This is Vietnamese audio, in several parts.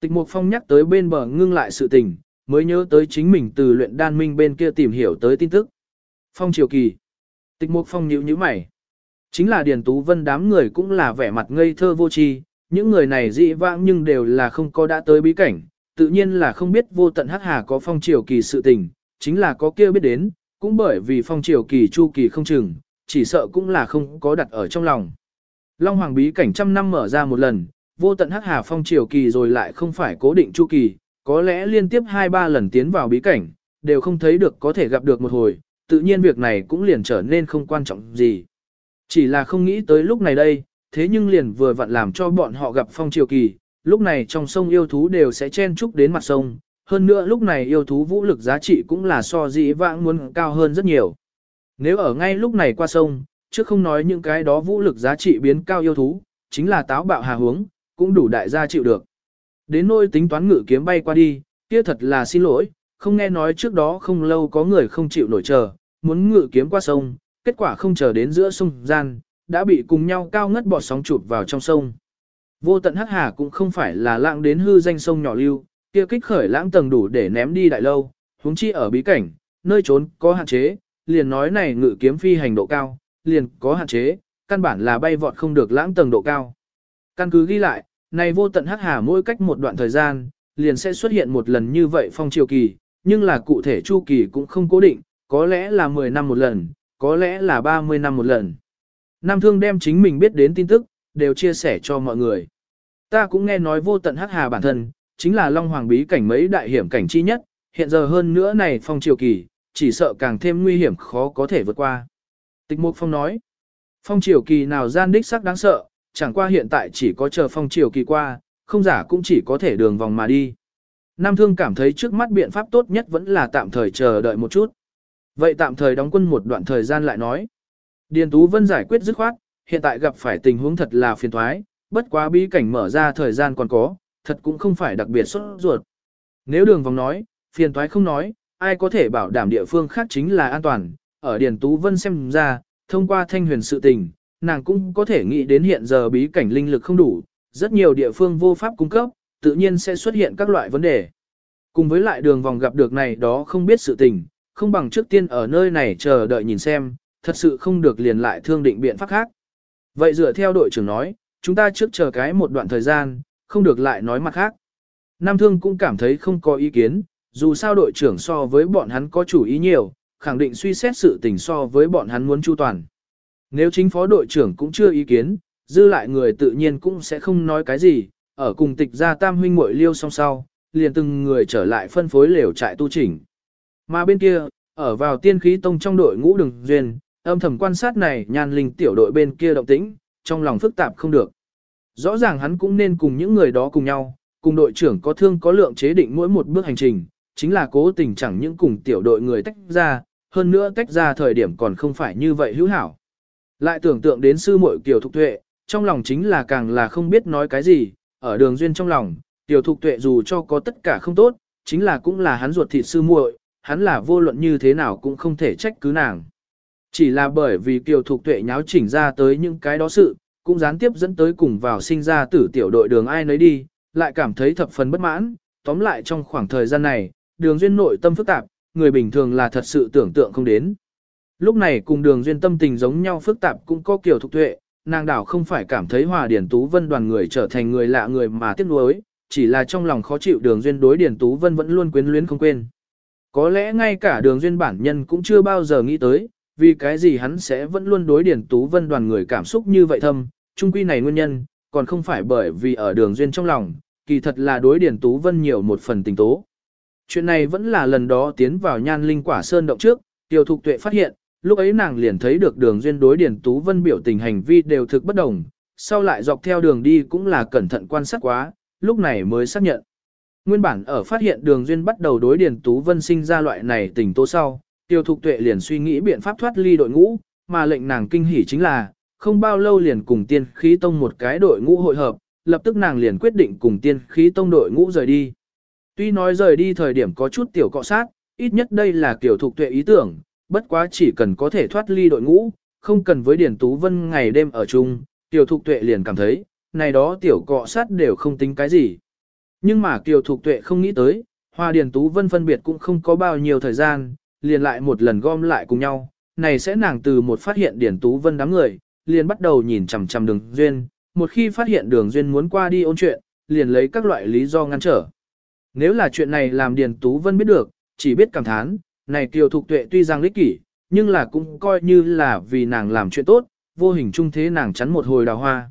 Tịch Mục Phong nhắc tới bên bờ ngưng lại sự tình, mới nhớ tới chính mình từ luyện đan minh bên kia tìm hiểu tới tin tức. Phong Triều Kỳ. Tịch Mục Phong nhíu nhíu mày. Chính là Điền Tú Vân đám người cũng là vẻ mặt ngây thơ vô tri, những người này dị vãng nhưng đều là không có đã tới bí cảnh, tự nhiên là không biết vô tận hắc hà có Phong Triều Kỳ sự tình, chính là có kia biết đến, cũng bởi vì Phong Triều Kỳ chu kỳ không chừng, chỉ sợ cũng là không có đặt ở trong lòng. Long Hoàng bí cảnh trăm năm mở ra một lần, vô tận hắc hà phong triều kỳ rồi lại không phải cố định chu kỳ, có lẽ liên tiếp 2-3 lần tiến vào bí cảnh, đều không thấy được có thể gặp được một hồi, tự nhiên việc này cũng liền trở nên không quan trọng gì. Chỉ là không nghĩ tới lúc này đây, thế nhưng liền vừa vặn làm cho bọn họ gặp phong triều kỳ, lúc này trong sông yêu thú đều sẽ chen chúc đến mặt sông, hơn nữa lúc này yêu thú vũ lực giá trị cũng là so dĩ vãng muốn cao hơn rất nhiều. Nếu ở ngay lúc này qua sông, chứ không nói những cái đó vũ lực giá trị biến cao yêu thú, chính là táo bạo hà hướng, cũng đủ đại gia chịu được. Đến nôi tính toán ngự kiếm bay qua đi, kia thật là xin lỗi, không nghe nói trước đó không lâu có người không chịu nổi chờ, muốn ngự kiếm qua sông, kết quả không chờ đến giữa sông gian, đã bị cùng nhau cao ngất bọt sóng chụp vào trong sông. Vô tận hắc hà cũng không phải là lãng đến hư danh sông nhỏ lưu, kia kích khởi lãng tầng đủ để ném đi đại lâu, huống chi ở bí cảnh, nơi trốn có hạn chế, liền nói này ngự kiếm phi hành độ cao, liền có hạn chế, căn bản là bay vọt không được lãng tầng độ cao. Căn cứ ghi lại, này vô tận hắc hà mỗi cách một đoạn thời gian, liền sẽ xuất hiện một lần như vậy phong triều kỳ, nhưng là cụ thể chu kỳ cũng không cố định, có lẽ là 10 năm một lần, có lẽ là 30 năm một lần. Nam Thương đem chính mình biết đến tin tức, đều chia sẻ cho mọi người. Ta cũng nghe nói vô tận hắc hà bản thân, chính là Long Hoàng bí cảnh mấy đại hiểm cảnh chi nhất, hiện giờ hơn nữa này phong triều kỳ, chỉ sợ càng thêm nguy hiểm khó có thể vượt qua. Tịch Mục Phong nói, phong triều kỳ nào gian đích sắc đáng sợ, chẳng qua hiện tại chỉ có chờ phong triều kỳ qua, không giả cũng chỉ có thể đường vòng mà đi. Nam Thương cảm thấy trước mắt biện pháp tốt nhất vẫn là tạm thời chờ đợi một chút. Vậy tạm thời đóng quân một đoạn thời gian lại nói. Điền Tú Vân giải quyết dứt khoát, hiện tại gặp phải tình huống thật là phiền thoái, bất quá bí cảnh mở ra thời gian còn có, thật cũng không phải đặc biệt xuất ruột. Nếu đường vòng nói, phiền toái không nói, ai có thể bảo đảm địa phương khác chính là an toàn, ở Điền Tú Vân xem ra, thông qua thanh huyền sự tình, nàng cũng có thể nghĩ đến hiện giờ bí cảnh linh lực không đủ, rất nhiều địa phương vô pháp cung cấp, tự nhiên sẽ xuất hiện các loại vấn đề. Cùng với lại đường vòng gặp được này đó không biết sự tình, không bằng trước tiên ở nơi này chờ đợi nhìn xem, thật sự không được liền lại thương định biện pháp khác. Vậy dựa theo đội trưởng nói, chúng ta trước chờ cái một đoạn thời gian, không được lại nói mặt khác. Nam Thương cũng cảm thấy không có ý kiến, dù sao đội trưởng so với bọn hắn có chủ ý nhiều, khẳng định suy xét sự tình so với bọn hắn muốn chu toàn. Nếu chính phó đội trưởng cũng chưa ý kiến, dư lại người tự nhiên cũng sẽ không nói cái gì, ở cùng tịch gia tam huynh muội liêu song sau, liền từng người trở lại phân phối lều trại tu chỉnh. Mà bên kia, ở vào tiên khí tông trong đội ngũ đường duyên, âm thầm quan sát này nhan linh tiểu đội bên kia động tĩnh, trong lòng phức tạp không được. Rõ ràng hắn cũng nên cùng những người đó cùng nhau, cùng đội trưởng có thương có lượng chế định mỗi một bước hành trình, chính là cố tình chẳng những cùng tiểu đội người tách ra, hơn nữa tách ra thời điểm còn không phải như vậy hữu hảo. Lại tưởng tượng đến sư muội Kiều Thục Tuệ, trong lòng chính là càng là không biết nói cái gì, ở đường duyên trong lòng, Kiều Thục Tuệ dù cho có tất cả không tốt, chính là cũng là hắn ruột thịt sư muội, hắn là vô luận như thế nào cũng không thể trách cứ nàng. Chỉ là bởi vì Kiều Thục Tuệ nháo chỉnh ra tới những cái đó sự, cũng gián tiếp dẫn tới cùng vào sinh ra tử tiểu đội đường ai nấy đi, lại cảm thấy thập phần bất mãn, tóm lại trong khoảng thời gian này, đường duyên nội tâm phức tạp, người bình thường là thật sự tưởng tượng không đến. Lúc này cùng đường duyên tâm tình giống nhau phức tạp cũng có kiểu thục tuệ, nàng đảo không phải cảm thấy hòa điển tú vân đoàn người trở thành người lạ người mà tiếc nuối, chỉ là trong lòng khó chịu đường duyên đối điển tú vân vẫn luôn quyến luyến không quên. Có lẽ ngay cả đường duyên bản nhân cũng chưa bao giờ nghĩ tới, vì cái gì hắn sẽ vẫn luôn đối điển tú vân đoàn người cảm xúc như vậy thâm, chung quy này nguyên nhân, còn không phải bởi vì ở đường duyên trong lòng, kỳ thật là đối điển tú vân nhiều một phần tình tố. Chuyện này vẫn là lần đó tiến vào nhan linh quả sơn động trước, tiểu thục tuệ phát hiện, lúc ấy nàng liền thấy được đường duyên đối điển tú vân biểu tình hành vi đều thực bất đồng, sau lại dọc theo đường đi cũng là cẩn thận quan sát quá, lúc này mới xác nhận. Nguyên bản ở phát hiện đường duyên bắt đầu đối điển tú vân sinh ra loại này tình tố sau, tiêu thục tuệ liền suy nghĩ biện pháp thoát ly đội ngũ, mà lệnh nàng kinh hỉ chính là, không bao lâu liền cùng tiên khí tông một cái đội ngũ hội hợp, lập tức nàng liền quyết định cùng tiên khí tông đội ngũ rời đi. Tuy nói rời đi thời điểm có chút tiểu cọ sát, ít nhất đây là kiểu thục tuệ ý tưởng, bất quá chỉ cần có thể thoát ly đội ngũ, không cần với Điền Tú Vân ngày đêm ở chung, tiểu thục tuệ liền cảm thấy, này đó tiểu cọ sát đều không tính cái gì. Nhưng mà Kiều Thục Tuệ không nghĩ tới, Hoa Điền Tú Vân phân biệt cũng không có bao nhiêu thời gian, liền lại một lần gom lại cùng nhau, này sẽ nàng từ một phát hiện Điền Tú Vân đám người, liền bắt đầu nhìn chằm chằm đường duyên, một khi phát hiện đường duyên muốn qua đi ôn chuyện, liền lấy các loại lý do ngăn trở. Nếu là chuyện này làm Điền Tú Vân biết được, chỉ biết cảm thán, này Kiều Thục Tuệ tuy rằng lích kỷ, nhưng là cũng coi như là vì nàng làm chuyện tốt, vô hình trung thế nàng chắn một hồi đào hoa.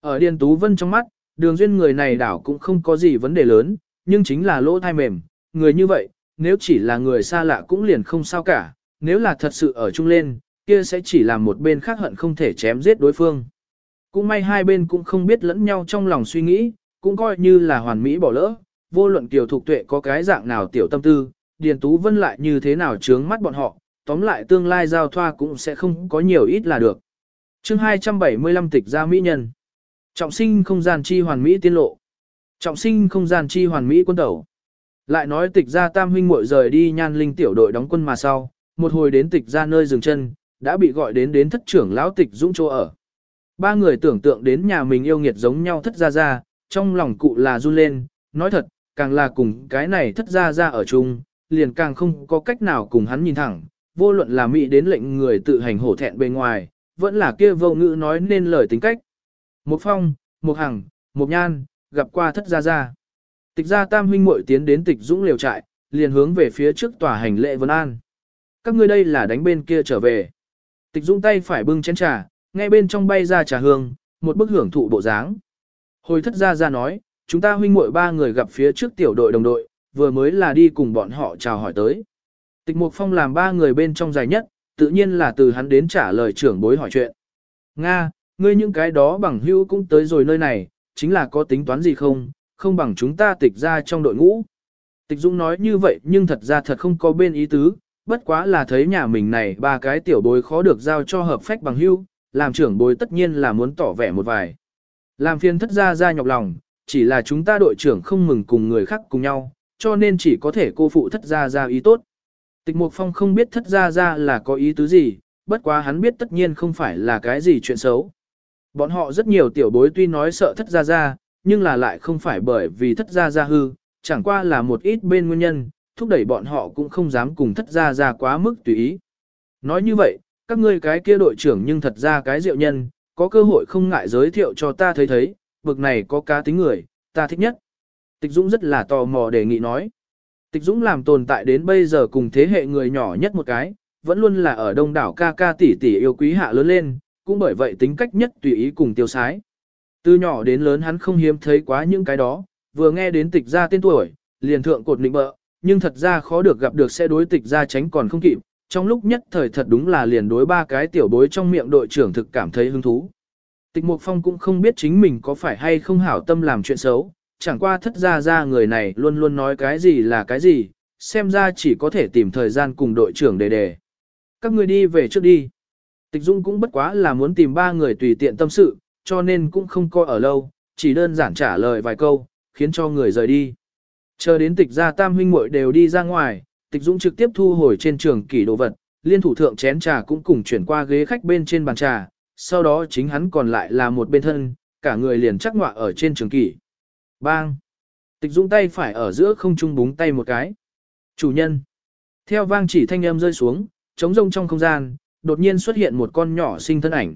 Ở Điền Tú Vân trong mắt, đường duyên người này đảo cũng không có gì vấn đề lớn, nhưng chính là lỗ thai mềm, người như vậy, nếu chỉ là người xa lạ cũng liền không sao cả, nếu là thật sự ở chung lên, kia sẽ chỉ là một bên khác hận không thể chém giết đối phương. Cũng may hai bên cũng không biết lẫn nhau trong lòng suy nghĩ, cũng coi như là hoàn mỹ bỏ lỡ, vô luận tiểu thục tuệ có cái dạng nào tiểu tâm tư, Điền Tú Vân lại như thế nào chướng mắt bọn họ, tóm lại tương lai giao thoa cũng sẽ không có nhiều ít là được. chương 275 tịch gia mỹ nhân. Trọng sinh không gian chi hoàn mỹ tiên lộ. Trọng sinh không gian chi hoàn mỹ quân tẩu. Lại nói tịch gia tam huynh muội rời đi nhan linh tiểu đội đóng quân mà sau, một hồi đến tịch gia nơi dừng chân, đã bị gọi đến đến thất trưởng lão tịch dũng chỗ ở. Ba người tưởng tượng đến nhà mình yêu nghiệt giống nhau thất gia gia, trong lòng cụ là run lên, nói thật, càng là cùng cái này thất gia gia ở chung, liền càng không có cách nào cùng hắn nhìn thẳng, vô luận là mỹ đến lệnh người tự hành hổ thẹn bên ngoài, vẫn là kia vô ngữ nói nên lời tính cách. Một phong, một hằng, một nhan, gặp qua thất gia gia. Tịch gia tam huynh muội tiến đến tịch dũng liều trại, liền hướng về phía trước tòa hành lệ vân an. Các ngươi đây là đánh bên kia trở về. Tịch dũng tay phải bưng chén trà, ngay bên trong bay ra trà hương, một bức hưởng thụ bộ dáng. Hồi thất gia gia nói, chúng ta huynh muội ba người gặp phía trước tiểu đội đồng đội, vừa mới là đi cùng bọn họ chào hỏi tới. Tịch Mục Phong làm ba người bên trong dài nhất, tự nhiên là từ hắn đến trả lời trưởng bối hỏi chuyện. Nga, ngươi những cái đó bằng hữu cũng tới rồi nơi này, chính là có tính toán gì không, không bằng chúng ta tịch ra trong đội ngũ. Tịch Dũng nói như vậy nhưng thật ra thật không có bên ý tứ, bất quá là thấy nhà mình này ba cái tiểu bối khó được giao cho hợp phách bằng hữu, làm trưởng bối tất nhiên là muốn tỏ vẻ một vài. Làm phiền thất ra ra nhọc lòng, chỉ là chúng ta đội trưởng không mừng cùng người khác cùng nhau, cho nên chỉ có thể cô phụ thất gia gia ý tốt. Tịch Mục Phong không biết thất gia gia là có ý tứ gì, bất quá hắn biết tất nhiên không phải là cái gì chuyện xấu. Bọn họ rất nhiều tiểu bối tuy nói sợ thất gia gia, nhưng là lại không phải bởi vì thất gia gia hư, chẳng qua là một ít bên nguyên nhân, thúc đẩy bọn họ cũng không dám cùng thất gia gia quá mức tùy ý. Nói như vậy, các ngươi cái kia đội trưởng nhưng thật ra cái diệu nhân, có cơ hội không ngại giới thiệu cho ta thấy thấy, bực này có cá tính người, ta thích nhất. Tịch Dũng rất là tò mò đề nghị nói. Tịch Dũng làm tồn tại đến bây giờ cùng thế hệ người nhỏ nhất một cái, vẫn luôn là ở đông đảo ca ca tỷ tỷ yêu quý hạ lớn lên, cũng bởi vậy tính cách nhất tùy ý cùng tiêu sái. Từ nhỏ đến lớn hắn không hiếm thấy quá những cái đó, vừa nghe đến tịch ra tên tuổi, liền thượng cột nịnh bợ, nhưng thật ra khó được gặp được sẽ đối tịch ra tránh còn không kịp, trong lúc nhất thời thật đúng là liền đối ba cái tiểu bối trong miệng đội trưởng thực cảm thấy hứng thú. Tịch Mục Phong cũng không biết chính mình có phải hay không hảo tâm làm chuyện xấu, chẳng qua thất ra ra người này luôn luôn nói cái gì là cái gì, xem ra chỉ có thể tìm thời gian cùng đội trưởng đề đề. Các người đi về trước đi. Tịch Dung cũng bất quá là muốn tìm ba người tùy tiện tâm sự, cho nên cũng không coi ở lâu, chỉ đơn giản trả lời vài câu, khiến cho người rời đi. Chờ đến tịch gia tam huynh muội đều đi ra ngoài, tịch Dung trực tiếp thu hồi trên trường kỷ đồ vật, liên thủ thượng chén trà cũng cùng chuyển qua ghế khách bên trên bàn trà, sau đó chính hắn còn lại là một bên thân, cả người liền chắc ngọa ở trên trường kỷ. Bang! Tịch dũng tay phải ở giữa không trung búng tay một cái. Chủ nhân! Theo vang chỉ thanh âm rơi xuống, trống rông trong không gian, đột nhiên xuất hiện một con nhỏ sinh thân ảnh.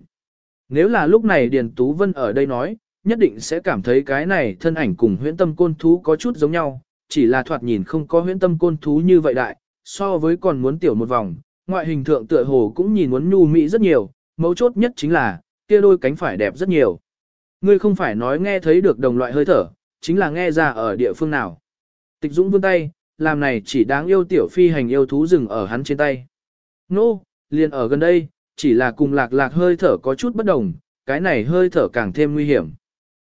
Nếu là lúc này Điền Tú Vân ở đây nói, nhất định sẽ cảm thấy cái này thân ảnh cùng huyễn tâm côn thú có chút giống nhau, chỉ là thoạt nhìn không có huyễn tâm côn thú như vậy đại, so với còn muốn tiểu một vòng, ngoại hình thượng tựa hồ cũng nhìn muốn nhu mỹ rất nhiều, mấu chốt nhất chính là, kia đôi cánh phải đẹp rất nhiều. Ngươi không phải nói nghe thấy được đồng loại hơi thở, chính là nghe ra ở địa phương nào. Tịch Dũng vươn tay, làm này chỉ đáng yêu tiểu phi hành yêu thú rừng ở hắn trên tay. Nô, no, liền ở gần đây, chỉ là cùng lạc lạc hơi thở có chút bất đồng, cái này hơi thở càng thêm nguy hiểm.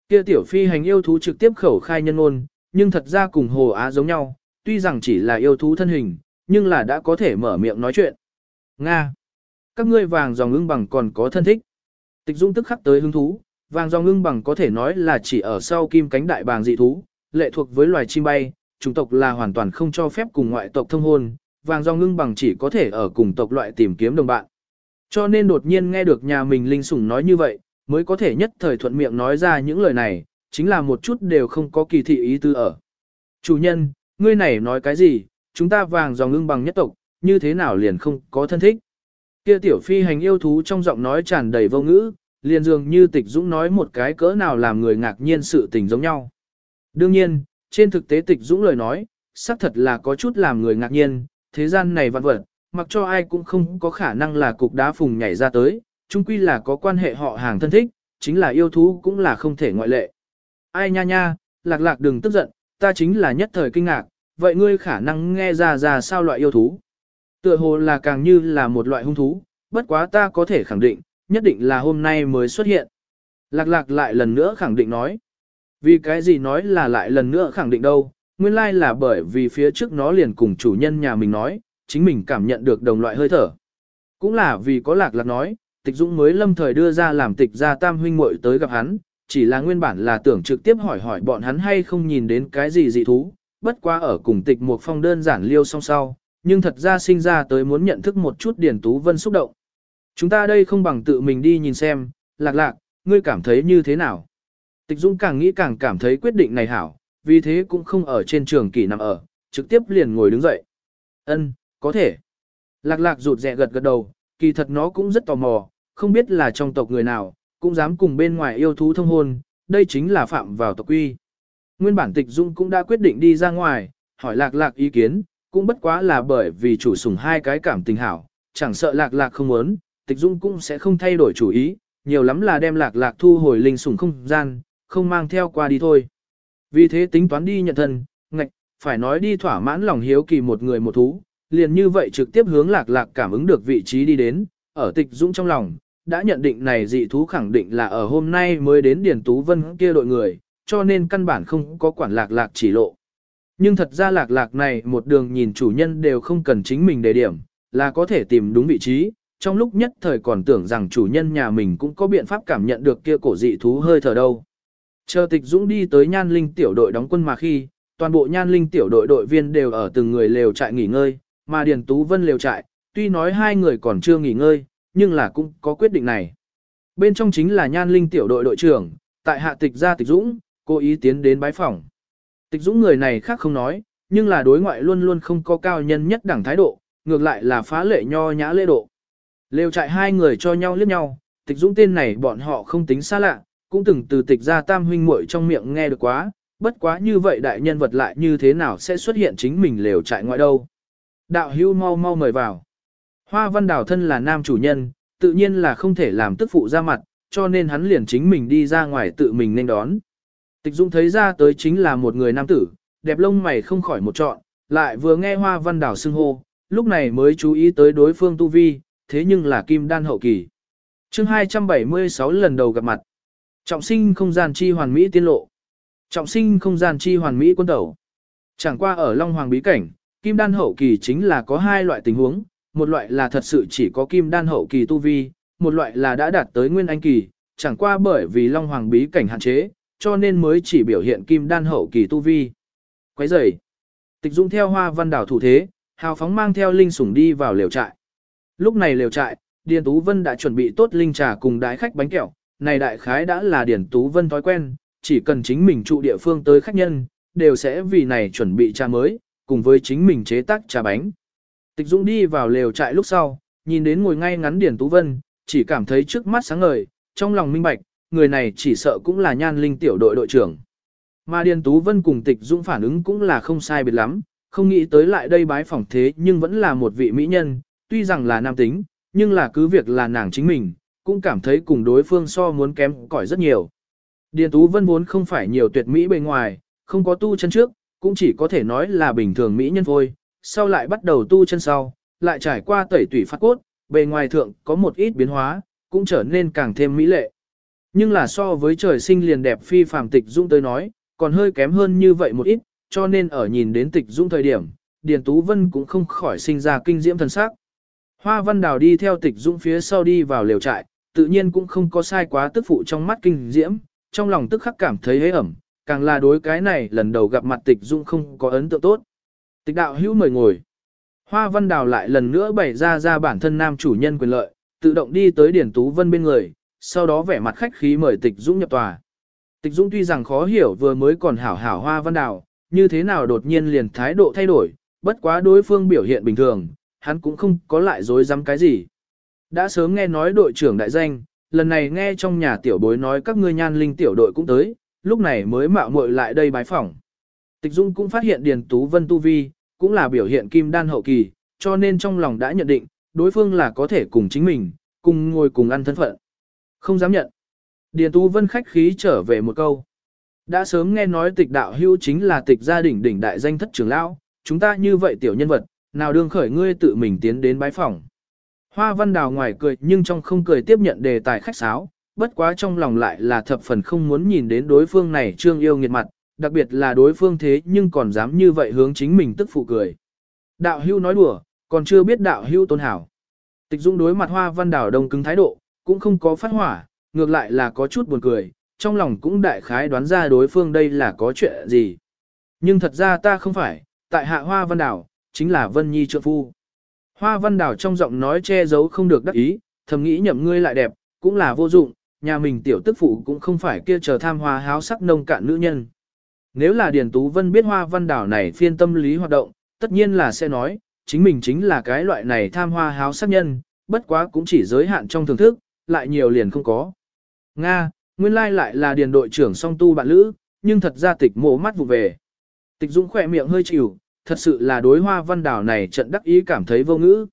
Kia tiểu phi hành yêu thú trực tiếp khẩu khai nhân ôn, nhưng thật ra cùng hồ á giống nhau, tuy rằng chỉ là yêu thú thân hình, nhưng là đã có thể mở miệng nói chuyện. Nga! Các ngươi vàng dòng ưng bằng còn có thân thích. Tịch Dung tức khắc tới hứng thú, vàng dòng ưng bằng có thể nói là chỉ ở sau kim cánh đại bàng dị thú, lệ thuộc với loài chim bay, chủng tộc là hoàn toàn không cho phép cùng ngoại tộc thông hôn, vàng dòng ưng bằng chỉ có thể ở cùng tộc loại tìm kiếm đồng bạn. Cho nên đột nhiên nghe được nhà mình linh sủng nói như vậy, mới có thể nhất thời thuận miệng nói ra những lời này, chính là một chút đều không có kỳ thị ý tư ở. Chủ nhân, ngươi này nói cái gì, chúng ta vàng dòng ưng bằng nhất tộc, như thế nào liền không có thân thích. Kia tiểu phi hành yêu thú trong giọng nói tràn đầy vô ngữ, liền dường như tịch dũng nói một cái cỡ nào làm người ngạc nhiên sự tình giống nhau. Đương nhiên, trên thực tế tịch dũng lời nói, xác thật là có chút làm người ngạc nhiên, thế gian này vạn vật, mặc cho ai cũng không có khả năng là cục đá phùng nhảy ra tới, chung quy là có quan hệ họ hàng thân thích, chính là yêu thú cũng là không thể ngoại lệ. Ai nha nha, lạc lạc đừng tức giận, ta chính là nhất thời kinh ngạc, vậy ngươi khả năng nghe ra ra sao loại yêu thú. Tựa hồ là càng như là một loại hung thú, bất quá ta có thể khẳng định, nhất định là hôm nay mới xuất hiện. Lạc lạc lại lần nữa khẳng định nói. Vì cái gì nói là lại lần nữa khẳng định đâu, nguyên lai là bởi vì phía trước nó liền cùng chủ nhân nhà mình nói, chính mình cảm nhận được đồng loại hơi thở. Cũng là vì có lạc lạc nói, tịch dũng mới lâm thời đưa ra làm tịch ra tam huynh muội tới gặp hắn, chỉ là nguyên bản là tưởng trực tiếp hỏi hỏi bọn hắn hay không nhìn đến cái gì dị thú, bất quá ở cùng tịch một phong đơn giản liêu song sau, nhưng thật ra sinh ra tới muốn nhận thức một chút điển Tú Vân xúc động. Chúng ta đây không bằng tự mình đi nhìn xem, lạc lạc, ngươi cảm thấy như thế nào? Tịch Dũng càng nghĩ càng cảm thấy quyết định này hảo, vì thế cũng không ở trên trường kỳ nằm ở, trực tiếp liền ngồi đứng dậy. Ân, có thể. Lạc lạc rụt rẹ gật gật đầu, kỳ thật nó cũng rất tò mò, không biết là trong tộc người nào, cũng dám cùng bên ngoài yêu thú thông hôn, đây chính là phạm vào tộc quy. Nguyên bản tịch dung cũng đã quyết định đi ra ngoài, hỏi lạc lạc ý kiến, cũng bất quá là bởi vì chủ sủng hai cái cảm tình hảo, chẳng sợ lạc lạc không muốn, tịch dung cũng sẽ không thay đổi chủ ý, nhiều lắm là đem lạc lạc thu hồi linh sủng không gian, không mang theo qua đi thôi. Vì thế tính toán đi nhận thân, ngạch, phải nói đi thỏa mãn lòng hiếu kỳ một người một thú, liền như vậy trực tiếp hướng lạc lạc cảm ứng được vị trí đi đến, ở tịch dũng trong lòng, đã nhận định này dị thú khẳng định là ở hôm nay mới đến Điền Tú Vân kia đội người, cho nên căn bản không có quản lạc lạc chỉ lộ. Nhưng thật ra lạc lạc này một đường nhìn chủ nhân đều không cần chính mình đề điểm, là có thể tìm đúng vị trí, trong lúc nhất thời còn tưởng rằng chủ nhân nhà mình cũng có biện pháp cảm nhận được kia cổ dị thú hơi thở đâu. Chờ tịch dũng đi tới nhan linh tiểu đội đóng quân mà khi, toàn bộ nhan linh tiểu đội đội viên đều ở từng người lều trại nghỉ ngơi, mà Điền Tú Vân lều trại, tuy nói hai người còn chưa nghỉ ngơi, nhưng là cũng có quyết định này. Bên trong chính là nhan linh tiểu đội đội trưởng, tại hạ tịch gia tịch dũng, cố ý tiến đến bái phòng. Tịch dũng người này khác không nói, nhưng là đối ngoại luôn luôn không có cao nhân nhất đẳng thái độ, ngược lại là phá lệ nho nhã lễ độ. Lều trại hai người cho nhau liếc nhau, tịch dũng tên này bọn họ không tính xa lạ, cũng từng từ tịch ra tam huynh muội trong miệng nghe được quá, bất quá như vậy đại nhân vật lại như thế nào sẽ xuất hiện chính mình lều trại ngoại đâu. Đạo hưu mau mau mời vào. Hoa văn đảo thân là nam chủ nhân, tự nhiên là không thể làm tức phụ ra mặt, cho nên hắn liền chính mình đi ra ngoài tự mình nên đón. Tịch Dung thấy ra tới chính là một người nam tử, đẹp lông mày không khỏi một trọn, lại vừa nghe hoa văn đảo xưng hô, lúc này mới chú ý tới đối phương tu vi, thế nhưng là kim đan hậu kỳ. chương 276 lần đầu gặp mặt. Trọng sinh không gian chi hoàn mỹ tiên lộ. Trọng sinh không gian chi hoàn mỹ quân tẩu. Chẳng qua ở Long Hoàng bí cảnh, kim đan hậu kỳ chính là có hai loại tình huống, một loại là thật sự chỉ có kim đan hậu kỳ tu vi, một loại là đã đạt tới nguyên anh kỳ, chẳng qua bởi vì Long Hoàng bí cảnh hạn chế, cho nên mới chỉ biểu hiện kim đan hậu kỳ tu vi. Quấy rầy. Tịch Dung theo Hoa Văn đảo thủ thế, hào phóng mang theo linh sủng đi vào liều trại. Lúc này lều trại, Điền Tú Vân đã chuẩn bị tốt linh trà cùng đái khách bánh kẹo, này đại khái đã là Điền Tú Vân thói quen, chỉ cần chính mình trụ địa phương tới khách nhân, đều sẽ vì này chuẩn bị trà mới, cùng với chính mình chế tác trà bánh. Tịch Dũng đi vào lều trại lúc sau, nhìn đến ngồi ngay ngắn Điền Tú Vân, chỉ cảm thấy trước mắt sáng ngời, trong lòng minh bạch, người này chỉ sợ cũng là nhan linh tiểu đội đội trưởng. Mà Điền Tú Vân cùng Tịch Dũng phản ứng cũng là không sai biệt lắm, không nghĩ tới lại đây bái phỏng thế nhưng vẫn là một vị mỹ nhân, tuy rằng là nam tính, nhưng là cứ việc là nàng chính mình, cũng cảm thấy cùng đối phương so muốn kém cỏi rất nhiều. Điền Tú Vân vốn không phải nhiều tuyệt mỹ bề ngoài, không có tu chân trước, cũng chỉ có thể nói là bình thường mỹ nhân thôi, sau lại bắt đầu tu chân sau, lại trải qua tẩy tủy phát cốt, bề ngoài thượng có một ít biến hóa, cũng trở nên càng thêm mỹ lệ. Nhưng là so với trời sinh liền đẹp phi phàm tịch dung tới nói, còn hơi kém hơn như vậy một ít, cho nên ở nhìn đến tịch dung thời điểm, Điền Tú Vân cũng không khỏi sinh ra kinh diễm thần sắc. Hoa Văn Đào đi theo tịch dung phía sau đi vào lều trại, tự nhiên cũng không có sai quá tức phụ trong mắt kinh diễm, trong lòng tức khắc cảm thấy hế ẩm, càng là đối cái này lần đầu gặp mặt tịch dung không có ấn tượng tốt. Tịch đạo hữu mời ngồi. Hoa Văn Đào lại lần nữa bày ra ra bản thân nam chủ nhân quyền lợi, tự động đi tới Điển Tú Vân bên người, sau đó vẻ mặt khách khí mời Tịch Dũng nhập tòa. Tịch Dũng tuy rằng khó hiểu vừa mới còn hảo hảo hoa văn đào, như thế nào đột nhiên liền thái độ thay đổi, bất quá đối phương biểu hiện bình thường, hắn cũng không có lại dối dám cái gì. Đã sớm nghe nói đội trưởng đại danh, lần này nghe trong nhà tiểu bối nói các ngươi nhan linh tiểu đội cũng tới, lúc này mới mạo muội lại đây bái phỏng. Tịch Dung cũng phát hiện Điền Tú Vân Tu Vi, cũng là biểu hiện kim đan hậu kỳ, cho nên trong lòng đã nhận định, đối phương là có thể cùng chính mình, cùng ngồi cùng ăn thân phận. Không dám nhận. Điền Tú Vân khách khí trở về một câu. Đã sớm nghe nói tịch đạo hưu chính là tịch gia đỉnh đỉnh đại danh thất trưởng lão, chúng ta như vậy tiểu nhân vật, nào đương khởi ngươi tự mình tiến đến bái phòng. Hoa văn đào ngoài cười nhưng trong không cười tiếp nhận đề tài khách sáo, bất quá trong lòng lại là thập phần không muốn nhìn đến đối phương này trương yêu nghiệt mặt, đặc biệt là đối phương thế nhưng còn dám như vậy hướng chính mình tức phụ cười. Đạo hưu nói đùa, còn chưa biết đạo hưu tôn hảo. Tịch dung đối mặt hoa văn đào đông cứng thái độ, cũng không có phát hỏa, ngược lại là có chút buồn cười, trong lòng cũng đại khái đoán ra đối phương đây là có chuyện gì. Nhưng thật ra ta không phải, tại hạ hoa văn đảo, chính là Vân Nhi trượng phu. Hoa văn đảo trong giọng nói che giấu không được đắc ý, thầm nghĩ nhậm ngươi lại đẹp, cũng là vô dụng, nhà mình tiểu tức phụ cũng không phải kia chờ tham hoa háo sắc nông cạn nữ nhân. Nếu là Điền Tú Vân biết hoa văn đảo này phiên tâm lý hoạt động, tất nhiên là sẽ nói, chính mình chính là cái loại này tham hoa háo sắc nhân, bất quá cũng chỉ giới hạn trong thưởng thức, lại nhiều liền không có. Nga, nguyên lai lại là điền đội trưởng song tu bạn lữ, nhưng thật ra tịch mộ mắt vụ về. Tịch Dũng khỏe miệng hơi chịu, thật sự là đối hoa văn đào này trận đắc ý cảm thấy vô ngữ.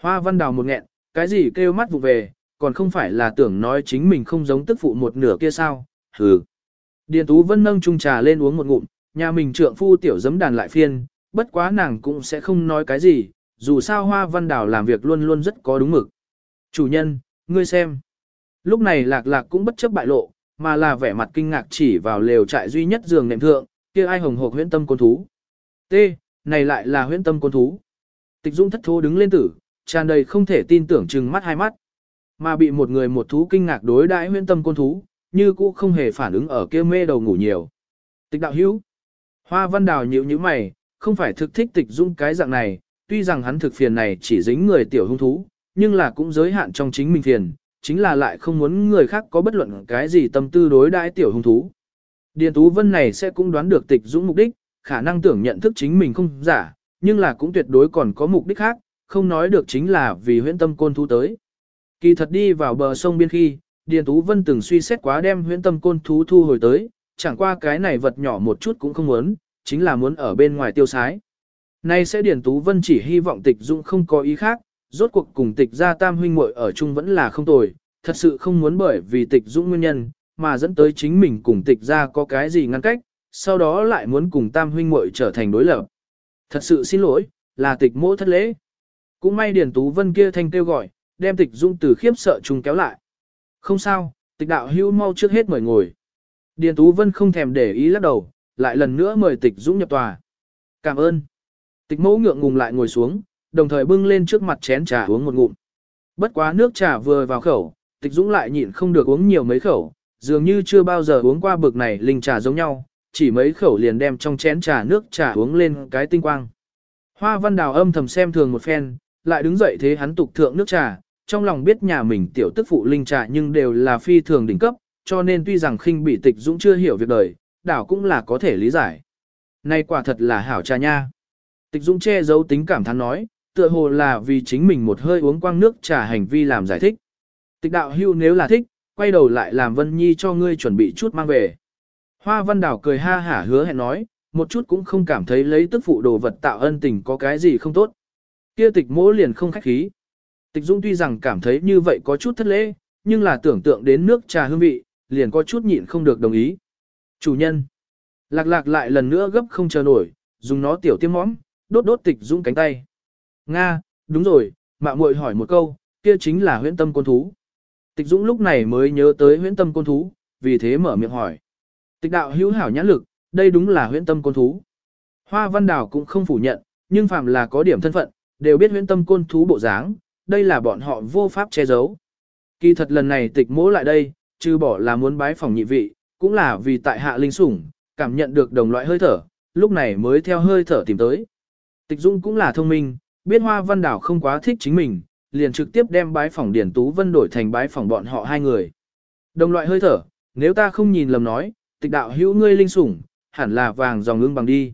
Hoa văn đào một nghẹn, cái gì kêu mắt vụ về, còn không phải là tưởng nói chính mình không giống tức phụ một nửa kia sao, hừ. Điền Tú Vân nâng chung trà lên uống một ngụm, nhà mình trượng phu tiểu giấm đàn lại phiên, bất quá nàng cũng sẽ không nói cái gì, dù sao hoa văn đào làm việc luôn luôn rất có đúng mực. Chủ nhân, ngươi xem. Lúc này lạc lạc cũng bất chấp bại lộ, mà là vẻ mặt kinh ngạc chỉ vào lều trại duy nhất giường nệm thượng, kia ai hồng hộc huyễn tâm côn thú. T, này lại là huyễn tâm côn thú. Tịch Dung thất thố đứng lên tử, tràn đầy không thể tin tưởng chừng mắt hai mắt. Mà bị một người một thú kinh ngạc đối đãi huyễn tâm côn thú, như cũ không hề phản ứng ở kia mê đầu ngủ nhiều. Tịch đạo hữu. Hoa văn đào nhíu như mày, không phải thực thích tịch Dung cái dạng này, tuy rằng hắn thực phiền này chỉ dính người tiểu hung thú, nhưng là cũng giới hạn trong chính mình phiền, chính là lại không muốn người khác có bất luận cái gì tâm tư đối đãi tiểu hung thú. Điền Tú Vân này sẽ cũng đoán được tịch dũng mục đích, khả năng tưởng nhận thức chính mình không giả, nhưng là cũng tuyệt đối còn có mục đích khác, không nói được chính là vì huyễn tâm côn thú tới. Kỳ thật đi vào bờ sông biên khi, Điền Tú Vân từng suy xét quá đem huyễn tâm côn thú thu hồi tới, chẳng qua cái này vật nhỏ một chút cũng không muốn, chính là muốn ở bên ngoài tiêu sái. Nay sẽ Điền Tú Vân chỉ hy vọng tịch dụng không có ý khác, rốt cuộc cùng tịch gia tam huynh muội ở chung vẫn là không tồi, thật sự không muốn bởi vì tịch dũng nguyên nhân, mà dẫn tới chính mình cùng tịch gia có cái gì ngăn cách, sau đó lại muốn cùng tam huynh muội trở thành đối lập. Thật sự xin lỗi, là tịch mỗ thất lễ. Cũng may Điền Tú Vân kia thanh kêu gọi, đem tịch dung từ khiếp sợ chung kéo lại. Không sao, tịch đạo hưu mau trước hết mời ngồi. Điền Tú Vân không thèm để ý lắc đầu, lại lần nữa mời tịch dũng nhập tòa. Cảm ơn. Tịch mẫu ngượng ngùng lại ngồi xuống, đồng thời bưng lên trước mặt chén trà uống một ngụm. Bất quá nước trà vừa vào khẩu, tịch dũng lại nhịn không được uống nhiều mấy khẩu, dường như chưa bao giờ uống qua bực này linh trà giống nhau, chỉ mấy khẩu liền đem trong chén trà nước trà uống lên cái tinh quang. Hoa văn đào âm thầm xem thường một phen, lại đứng dậy thế hắn tục thượng nước trà, trong lòng biết nhà mình tiểu tức phụ linh trà nhưng đều là phi thường đỉnh cấp, cho nên tuy rằng khinh bị tịch dũng chưa hiểu việc đời, đảo cũng là có thể lý giải. Này quả thật là hảo trà nha. Tịch dũng che giấu tính cảm thán nói, tựa hồ là vì chính mình một hơi uống quang nước trà hành vi làm giải thích. Tịch đạo hưu nếu là thích, quay đầu lại làm Vân Nhi cho ngươi chuẩn bị chút mang về. Hoa Văn Đảo cười ha hả hứa hẹn nói, một chút cũng không cảm thấy lấy tức phụ đồ vật tạo ân tình có cái gì không tốt. Kia tịch mỗ liền không khách khí. Tịch Dung tuy rằng cảm thấy như vậy có chút thất lễ, nhưng là tưởng tượng đến nước trà hương vị, liền có chút nhịn không được đồng ý. Chủ nhân. Lạc lạc lại lần nữa gấp không chờ nổi, dùng nó tiểu tiêm mõm, đốt đốt tịch Dung cánh tay. Nga, đúng rồi, mạ muội hỏi một câu, kia chính là huyễn tâm côn thú. Tịch Dũng lúc này mới nhớ tới huyễn tâm côn thú, vì thế mở miệng hỏi. Tịch đạo hữu hảo nhãn lực, đây đúng là huyễn tâm côn thú. Hoa Văn Đào cũng không phủ nhận, nhưng phàm là có điểm thân phận, đều biết huyễn tâm côn thú bộ dáng, đây là bọn họ vô pháp che giấu. Kỳ thật lần này tịch mỗ lại đây, trừ bỏ là muốn bái phòng nhị vị, cũng là vì tại hạ linh sủng, cảm nhận được đồng loại hơi thở, lúc này mới theo hơi thở tìm tới. Tịch Dung cũng là thông minh, biết Hoa Văn Đào không quá thích chính mình, liền trực tiếp đem bái phỏng Điển Tú Vân đổi thành bái phỏng bọn họ hai người. Đồng loại hơi thở, nếu ta không nhìn lầm nói, tịch đạo hữu ngươi linh sủng, hẳn là vàng dòng ưng bằng đi.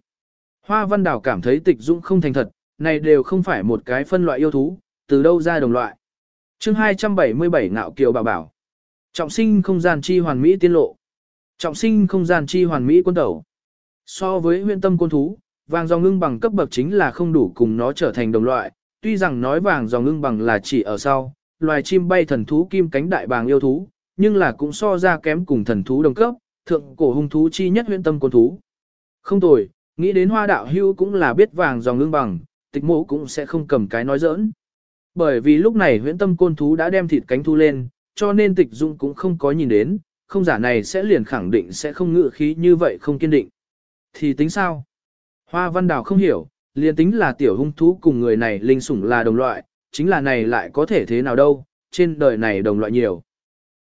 Hoa văn đảo cảm thấy tịch dũng không thành thật, này đều không phải một cái phân loại yêu thú, từ đâu ra đồng loại. chương 277 ngạo kiều bảo bảo. Trọng sinh không gian chi hoàn mỹ tiên lộ. Trọng sinh không gian chi hoàn mỹ quân tẩu. So với huyện tâm quân thú, vàng dòng ngưng bằng cấp bậc chính là không đủ cùng nó trở thành đồng loại, tuy rằng nói vàng dòng ngưng bằng là chỉ ở sau, loài chim bay thần thú kim cánh đại bàng yêu thú, nhưng là cũng so ra kém cùng thần thú đồng cấp, thượng cổ hung thú chi nhất huyện tâm côn thú. Không tồi, nghĩ đến hoa đạo hưu cũng là biết vàng dòng ngưng bằng, tịch mộ cũng sẽ không cầm cái nói giỡn. Bởi vì lúc này huyễn tâm côn thú đã đem thịt cánh thu lên, cho nên tịch dung cũng không có nhìn đến, không giả này sẽ liền khẳng định sẽ không ngự khí như vậy không kiên định. Thì tính sao? Hoa văn đào không hiểu, liền tính là tiểu hung thú cùng người này linh sủng là đồng loại, chính là này lại có thể thế nào đâu, trên đời này đồng loại nhiều.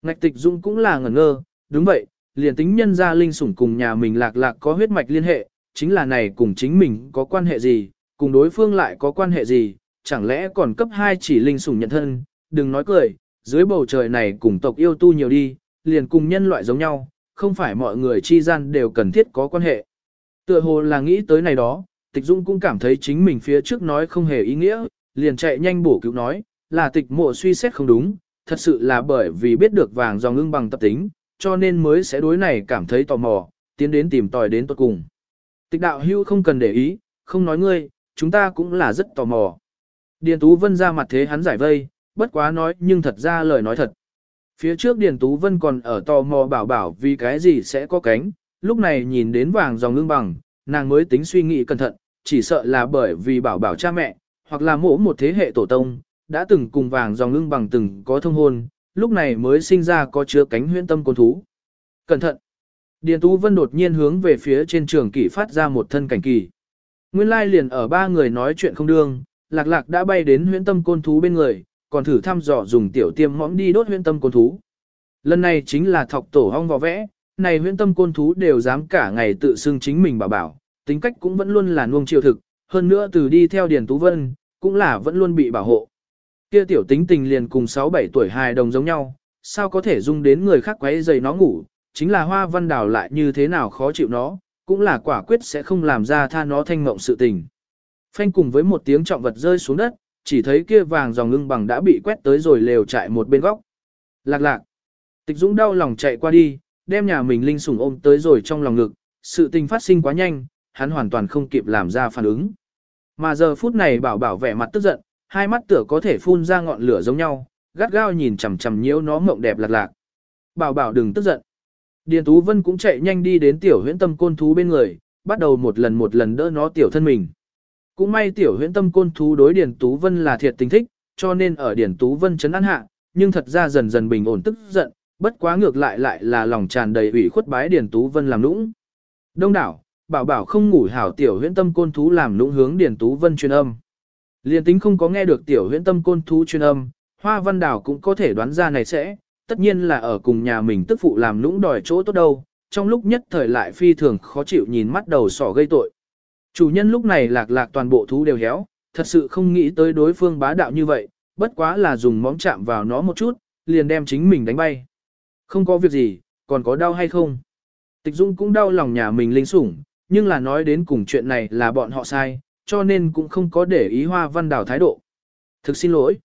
Ngạch tịch dung cũng là ngẩn ngơ, đúng vậy, liền tính nhân gia linh sủng cùng nhà mình lạc lạc có huyết mạch liên hệ, chính là này cùng chính mình có quan hệ gì, cùng đối phương lại có quan hệ gì, chẳng lẽ còn cấp 2 chỉ linh sủng nhận thân, đừng nói cười, dưới bầu trời này cùng tộc yêu tu nhiều đi, liền cùng nhân loại giống nhau, không phải mọi người chi gian đều cần thiết có quan hệ. Tựa hồ là nghĩ tới này đó, tịch dung cũng cảm thấy chính mình phía trước nói không hề ý nghĩa, liền chạy nhanh bổ cứu nói, là tịch mộ suy xét không đúng, thật sự là bởi vì biết được vàng do ngưng bằng tập tính, cho nên mới sẽ đối này cảm thấy tò mò, tiến đến tìm tòi đến tuật cùng. Tịch đạo hưu không cần để ý, không nói ngươi, chúng ta cũng là rất tò mò. Điền Tú Vân ra mặt thế hắn giải vây, bất quá nói nhưng thật ra lời nói thật. Phía trước Điền Tú Vân còn ở tò mò bảo bảo vì cái gì sẽ có cánh, lúc này nhìn đến vàng dòng ngưng bằng, nàng mới tính suy nghĩ cẩn thận, chỉ sợ là bởi vì bảo bảo cha mẹ, hoặc là mỗ một thế hệ tổ tông, đã từng cùng vàng dòng ngưng bằng từng có thông hôn, lúc này mới sinh ra có chứa cánh huyễn tâm côn thú. Cẩn thận! Điền Tú Vân đột nhiên hướng về phía trên trường kỷ phát ra một thân cảnh kỳ. Nguyên lai liền ở ba người nói chuyện không đương, lạc lạc đã bay đến huyễn tâm côn thú bên người, còn thử thăm dò dùng tiểu tiêm mõm đi đốt huyễn tâm côn thú. Lần này chính là thọc tổ hong vò vẽ, này huyễn tâm côn thú đều dám cả ngày tự xưng chính mình bảo bảo, tính cách cũng vẫn luôn là nuông chiều thực, hơn nữa từ đi theo Điền Tú Vân, cũng là vẫn luôn bị bảo hộ. Kia tiểu tính tình liền cùng 6-7 tuổi hài đồng giống nhau, sao có thể dung đến người khác quấy giày nó ngủ, chính là hoa văn đào lại như thế nào khó chịu nó, cũng là quả quyết sẽ không làm ra tha nó thanh mộng sự tình. Phanh cùng với một tiếng trọng vật rơi xuống đất, chỉ thấy kia vàng dòng ngưng bằng đã bị quét tới rồi lều chạy một bên góc. Lạc lạc. Tịch Dũng đau lòng chạy qua đi, đem nhà mình linh sủng ôm tới rồi trong lòng ngực, sự tình phát sinh quá nhanh, hắn hoàn toàn không kịp làm ra phản ứng. Mà giờ phút này bảo bảo vẻ mặt tức giận, hai mắt tựa có thể phun ra ngọn lửa giống nhau, gắt gao nhìn chằm chằm nhiễu nó mộng đẹp lạc lạc. Bảo bảo đừng tức giận. Điền Tú Vân cũng chạy nhanh đi đến tiểu huyễn tâm côn thú bên người, bắt đầu một lần một lần đỡ nó tiểu thân mình. Cũng may tiểu huyễn tâm côn thú đối Điền Tú Vân là thiệt tình thích, cho nên ở Điền Tú Vân chấn an hạ, nhưng thật ra dần dần bình ổn tức giận, bất quá ngược lại lại là lòng tràn đầy ủy khuất bái Điền Tú Vân làm nũng. Đông đảo, bảo bảo không ngủ hảo tiểu huyễn tâm côn thú làm nũng hướng Điền Tú Vân truyền âm. Liên tính không có nghe được tiểu huyễn tâm côn thú chuyên âm, Hoa Văn Đảo cũng có thể đoán ra này sẽ, tất nhiên là ở cùng nhà mình tức phụ làm lũng đòi chỗ tốt đâu, trong lúc nhất thời lại phi thường khó chịu nhìn mắt đầu sỏ gây tội. Chủ nhân lúc này lạc lạc toàn bộ thú đều héo, thật sự không nghĩ tới đối phương bá đạo như vậy, bất quá là dùng móng chạm vào nó một chút, liền đem chính mình đánh bay. Không có việc gì, còn có đau hay không? Tịch Dung cũng đau lòng nhà mình linh sủng, nhưng là nói đến cùng chuyện này là bọn họ sai, cho nên cũng không có để ý hoa văn Đào thái độ. Thực xin lỗi.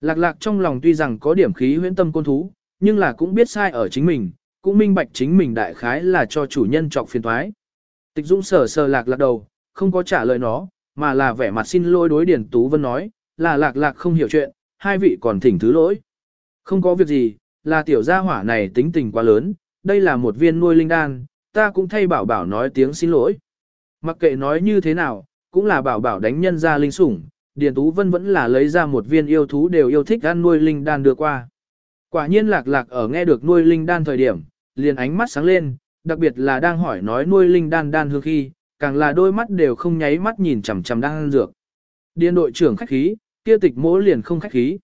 Lạc lạc trong lòng tuy rằng có điểm khí huyễn tâm côn thú, nhưng là cũng biết sai ở chính mình, cũng minh bạch chính mình đại khái là cho chủ nhân trọc phiền thoái. Tịch Dung sờ sờ lạc lạc đầu, không có trả lời nó, mà là vẻ mặt xin lỗi đối Điền Tú Vân nói, là lạc lạc không hiểu chuyện, hai vị còn thỉnh thứ lỗi. Không có việc gì, là tiểu gia hỏa này tính tình quá lớn, đây là một viên nuôi linh đan, ta cũng thay bảo bảo nói tiếng xin lỗi. Mặc kệ nói như thế nào, cũng là bảo bảo đánh nhân ra linh sủng, Điền Tú Vân vẫn là lấy ra một viên yêu thú đều yêu thích ăn nuôi linh đan đưa qua. Quả nhiên lạc lạc ở nghe được nuôi linh đan thời điểm, liền ánh mắt sáng lên, đặc biệt là đang hỏi nói nuôi linh đan đan hương khi, càng là đôi mắt đều không nháy mắt nhìn chằm chằm ăn dược. Điền đội trưởng khách khí, kia tịch mỗ liền không khách khí.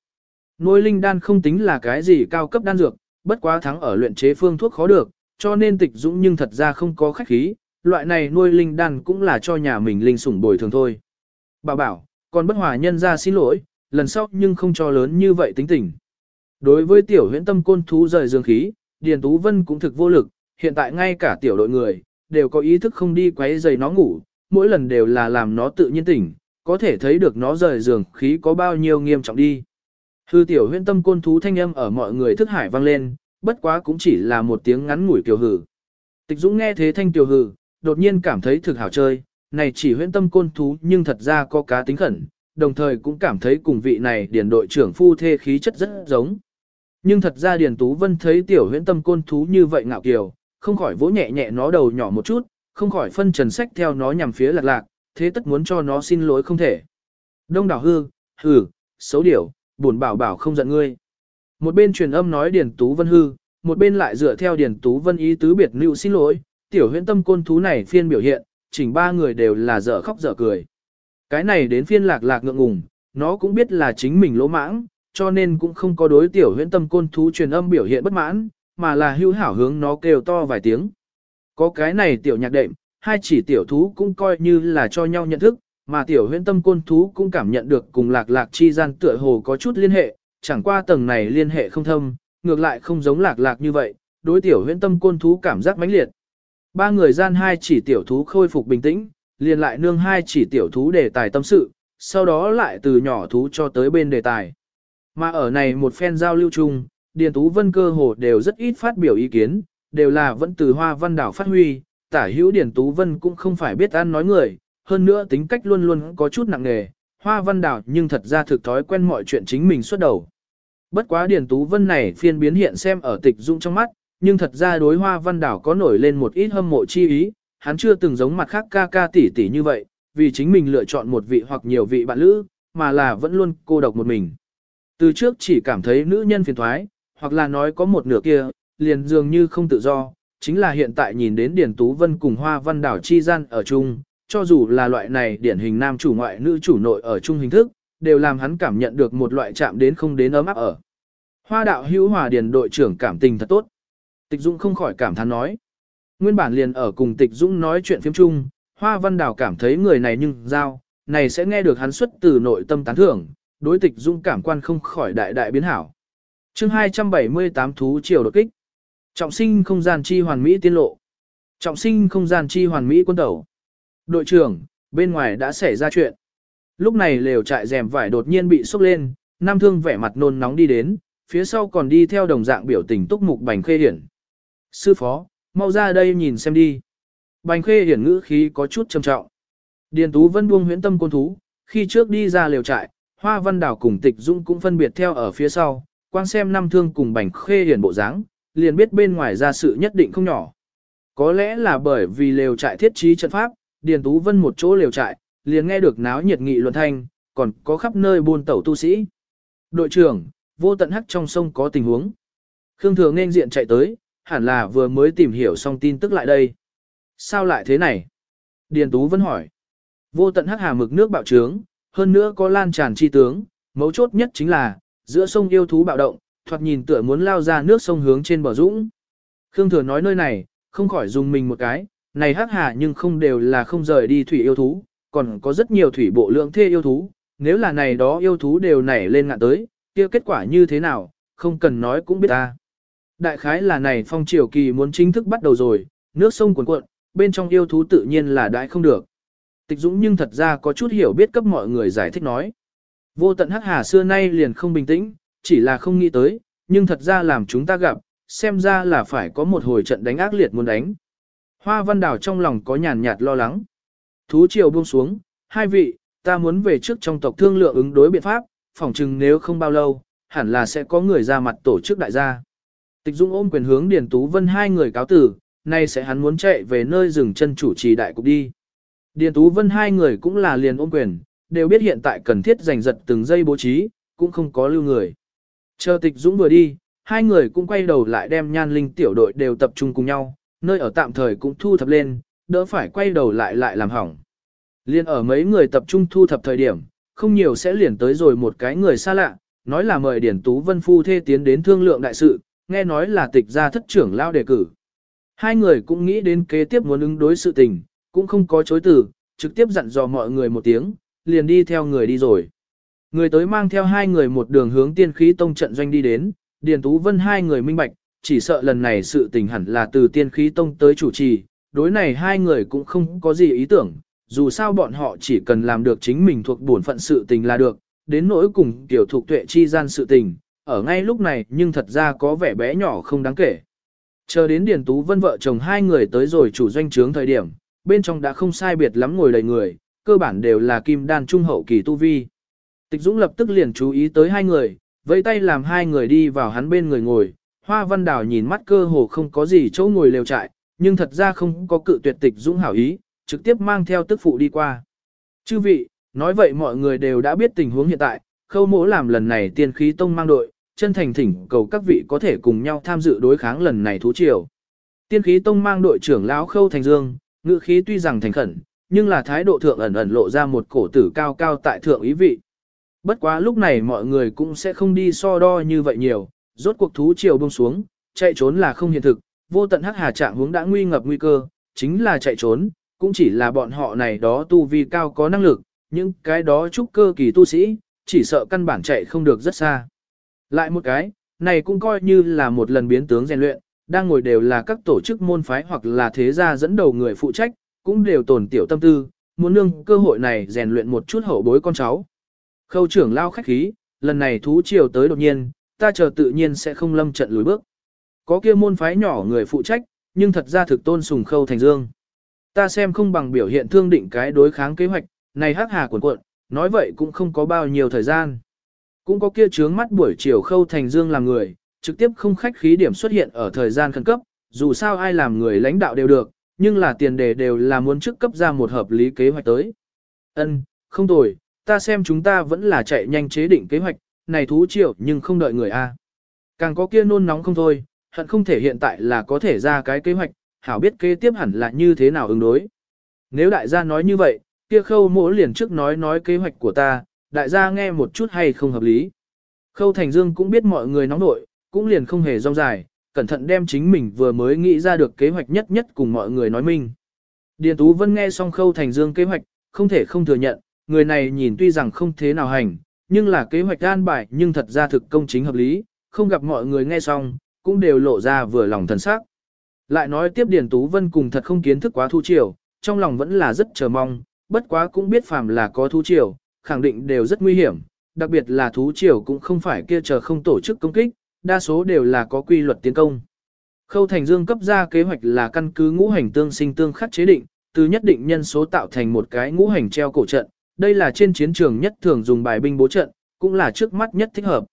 Nuôi linh đan không tính là cái gì cao cấp đan dược, bất quá thắng ở luyện chế phương thuốc khó được, cho nên tịch dũng nhưng thật ra không có khách khí, loại này nuôi linh đan cũng là cho nhà mình linh sủng bồi thường thôi. Bà bảo, còn bất hòa nhân ra xin lỗi, lần sau nhưng không cho lớn như vậy tính tình. Đối với tiểu huyễn tâm côn thú rời dương khí, Điền Tú Vân cũng thực vô lực, hiện tại ngay cả tiểu đội người, đều có ý thức không đi quấy giày nó ngủ, mỗi lần đều là làm nó tự nhiên tỉnh, có thể thấy được nó rời giường khí có bao nhiêu nghiêm trọng đi. Hư tiểu Huyễn tâm côn thú thanh âm ở mọi người thức hải vang lên, bất quá cũng chỉ là một tiếng ngắn ngủi kiều hử. Tịch Dũng nghe thế thanh kiều hử, đột nhiên cảm thấy thực hảo chơi, này chỉ huyễn tâm côn thú nhưng thật ra có cá tính khẩn, đồng thời cũng cảm thấy cùng vị này điển đội trưởng phu thê khí chất rất giống. Nhưng thật ra Điền Tú Vân thấy tiểu huyễn tâm côn thú như vậy ngạo kiều, không khỏi vỗ nhẹ nhẹ nó đầu nhỏ một chút, không khỏi phân trần sách theo nó nhằm phía lạc lạc, thế tất muốn cho nó xin lỗi không thể. Đông đảo hư, hừ, xấu điểu, buồn bảo bảo không giận ngươi. Một bên truyền âm nói Điền Tú Vân hư, một bên lại dựa theo Điền Tú Vân ý tứ biệt lưu xin lỗi, tiểu huyễn tâm côn thú này phiên biểu hiện, chỉnh ba người đều là dở khóc dở cười. Cái này đến phiên lạc lạc ngượng ngùng, nó cũng biết là chính mình lỗ mãng, cho nên cũng không có đối tiểu huyễn tâm côn thú truyền âm biểu hiện bất mãn, mà là hữu hảo hướng nó kêu to vài tiếng. Có cái này tiểu nhạc đệm, hai chỉ tiểu thú cũng coi như là cho nhau nhận thức, mà tiểu huyễn tâm côn thú cũng cảm nhận được cùng lạc lạc chi gian tựa hồ có chút liên hệ, chẳng qua tầng này liên hệ không thâm, ngược lại không giống lạc lạc như vậy, đối tiểu huyễn tâm côn thú cảm giác mãnh liệt. Ba người gian hai chỉ tiểu thú khôi phục bình tĩnh, liền lại nương hai chỉ tiểu thú đề tài tâm sự, sau đó lại từ nhỏ thú cho tới bên đề tài. Mà ở này một phen giao lưu chung, Điền Tú Vân cơ hồ đều rất ít phát biểu ý kiến, đều là vẫn từ hoa văn đảo phát huy, tả hữu Điền Tú Vân cũng không phải biết ăn nói người, hơn nữa tính cách luôn luôn có chút nặng nề, hoa văn đảo nhưng thật ra thực thói quen mọi chuyện chính mình xuất đầu. Bất quá Điền Tú Vân này phiên biến hiện xem ở tịch dung trong mắt, nhưng thật ra đối hoa văn đảo có nổi lên một ít hâm mộ chi ý, hắn chưa từng giống mặt khác ca ca tỷ tỷ như vậy, vì chính mình lựa chọn một vị hoặc nhiều vị bạn lữ, mà là vẫn luôn cô độc một mình. Từ trước chỉ cảm thấy nữ nhân phiền thoái, hoặc là nói có một nửa kia, liền dường như không tự do, chính là hiện tại nhìn đến Điển Tú Vân cùng Hoa Văn Đảo chi gian ở chung, cho dù là loại này điển hình nam chủ ngoại nữ chủ nội ở chung hình thức, đều làm hắn cảm nhận được một loại chạm đến không đến ấm áp ở. Hoa đạo hữu hòa điền đội trưởng cảm tình thật tốt. Tịch Dũng không khỏi cảm thán nói. Nguyên bản liền ở cùng Tịch Dũng nói chuyện phim chung, Hoa Văn Đào cảm thấy người này nhưng giao, này sẽ nghe được hắn xuất từ nội tâm tán thưởng, đối Tịch Dũng cảm quan không khỏi đại đại biến hảo. chương 278 thú triều đột kích. Trọng sinh không gian chi hoàn mỹ tiên lộ. Trọng sinh không gian chi hoàn mỹ quân tẩu. Đội trưởng, bên ngoài đã xảy ra chuyện. Lúc này lều trại rèm vải đột nhiên bị sốc lên, Nam Thương vẻ mặt nôn nóng đi đến, phía sau còn đi theo đồng dạng biểu tình túc mục bành khê hiển. Sư phó, mau ra đây nhìn xem đi. Bành khê hiển ngữ khí có chút trầm trọng. Điền Tú Vân buông huyễn tâm côn thú, khi trước đi ra liều trại, Hoa Văn Đảo cùng Tịch Dung cũng phân biệt theo ở phía sau, quan xem năm thương cùng bành khê hiển bộ dáng, liền biết bên ngoài ra sự nhất định không nhỏ. Có lẽ là bởi vì liều trại thiết trí trận pháp, Điền Tú Vân một chỗ liều trại, liền nghe được náo nhiệt nghị luận thanh, còn có khắp nơi buôn tẩu tu sĩ. Đội trưởng, vô tận hắc trong sông có tình huống. Khương Thường nên diện chạy tới, hẳn là vừa mới tìm hiểu xong tin tức lại đây. Sao lại thế này? Điền Tú vẫn hỏi. Vô tận hắc hà mực nước bạo trướng, hơn nữa có lan tràn chi tướng, mấu chốt nhất chính là, giữa sông yêu thú bạo động, thoạt nhìn tựa muốn lao ra nước sông hướng trên bờ dũng. Khương Thừa nói nơi này, không khỏi dùng mình một cái, này hắc hà nhưng không đều là không rời đi thủy yêu thú, còn có rất nhiều thủy bộ lượng thê yêu thú, nếu là này đó yêu thú đều nảy lên ngạn tới, kia kết quả như thế nào, không cần nói cũng biết ta. Đại khái là này phong triều kỳ muốn chính thức bắt đầu rồi, nước sông cuồn cuộn, bên trong yêu thú tự nhiên là đại không được. Tịch Dũng nhưng thật ra có chút hiểu biết cấp mọi người giải thích nói. Vô tận hắc hà xưa nay liền không bình tĩnh, chỉ là không nghĩ tới, nhưng thật ra làm chúng ta gặp, xem ra là phải có một hồi trận đánh ác liệt muốn đánh. Hoa văn đảo trong lòng có nhàn nhạt lo lắng. Thú triều buông xuống, hai vị, ta muốn về trước trong tộc thương lượng ứng đối biện pháp, phỏng chừng nếu không bao lâu, hẳn là sẽ có người ra mặt tổ chức đại gia. Tịch Dung ôm quyền hướng Điền Tú Vân hai người cáo tử, nay sẽ hắn muốn chạy về nơi dừng chân chủ trì đại cục đi. Điền Tú Vân hai người cũng là liền ôm quyền, đều biết hiện tại cần thiết giành giật từng giây bố trí, cũng không có lưu người. Chờ Tịch Dũng vừa đi, hai người cũng quay đầu lại đem nhan linh tiểu đội đều tập trung cùng nhau, nơi ở tạm thời cũng thu thập lên, đỡ phải quay đầu lại lại làm hỏng. Liên ở mấy người tập trung thu thập thời điểm, không nhiều sẽ liền tới rồi một cái người xa lạ, nói là mời Điển Tú Vân Phu thê tiến đến thương lượng đại sự, nghe nói là tịch gia thất trưởng lao đề cử. Hai người cũng nghĩ đến kế tiếp muốn ứng đối sự tình, cũng không có chối từ, trực tiếp dặn dò mọi người một tiếng, liền đi theo người đi rồi. Người tới mang theo hai người một đường hướng tiên khí tông trận doanh đi đến, Điền Tú Vân hai người minh bạch, chỉ sợ lần này sự tình hẳn là từ tiên khí tông tới chủ trì, đối này hai người cũng không có gì ý tưởng, dù sao bọn họ chỉ cần làm được chính mình thuộc bổn phận sự tình là được, đến nỗi cùng tiểu thuộc tuệ chi gian sự tình, ở ngay lúc này nhưng thật ra có vẻ bé nhỏ không đáng kể. Chờ đến Điền Tú Vân vợ chồng hai người tới rồi chủ doanh trướng thời điểm, bên trong đã không sai biệt lắm ngồi đầy người, cơ bản đều là kim đan trung hậu kỳ tu vi. Tịch Dũng lập tức liền chú ý tới hai người, vẫy tay làm hai người đi vào hắn bên người ngồi, Hoa Văn Đào nhìn mắt cơ hồ không có gì chỗ ngồi lều trại, nhưng thật ra không có cự tuyệt Tịch Dũng hảo ý, trực tiếp mang theo tức phụ đi qua. Chư vị, nói vậy mọi người đều đã biết tình huống hiện tại, khâu mỗ làm lần này tiên khí tông mang đội, chân thành thỉnh cầu các vị có thể cùng nhau tham dự đối kháng lần này thú triều. Tiên khí tông mang đội trưởng lão khâu thành dương, ngữ khí tuy rằng thành khẩn, nhưng là thái độ thượng ẩn ẩn lộ ra một cổ tử cao cao tại thượng ý vị. Bất quá lúc này mọi người cũng sẽ không đi so đo như vậy nhiều, rốt cuộc thú triều buông xuống, chạy trốn là không hiện thực, vô tận hắc hà trạng hướng đã nguy ngập nguy cơ, chính là chạy trốn, cũng chỉ là bọn họ này đó tu vi cao có năng lực, những cái đó trúc cơ kỳ tu sĩ, chỉ sợ căn bản chạy không được rất xa. Lại một cái, này cũng coi như là một lần biến tướng rèn luyện, đang ngồi đều là các tổ chức môn phái hoặc là thế gia dẫn đầu người phụ trách, cũng đều tồn tiểu tâm tư, muốn nương cơ hội này rèn luyện một chút hậu bối con cháu. Khâu trưởng lao khách khí, lần này thú triều tới đột nhiên, ta chờ tự nhiên sẽ không lâm trận lùi bước. Có kia môn phái nhỏ người phụ trách, nhưng thật ra thực tôn sùng khâu thành dương. Ta xem không bằng biểu hiện thương định cái đối kháng kế hoạch, này hắc hà cuộn cuộn, nói vậy cũng không có bao nhiêu thời gian. Cũng có kia trướng mắt buổi chiều khâu thành dương làm người, trực tiếp không khách khí điểm xuất hiện ở thời gian khẩn cấp, dù sao ai làm người lãnh đạo đều được, nhưng là tiền đề đều là muốn trước cấp ra một hợp lý kế hoạch tới. Ân, không tồi, ta xem chúng ta vẫn là chạy nhanh chế định kế hoạch, này thú triệu nhưng không đợi người A. Càng có kia nôn nóng không thôi, hận không thể hiện tại là có thể ra cái kế hoạch, hảo biết kế tiếp hẳn là như thế nào ứng đối. Nếu đại gia nói như vậy, kia khâu mỗ liền trước nói nói kế hoạch của ta, đại gia nghe một chút hay không hợp lý. Khâu Thành Dương cũng biết mọi người nóng nội, cũng liền không hề rong dài, cẩn thận đem chính mình vừa mới nghĩ ra được kế hoạch nhất nhất cùng mọi người nói minh. Điền Tú Vân nghe xong Khâu Thành Dương kế hoạch, không thể không thừa nhận, người này nhìn tuy rằng không thế nào hành, nhưng là kế hoạch an bài nhưng thật ra thực công chính hợp lý, không gặp mọi người nghe xong, cũng đều lộ ra vừa lòng thần sắc. Lại nói tiếp Điền Tú Vân cùng thật không kiến thức quá thu triều, trong lòng vẫn là rất chờ mong, bất quá cũng biết phàm là có thu triều, khẳng định đều rất nguy hiểm, đặc biệt là thú triều cũng không phải kia chờ không tổ chức công kích, đa số đều là có quy luật tiến công. Khâu Thành Dương cấp ra kế hoạch là căn cứ ngũ hành tương sinh tương khắc chế định, từ nhất định nhân số tạo thành một cái ngũ hành treo cổ trận, đây là trên chiến trường nhất thường dùng bài binh bố trận, cũng là trước mắt nhất thích hợp.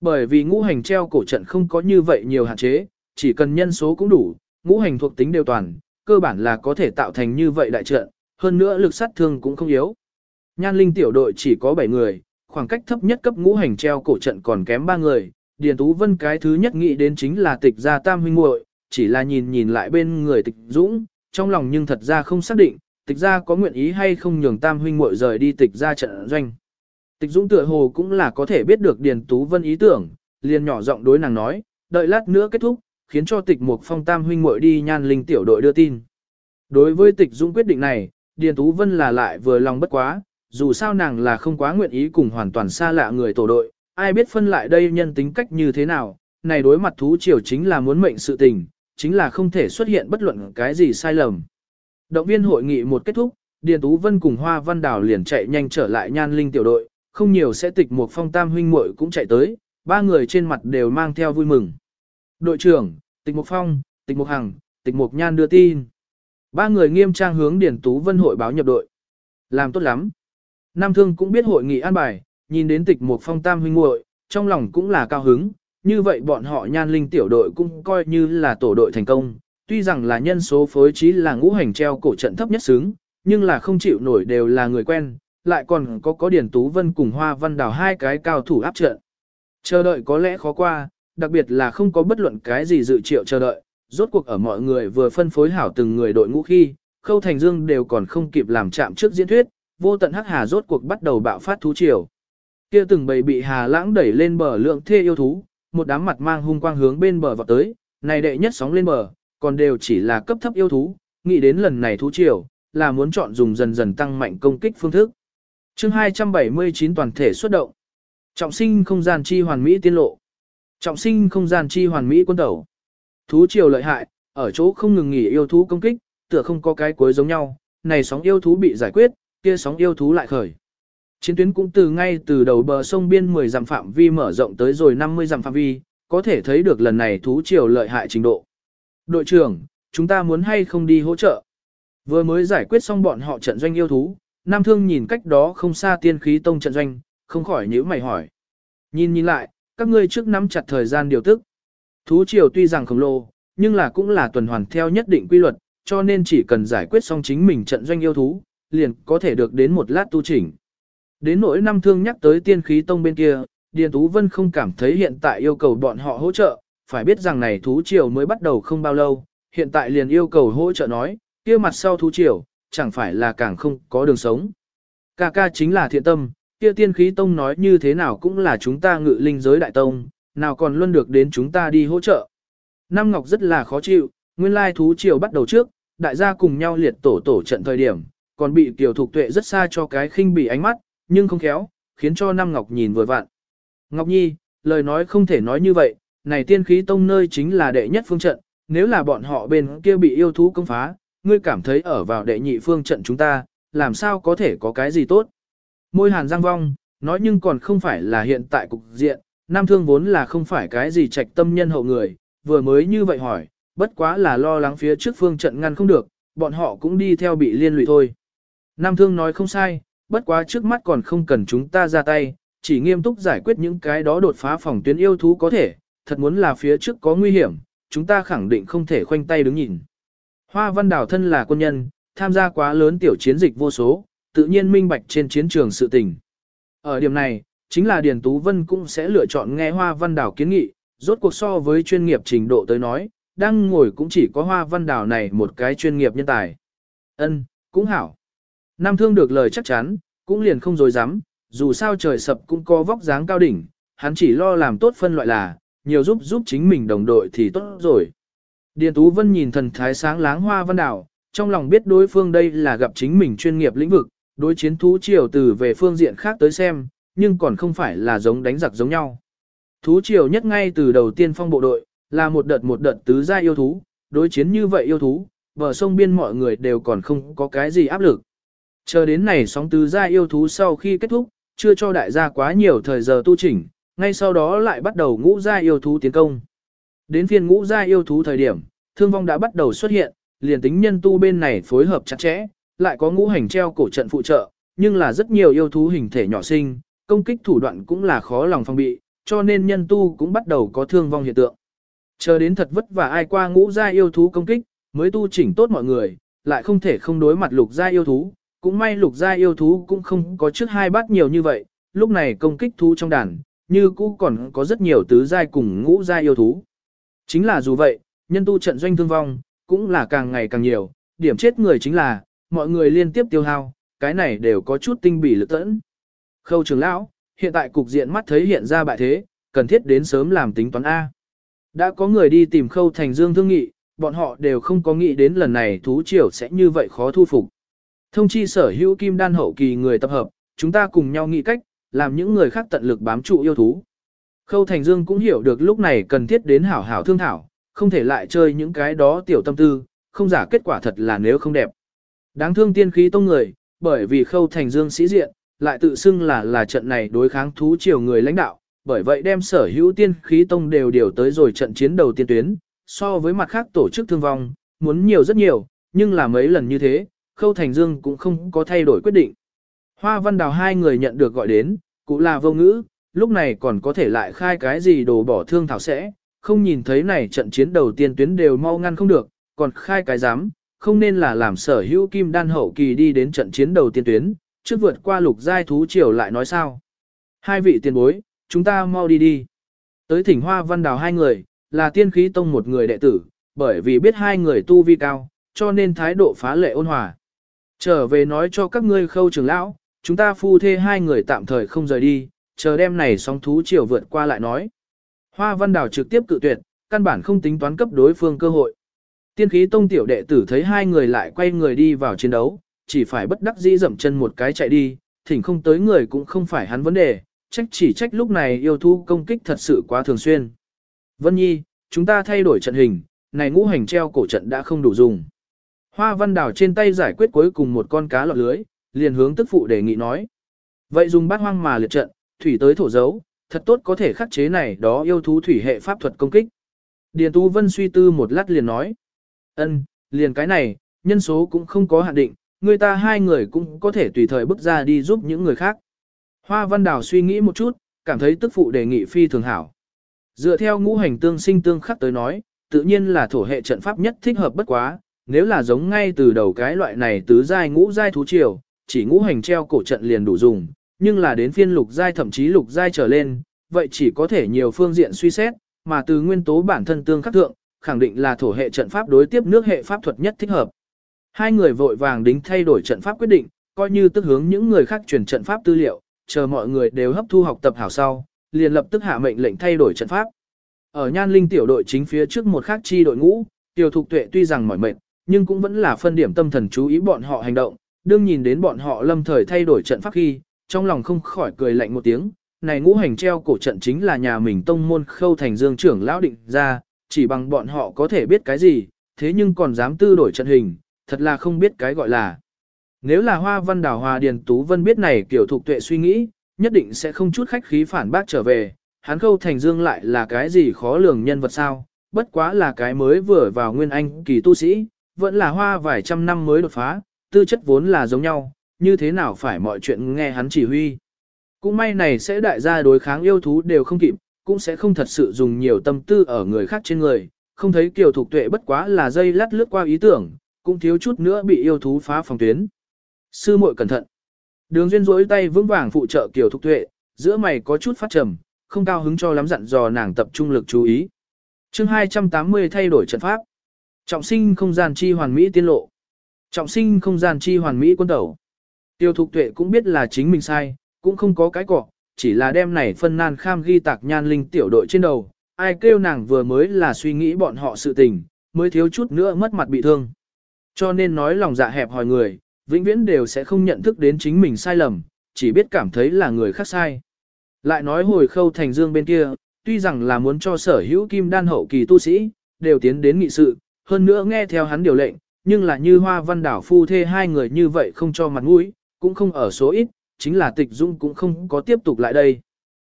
Bởi vì ngũ hành treo cổ trận không có như vậy nhiều hạn chế, chỉ cần nhân số cũng đủ, ngũ hành thuộc tính đều toàn, cơ bản là có thể tạo thành như vậy đại trận, hơn nữa lực sát thương cũng không yếu. Nhan linh tiểu đội chỉ có 7 người, khoảng cách thấp nhất cấp ngũ hành treo cổ trận còn kém 3 người. Điền Tú Vân cái thứ nhất nghĩ đến chính là tịch gia tam huynh muội, chỉ là nhìn nhìn lại bên người tịch dũng, trong lòng nhưng thật ra không xác định, tịch gia có nguyện ý hay không nhường tam huynh muội rời đi tịch gia trận doanh. Tịch dũng tựa hồ cũng là có thể biết được Điền Tú Vân ý tưởng, liền nhỏ giọng đối nàng nói, đợi lát nữa kết thúc, khiến cho tịch mục phong tam huynh muội đi nhan linh tiểu đội đưa tin. Đối với tịch dũng quyết định này, Điền Tú Vân là lại vừa lòng bất quá, dù sao nàng là không quá nguyện ý cùng hoàn toàn xa lạ người tổ đội, ai biết phân lại đây nhân tính cách như thế nào, này đối mặt thú triều chính là muốn mệnh sự tình, chính là không thể xuất hiện bất luận cái gì sai lầm. Động viên hội nghị một kết thúc, Điền Tú Vân cùng Hoa Văn Đào liền chạy nhanh trở lại nhan linh tiểu đội, không nhiều sẽ tịch một phong tam huynh muội cũng chạy tới, ba người trên mặt đều mang theo vui mừng. Đội trưởng, tịch một phong, tịch một hằng, tịch một nhan đưa tin. Ba người nghiêm trang hướng Điền Tú Vân hội báo nhập đội. Làm tốt lắm. Nam Thương cũng biết hội nghị an bài, nhìn đến tịch một phong tam huynh muội, trong lòng cũng là cao hứng, như vậy bọn họ nhan linh tiểu đội cũng coi như là tổ đội thành công, tuy rằng là nhân số phối trí là ngũ hành treo cổ trận thấp nhất xứng, nhưng là không chịu nổi đều là người quen, lại còn có có Điền Tú Vân cùng Hoa Văn Đào hai cái cao thủ áp trận. Chờ đợi có lẽ khó qua, đặc biệt là không có bất luận cái gì dự triệu chờ đợi, rốt cuộc ở mọi người vừa phân phối hảo từng người đội ngũ khi, Khâu Thành Dương đều còn không kịp làm chạm trước diễn thuyết, vô tận hắc hà rốt cuộc bắt đầu bạo phát thú triều. Kia từng bầy bị hà lãng đẩy lên bờ lượng thê yêu thú, một đám mặt mang hung quang hướng bên bờ vọt tới, này đệ nhất sóng lên bờ, còn đều chỉ là cấp thấp yêu thú, nghĩ đến lần này thú triều, là muốn chọn dùng dần dần tăng mạnh công kích phương thức. Chương 279 toàn thể xuất động. Trọng sinh không gian chi hoàn mỹ tiên lộ. Trọng sinh không gian chi hoàn mỹ quân tẩu. Thú triều lợi hại, ở chỗ không ngừng nghỉ yêu thú công kích, tựa không có cái cuối giống nhau, này sóng yêu thú bị giải quyết, kia sóng yêu thú lại khởi. Chiến tuyến cũng từ ngay từ đầu bờ sông biên 10 dặm phạm vi mở rộng tới rồi 50 dặm phạm vi, có thể thấy được lần này thú triều lợi hại trình độ. Đội trưởng, chúng ta muốn hay không đi hỗ trợ? Vừa mới giải quyết xong bọn họ trận doanh yêu thú, Nam Thương nhìn cách đó không xa tiên khí tông trận doanh, không khỏi nhíu mày hỏi. Nhìn nhìn lại, các ngươi trước nắm chặt thời gian điều tức. Thú triều tuy rằng khổng lồ, nhưng là cũng là tuần hoàn theo nhất định quy luật, cho nên chỉ cần giải quyết xong chính mình trận doanh yêu thú, liền có thể được đến một lát tu chỉnh. Đến nỗi năm thương nhắc tới tiên khí tông bên kia, Điền Tú Vân không cảm thấy hiện tại yêu cầu bọn họ hỗ trợ, phải biết rằng này thú triều mới bắt đầu không bao lâu, hiện tại liền yêu cầu hỗ trợ nói, kia mặt sau thú triều, chẳng phải là càng không có đường sống. Ca ca chính là thiện tâm, kia tiên khí tông nói như thế nào cũng là chúng ta ngự linh giới đại tông, nào còn luôn được đến chúng ta đi hỗ trợ. Nam Ngọc rất là khó chịu, nguyên lai thú triều bắt đầu trước, đại gia cùng nhau liệt tổ tổ trận thời điểm, còn bị tiểu thục tuệ rất xa cho cái khinh bỉ ánh mắt, nhưng không khéo, khiến cho Nam Ngọc nhìn vừa vặn. Ngọc Nhi, lời nói không thể nói như vậy, này tiên khí tông nơi chính là đệ nhất phương trận, nếu là bọn họ bên kia bị yêu thú công phá, ngươi cảm thấy ở vào đệ nhị phương trận chúng ta, làm sao có thể có cái gì tốt. Môi hàn giang vong, nói nhưng còn không phải là hiện tại cục diện, Nam Thương vốn là không phải cái gì trạch tâm nhân hậu người, vừa mới như vậy hỏi, bất quá là lo lắng phía trước phương trận ngăn không được, bọn họ cũng đi theo bị liên lụy thôi. Nam Thương nói không sai, bất quá trước mắt còn không cần chúng ta ra tay, chỉ nghiêm túc giải quyết những cái đó đột phá phòng tuyến yêu thú có thể, thật muốn là phía trước có nguy hiểm, chúng ta khẳng định không thể khoanh tay đứng nhìn. Hoa Văn Đào thân là quân nhân, tham gia quá lớn tiểu chiến dịch vô số, tự nhiên minh bạch trên chiến trường sự tình. Ở điểm này, chính là Điền Tú Vân cũng sẽ lựa chọn nghe Hoa Văn Đào kiến nghị, rốt cuộc so với chuyên nghiệp trình độ tới nói, đang ngồi cũng chỉ có Hoa Văn Đào này một cái chuyên nghiệp nhân tài. Ân, cũng hảo. Nam Thương được lời chắc chắn, cũng liền không dối dám, dù sao trời sập cũng có vóc dáng cao đỉnh, hắn chỉ lo làm tốt phân loại là, nhiều giúp giúp chính mình đồng đội thì tốt rồi. Điền Tú Vân nhìn thần thái sáng láng hoa văn đảo, trong lòng biết đối phương đây là gặp chính mình chuyên nghiệp lĩnh vực, đối chiến thú triều từ về phương diện khác tới xem, nhưng còn không phải là giống đánh giặc giống nhau. Thú triều nhất ngay từ đầu tiên phong bộ đội, là một đợt một đợt tứ gia yêu thú, đối chiến như vậy yêu thú, bờ sông biên mọi người đều còn không có cái gì áp lực. Chờ đến này sóng tứ gia yêu thú sau khi kết thúc, chưa cho đại gia quá nhiều thời giờ tu chỉnh, ngay sau đó lại bắt đầu ngũ gia yêu thú tiến công. Đến phiên ngũ gia yêu thú thời điểm, thương vong đã bắt đầu xuất hiện, liền tính nhân tu bên này phối hợp chặt chẽ, lại có ngũ hành treo cổ trận phụ trợ, nhưng là rất nhiều yêu thú hình thể nhỏ sinh, công kích thủ đoạn cũng là khó lòng phòng bị, cho nên nhân tu cũng bắt đầu có thương vong hiện tượng. Chờ đến thật vất vả ai qua ngũ gia yêu thú công kích, mới tu chỉnh tốt mọi người, lại không thể không đối mặt lục gia yêu thú, cũng may lục gia yêu thú cũng không có trước hai bát nhiều như vậy, lúc này công kích thú trong đàn, như cũ còn có rất nhiều tứ giai cùng ngũ giai yêu thú. Chính là dù vậy, nhân tu trận doanh thương vong, cũng là càng ngày càng nhiều, điểm chết người chính là, mọi người liên tiếp tiêu hao, cái này đều có chút tinh bỉ lực tẫn. Khâu trường lão, hiện tại cục diện mắt thấy hiện ra bại thế, cần thiết đến sớm làm tính toán A. Đã có người đi tìm khâu thành dương thương nghị, bọn họ đều không có nghĩ đến lần này thú triều sẽ như vậy khó thu phục. Thông chi sở hữu kim đan hậu kỳ người tập hợp, chúng ta cùng nhau nghĩ cách, làm những người khác tận lực bám trụ yêu thú. Khâu Thành Dương cũng hiểu được lúc này cần thiết đến hảo hảo thương thảo, không thể lại chơi những cái đó tiểu tâm tư, không giả kết quả thật là nếu không đẹp. Đáng thương tiên khí tông người, bởi vì Khâu Thành Dương sĩ diện, lại tự xưng là là trận này đối kháng thú triều người lãnh đạo, bởi vậy đem sở hữu tiên khí tông đều điều tới rồi trận chiến đầu tiên tuyến, so với mặt khác tổ chức thương vong, muốn nhiều rất nhiều, nhưng là mấy lần như thế, Khâu Thành Dương cũng không có thay đổi quyết định. Hoa Văn Đào hai người nhận được gọi đến, cũng là vô ngữ, lúc này còn có thể lại khai cái gì đồ bỏ thương thảo sẽ, không nhìn thấy này trận chiến đầu tiên tuyến đều mau ngăn không được, còn khai cái dám, không nên là làm sở hữu kim đan hậu kỳ đi đến trận chiến đầu tiên tuyến, trước vượt qua lục giai thú triều lại nói sao. Hai vị tiền bối, chúng ta mau đi đi. Tới thỉnh Hoa Văn Đào hai người, là tiên khí tông một người đệ tử, bởi vì biết hai người tu vi cao, cho nên thái độ phá lệ ôn hòa. Trở về nói cho các ngươi khâu trưởng lão, chúng ta phu thê hai người tạm thời không rời đi, chờ đêm này sóng thú chiều vượt qua lại nói. Hoa Văn Đào trực tiếp cự tuyệt, căn bản không tính toán cấp đối phương cơ hội. Tiên khí tông tiểu đệ tử thấy hai người lại quay người đi vào chiến đấu, chỉ phải bất đắc dĩ dậm chân một cái chạy đi, thỉnh không tới người cũng không phải hắn vấn đề, trách chỉ trách lúc này yêu thú công kích thật sự quá thường xuyên. Vân Nhi, chúng ta thay đổi trận hình, này ngũ hành treo cổ trận đã không đủ dùng. Hoa văn đảo trên tay giải quyết cuối cùng một con cá lọt lưới, liền hướng tức phụ đề nghị nói. Vậy dùng bát hoang mà liệt trận, thủy tới thổ dấu, thật tốt có thể khắc chế này đó yêu thú thủy hệ pháp thuật công kích. Điền Tú Vân suy tư một lát liền nói. ân, liền cái này, nhân số cũng không có hạn định, người ta hai người cũng có thể tùy thời bước ra đi giúp những người khác. Hoa Văn Đào suy nghĩ một chút, cảm thấy tức phụ đề nghị phi thường hảo. Dựa theo ngũ hành tương sinh tương khắc tới nói, tự nhiên là thổ hệ trận pháp nhất thích hợp bất quá, nếu là giống ngay từ đầu cái loại này tứ giai ngũ giai thú triều, chỉ ngũ hành treo cổ trận liền đủ dùng, nhưng là đến phiên lục giai thậm chí lục giai trở lên, vậy chỉ có thể nhiều phương diện suy xét, mà từ nguyên tố bản thân tương khắc thượng, khẳng định là thổ hệ trận pháp đối tiếp nước hệ pháp thuật nhất thích hợp. Hai người vội vàng đính thay đổi trận pháp quyết định, coi như tức hướng những người khác truyền trận pháp tư liệu, chờ mọi người đều hấp thu học tập hảo sau, liền lập tức hạ mệnh lệnh thay đổi trận pháp. Ở Nhan Linh tiểu đội chính phía trước một khác chi đội ngũ, Tiểu Thục Tuệ tuy rằng mỏi mệt, nhưng cũng vẫn là phân điểm tâm thần chú ý bọn họ hành động, đương nhìn đến bọn họ lâm thời thay đổi trận pháp khi, trong lòng không khỏi cười lạnh một tiếng, này ngũ hành treo cổ trận chính là nhà mình tông môn khâu thành dương trưởng lão định ra, chỉ bằng bọn họ có thể biết cái gì, thế nhưng còn dám tư đổi trận hình, thật là không biết cái gọi là. Nếu là hoa văn đảo hòa điền tú vân biết này kiểu thục tuệ suy nghĩ, nhất định sẽ không chút khách khí phản bác trở về, hắn khâu thành dương lại là cái gì khó lường nhân vật sao, bất quá là cái mới vừa vào nguyên anh kỳ tu sĩ, vẫn là hoa vài trăm năm mới đột phá, tư chất vốn là giống nhau, như thế nào phải mọi chuyện nghe hắn chỉ huy. Cũng may này sẽ đại gia đối kháng yêu thú đều không kịp, cũng sẽ không thật sự dùng nhiều tâm tư ở người khác trên người, không thấy kiều thục tuệ bất quá là dây lát lướt qua ý tưởng, cũng thiếu chút nữa bị yêu thú phá phòng tuyến. Sư muội cẩn thận. Đường duyên rỗi tay vững vàng phụ trợ kiều thục tuệ, giữa mày có chút phát trầm, không cao hứng cho lắm dặn dò nàng tập trung lực chú ý. chương 280 thay đổi trận pháp. Trọng sinh không gian chi hoàn mỹ tiên lộ. Trọng sinh không gian chi hoàn mỹ quân tẩu. Tiêu thục tuệ cũng biết là chính mình sai, cũng không có cái cọ, chỉ là đem này phân nan kham ghi tạc nhan linh tiểu đội trên đầu, ai kêu nàng vừa mới là suy nghĩ bọn họ sự tình, mới thiếu chút nữa mất mặt bị thương. Cho nên nói lòng dạ hẹp hỏi người, vĩnh viễn đều sẽ không nhận thức đến chính mình sai lầm, chỉ biết cảm thấy là người khác sai. Lại nói hồi khâu thành dương bên kia, tuy rằng là muốn cho sở hữu kim đan hậu kỳ tu sĩ, đều tiến đến nghị sự, hơn nữa nghe theo hắn điều lệnh, nhưng là như hoa văn đảo phu thê hai người như vậy không cho mặt mũi, cũng không ở số ít, chính là tịch dung cũng không có tiếp tục lại đây.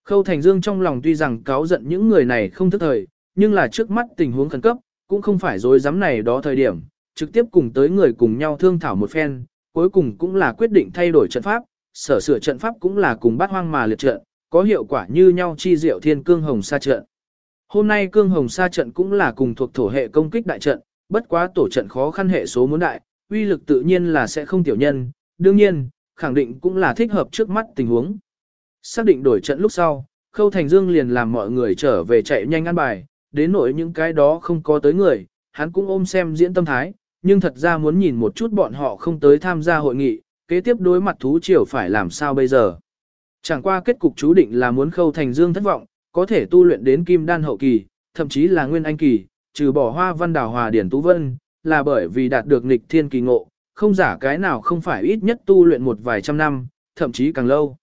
Khâu Thành Dương trong lòng tuy rằng cáo giận những người này không thức thời, nhưng là trước mắt tình huống khẩn cấp, cũng không phải dối dám này đó thời điểm, trực tiếp cùng tới người cùng nhau thương thảo một phen, cuối cùng cũng là quyết định thay đổi trận pháp, sở sửa trận pháp cũng là cùng bát hoang mà liệt trận, có hiệu quả như nhau chi diệu thiên cương hồng sa trận. Hôm nay cương hồng sa trận cũng là cùng thuộc thổ hệ công kích đại trận, bất quá tổ trận khó khăn hệ số muốn đại, uy lực tự nhiên là sẽ không tiểu nhân, đương nhiên, khẳng định cũng là thích hợp trước mắt tình huống. Xác định đổi trận lúc sau, Khâu Thành Dương liền làm mọi người trở về chạy nhanh ăn bài, đến nỗi những cái đó không có tới người, hắn cũng ôm xem diễn tâm thái, nhưng thật ra muốn nhìn một chút bọn họ không tới tham gia hội nghị, kế tiếp đối mặt thú triều phải làm sao bây giờ. Chẳng qua kết cục chú định là muốn Khâu Thành Dương thất vọng, có thể tu luyện đến kim đan hậu kỳ, thậm chí là nguyên anh kỳ, trừ bỏ hoa văn đào hòa điển tú vân, là bởi vì đạt được nghịch thiên kỳ ngộ, không giả cái nào không phải ít nhất tu luyện một vài trăm năm, thậm chí càng lâu.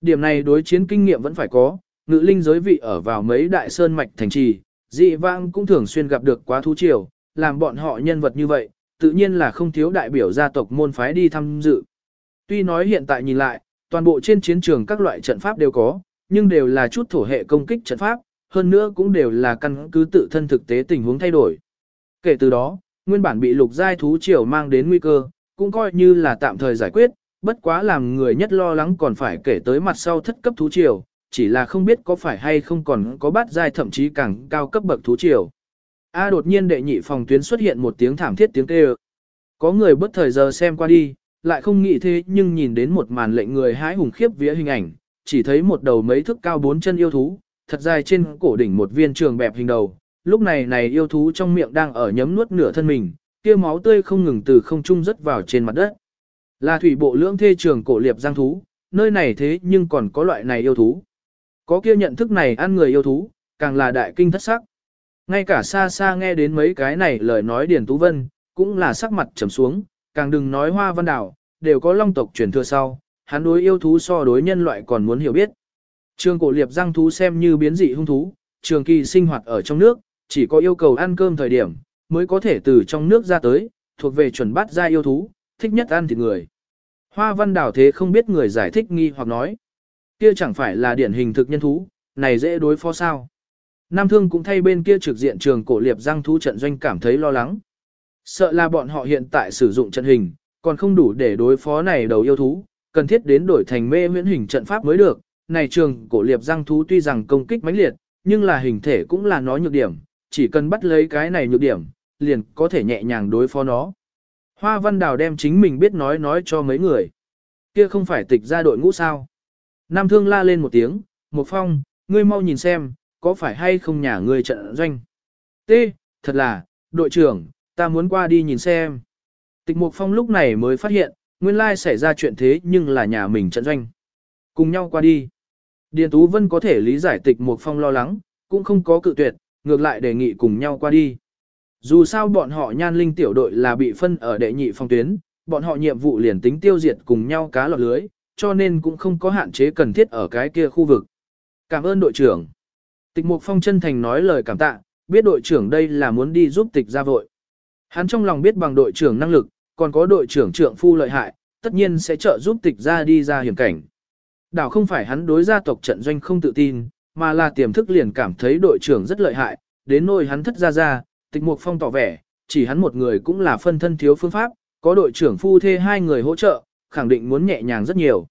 Điểm này đối chiến kinh nghiệm vẫn phải có, ngự linh giới vị ở vào mấy đại sơn mạch thành trì, dị vãng cũng thường xuyên gặp được quá thú triều, làm bọn họ nhân vật như vậy, tự nhiên là không thiếu đại biểu gia tộc môn phái đi tham dự. Tuy nói hiện tại nhìn lại, toàn bộ trên chiến trường các loại trận pháp đều có, nhưng đều là chút thổ hệ công kích trận pháp, hơn nữa cũng đều là căn cứ tự thân thực tế tình huống thay đổi. Kể từ đó, nguyên bản bị lục giai thú triều mang đến nguy cơ, cũng coi như là tạm thời giải quyết, bất quá làm người nhất lo lắng còn phải kể tới mặt sau thất cấp thú triều, chỉ là không biết có phải hay không còn có bát giai thậm chí càng cao cấp bậc thú triều. A đột nhiên đệ nhị phòng tuyến xuất hiện một tiếng thảm thiết tiếng kêu. Có người bất thời giờ xem qua đi, lại không nghĩ thế nhưng nhìn đến một màn lệnh người hái hùng khiếp vía hình ảnh, chỉ thấy một đầu mấy thước cao bốn chân yêu thú, thật dài trên cổ đỉnh một viên trường bẹp hình đầu, lúc này này yêu thú trong miệng đang ở nhấm nuốt nửa thân mình, kia máu tươi không ngừng từ không trung rớt vào trên mặt đất. Là thủy bộ lưỡng thê trường cổ liệp giang thú, nơi này thế nhưng còn có loại này yêu thú. Có kia nhận thức này ăn người yêu thú, càng là đại kinh thất sắc. Ngay cả xa xa nghe đến mấy cái này lời nói Điền Tú Vân, cũng là sắc mặt trầm xuống, càng đừng nói hoa văn đảo, đều có long tộc truyền thừa sau, hắn đối yêu thú so đối nhân loại còn muốn hiểu biết. Trường cổ liệp răng thú xem như biến dị hung thú, trường kỳ sinh hoạt ở trong nước, chỉ có yêu cầu ăn cơm thời điểm, mới có thể từ trong nước ra tới, thuộc về chuẩn bát gia yêu thú, thích nhất ăn thịt người. Hoa văn đảo thế không biết người giải thích nghi hoặc nói. Kia chẳng phải là điển hình thực nhân thú, này dễ đối phó sao. Nam thương cũng thay bên kia trực diện trường cổ liệp răng thú trận doanh cảm thấy lo lắng. Sợ là bọn họ hiện tại sử dụng trận hình, còn không đủ để đối phó này đầu yêu thú, cần thiết đến đổi thành mê huyễn hình trận pháp mới được. Này trường cổ liệp răng thú tuy rằng công kích mãnh liệt, nhưng là hình thể cũng là nó nhược điểm, chỉ cần bắt lấy cái này nhược điểm, liền có thể nhẹ nhàng đối phó nó. Hoa Văn Đào đem chính mình biết nói nói cho mấy người. Kia không phải tịch ra đội ngũ sao. Nam Thương la lên một tiếng, một phong, ngươi mau nhìn xem, có phải hay không nhà ngươi trận doanh. T, thật là, đội trưởng, ta muốn qua đi nhìn xem. Tịch Mục Phong lúc này mới phát hiện, nguyên lai xảy ra chuyện thế nhưng là nhà mình trận doanh. Cùng nhau qua đi. Điền Tú Vân có thể lý giải tịch Mục Phong lo lắng, cũng không có cự tuyệt, ngược lại đề nghị cùng nhau qua đi. Dù sao bọn họ nhan linh tiểu đội là bị phân ở đệ nhị phong tuyến, bọn họ nhiệm vụ liền tính tiêu diệt cùng nhau cá lọt lưới, cho nên cũng không có hạn chế cần thiết ở cái kia khu vực. Cảm ơn đội trưởng. Tịch Mục Phong chân thành nói lời cảm tạ, biết đội trưởng đây là muốn đi giúp tịch ra vội. Hắn trong lòng biết bằng đội trưởng năng lực, còn có đội trưởng trưởng phu lợi hại, tất nhiên sẽ trợ giúp tịch ra đi ra hiểm cảnh. Đảo không phải hắn đối gia tộc trận doanh không tự tin, mà là tiềm thức liền cảm thấy đội trưởng rất lợi hại, đến nỗi hắn thất ra ra, tịch mục phong tỏ vẻ, chỉ hắn một người cũng là phân thân thiếu phương pháp, có đội trưởng phu thê hai người hỗ trợ, khẳng định muốn nhẹ nhàng rất nhiều.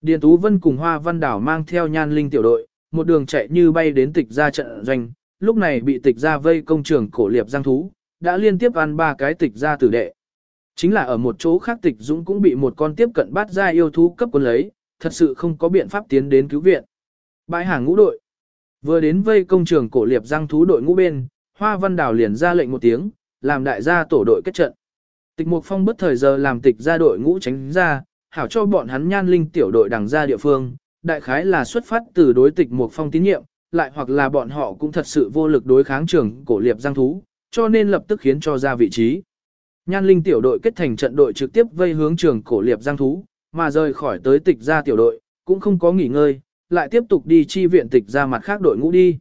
Điền Tú Vân cùng Hoa Văn Đảo mang theo nhan linh tiểu đội, một đường chạy như bay đến tịch ra trận doanh, lúc này bị tịch ra vây công trường cổ liệp giang thú, đã liên tiếp ăn ba cái tịch ra tử đệ. Chính là ở một chỗ khác tịch dũng cũng bị một con tiếp cận bắt gia yêu thú cấp quân lấy, thật sự không có biện pháp tiến đến cứu viện. Bãi hàng ngũ đội. Vừa đến vây công trường cổ liệp giang thú đội ngũ bên, Hoa Văn Đào liền ra lệnh một tiếng, làm đại gia tổ đội kết trận. Tịch Mục Phong bất thời giờ làm tịch ra đội ngũ tránh ra, hảo cho bọn hắn nhan linh tiểu đội đằng ra địa phương, đại khái là xuất phát từ đối tịch Mục Phong tín nhiệm, lại hoặc là bọn họ cũng thật sự vô lực đối kháng trường cổ liệp giang thú, cho nên lập tức khiến cho ra vị trí. Nhan linh tiểu đội kết thành trận đội trực tiếp vây hướng trường cổ liệp giang thú, mà rời khỏi tới tịch Gia tiểu đội, cũng không có nghỉ ngơi, lại tiếp tục đi chi viện tịch ra mặt khác đội ngũ đi.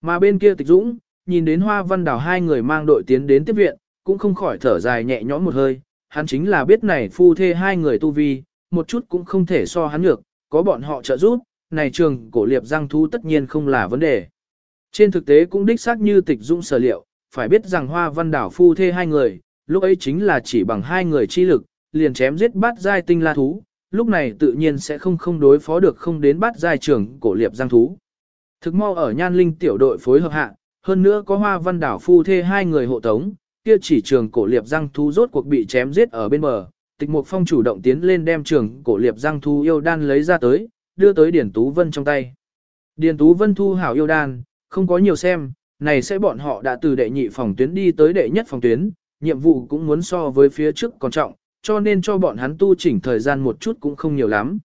Mà bên kia tịch dũng, nhìn đến hoa văn đảo hai người mang đội tiến đến tiếp viện, cũng không khỏi thở dài nhẹ nhõm một hơi, hắn chính là biết này phu thê hai người tu vi, một chút cũng không thể so hắn được, có bọn họ trợ giúp, này trường cổ liệp giang thú tất nhiên không là vấn đề. Trên thực tế cũng đích xác như tịch dũng sở liệu, phải biết rằng hoa văn đảo phu thê hai người, lúc ấy chính là chỉ bằng hai người chi lực, liền chém giết bát giai tinh la thú, lúc này tự nhiên sẽ không không đối phó được không đến bát giai trưởng cổ liệp giang thú. Thực mau ở nhan linh tiểu đội phối hợp hạ, hơn nữa có hoa văn đảo phu thê hai người hộ tống, kia chỉ trường cổ liệp giang thú rốt cuộc bị chém giết ở bên bờ. Tịch Mục Phong chủ động tiến lên đem trường cổ liệp giang thú yêu đan lấy ra tới, đưa tới Điền Tú Vân trong tay. Điền Tú Vân thu hảo yêu đan, không có nhiều xem, này sẽ bọn họ đã từ đệ nhị phòng tuyến đi tới đệ nhất phòng tuyến, nhiệm vụ cũng muốn so với phía trước còn trọng, cho nên cho bọn hắn tu chỉnh thời gian một chút cũng không nhiều lắm.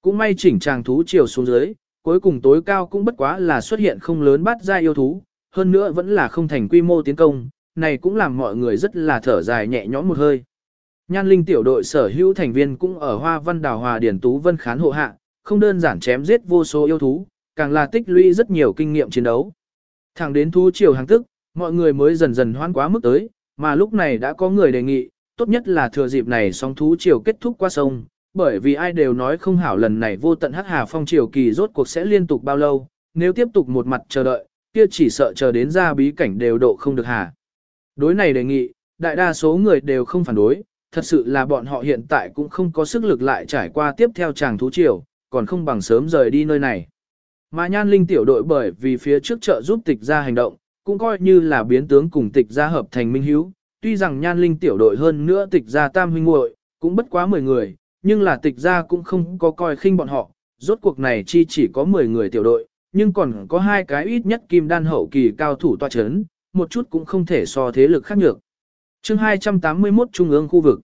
Cũng may chỉnh tràng thú chiều xuống dưới, cuối cùng tối cao cũng bất quá là xuất hiện không lớn bắt ra yêu thú, hơn nữa vẫn là không thành quy mô tiến công, này cũng làm mọi người rất là thở dài nhẹ nhõm một hơi. Nhan linh tiểu đội sở hữu thành viên cũng ở Hoa Văn Đào Hòa Điển Tú Vân Khán hộ hạ, không đơn giản chém giết vô số yêu thú, càng là tích lũy rất nhiều kinh nghiệm chiến đấu. Thẳng đến thú chiều hàng tức, mọi người mới dần dần hoan quá mức tới, mà lúc này đã có người đề nghị, tốt nhất là thừa dịp này sóng thú chiều kết thúc qua sông, bởi vì ai đều nói không hảo lần này vô tận hắc hà phong chiều kỳ rốt cuộc sẽ liên tục bao lâu, nếu tiếp tục một mặt chờ đợi, kia chỉ sợ chờ đến ra bí cảnh đều độ không được hà. Đối này đề nghị, đại đa số người đều không phản đối, thật sự là bọn họ hiện tại cũng không có sức lực lại trải qua tiếp theo chàng thú triều, còn không bằng sớm rời đi nơi này. Mà nhan linh tiểu đội bởi vì phía trước trợ giúp tịch ra hành động, cũng coi như là biến tướng cùng tịch gia hợp thành minh hiếu. Tuy rằng nhan linh tiểu đội hơn nữa tịch gia tam huynh muội cũng bất quá 10 người, nhưng là tịch gia cũng không có coi khinh bọn họ, rốt cuộc này chi chỉ có 10 người tiểu đội, nhưng còn có hai cái ít nhất kim đan hậu kỳ cao thủ tọa chấn, một chút cũng không thể so thế lực khác nhược. chương 281 Trung ương khu vực.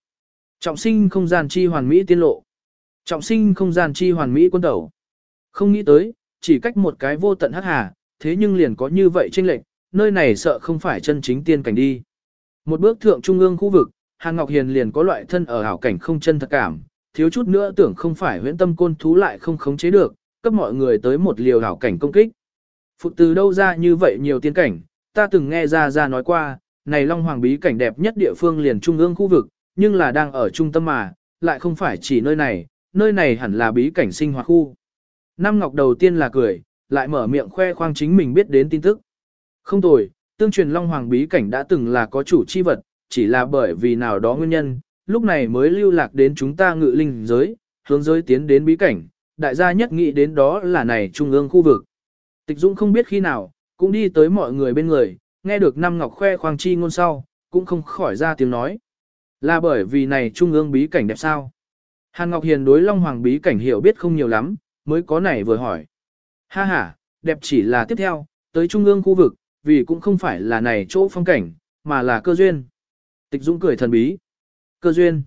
Trọng sinh không gian chi hoàn mỹ tiên lộ. Trọng sinh không gian chi hoàn mỹ quân tẩu. Không nghĩ tới, chỉ cách một cái vô tận hắc hà, thế nhưng liền có như vậy chênh lệch, nơi này sợ không phải chân chính tiên cảnh đi. Một bước thượng trung ương khu vực, Hàn Ngọc Hiền liền có loại thân ở hảo cảnh không chân thật cảm, thiếu chút nữa tưởng không phải huyễn tâm côn thú lại không khống chế được, cấp mọi người tới một liều hảo cảnh công kích. Phụ từ đâu ra như vậy nhiều tiên cảnh, ta từng nghe ra ra nói qua, này Long Hoàng bí cảnh đẹp nhất địa phương liền trung ương khu vực, nhưng là đang ở trung tâm mà, lại không phải chỉ nơi này, nơi này hẳn là bí cảnh sinh hoạt khu. Nam Ngọc đầu tiên là cười, lại mở miệng khoe khoang chính mình biết đến tin tức. Không tồi, tương truyền Long Hoàng bí cảnh đã từng là có chủ chi vật, chỉ là bởi vì nào đó nguyên nhân, lúc này mới lưu lạc đến chúng ta ngự linh giới, hướng giới tiến đến bí cảnh, đại gia nhất nghĩ đến đó là này trung ương khu vực. Tịch Dũng không biết khi nào, cũng đi tới mọi người bên người, nghe được Nam Ngọc khoe khoang chi ngôn sau, cũng không khỏi ra tiếng nói. Là bởi vì này trung ương bí cảnh đẹp sao? Hàn Ngọc Hiền đối Long Hoàng bí cảnh hiểu biết không nhiều lắm, mới có này vừa hỏi. Ha ha, đẹp chỉ là tiếp theo, tới trung ương khu vực, vì cũng không phải là này chỗ phong cảnh, mà là cơ duyên. Tịch Dũng cười thần bí. Cơ duyên.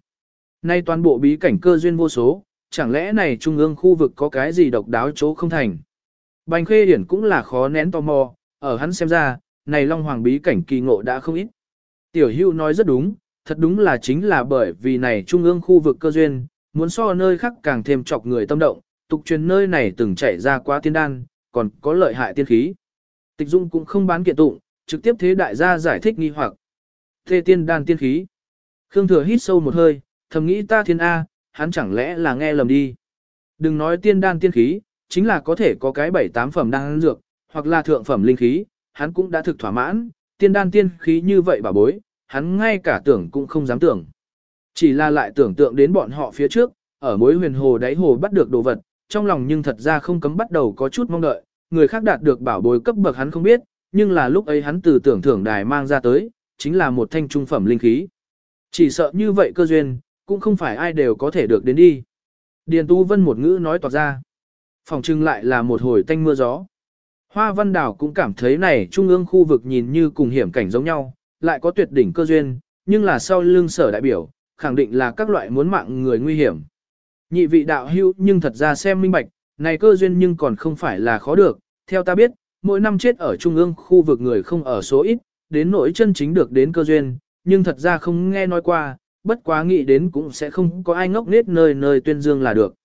Nay toàn bộ bí cảnh cơ duyên vô số, chẳng lẽ này trung ương khu vực có cái gì độc đáo chỗ không thành. Bành khê điển cũng là khó nén tò mò, ở hắn xem ra, này Long Hoàng bí cảnh kỳ ngộ đã không ít. Tiểu hưu nói rất đúng, thật đúng là chính là bởi vì này trung ương khu vực cơ duyên, muốn so nơi khác càng thêm chọc người tâm động, tục truyền nơi này từng chạy ra quá tiên đan, còn có lợi hại tiên khí. Tịch Dung cũng không bán kiện tụng, trực tiếp thế đại gia giải thích nghi hoặc. Thê tiên đan tiên khí. Khương Thừa hít sâu một hơi, thầm nghĩ ta thiên A, hắn chẳng lẽ là nghe lầm đi. Đừng nói tiên đan tiên khí, chính là có thể có cái bảy tám phẩm đan dược, hoặc là thượng phẩm linh khí, hắn cũng đã thực thỏa mãn, tiên đan tiên khí như vậy bà bối, hắn ngay cả tưởng cũng không dám tưởng. Chỉ là lại tưởng tượng đến bọn họ phía trước, ở mối huyền hồ đáy hồ bắt được đồ vật, trong lòng nhưng thật ra không cấm bắt đầu có chút mong đợi, người khác đạt được bảo bối cấp bậc hắn không biết, nhưng là lúc ấy hắn từ tưởng thưởng đài mang ra tới, chính là một thanh trung phẩm linh khí. Chỉ sợ như vậy cơ duyên, cũng không phải ai đều có thể được đến đi. Điền Tu Vân một ngữ nói toạc ra. Phòng trưng lại là một hồi tanh mưa gió. Hoa Văn Đảo cũng cảm thấy này trung ương khu vực nhìn như cùng hiểm cảnh giống nhau, lại có tuyệt đỉnh cơ duyên, nhưng là sau lưng sở đại biểu, khẳng định là các loại muốn mạng người nguy hiểm. Nhị vị đạo hữu nhưng thật ra xem minh bạch, này cơ duyên nhưng còn không phải là khó được, theo ta biết, mỗi năm chết ở trung ương khu vực người không ở số ít, đến nỗi chân chính được đến cơ duyên, nhưng thật ra không nghe nói qua, bất quá nghĩ đến cũng sẽ không có ai ngốc nết nơi nơi tuyên dương là được.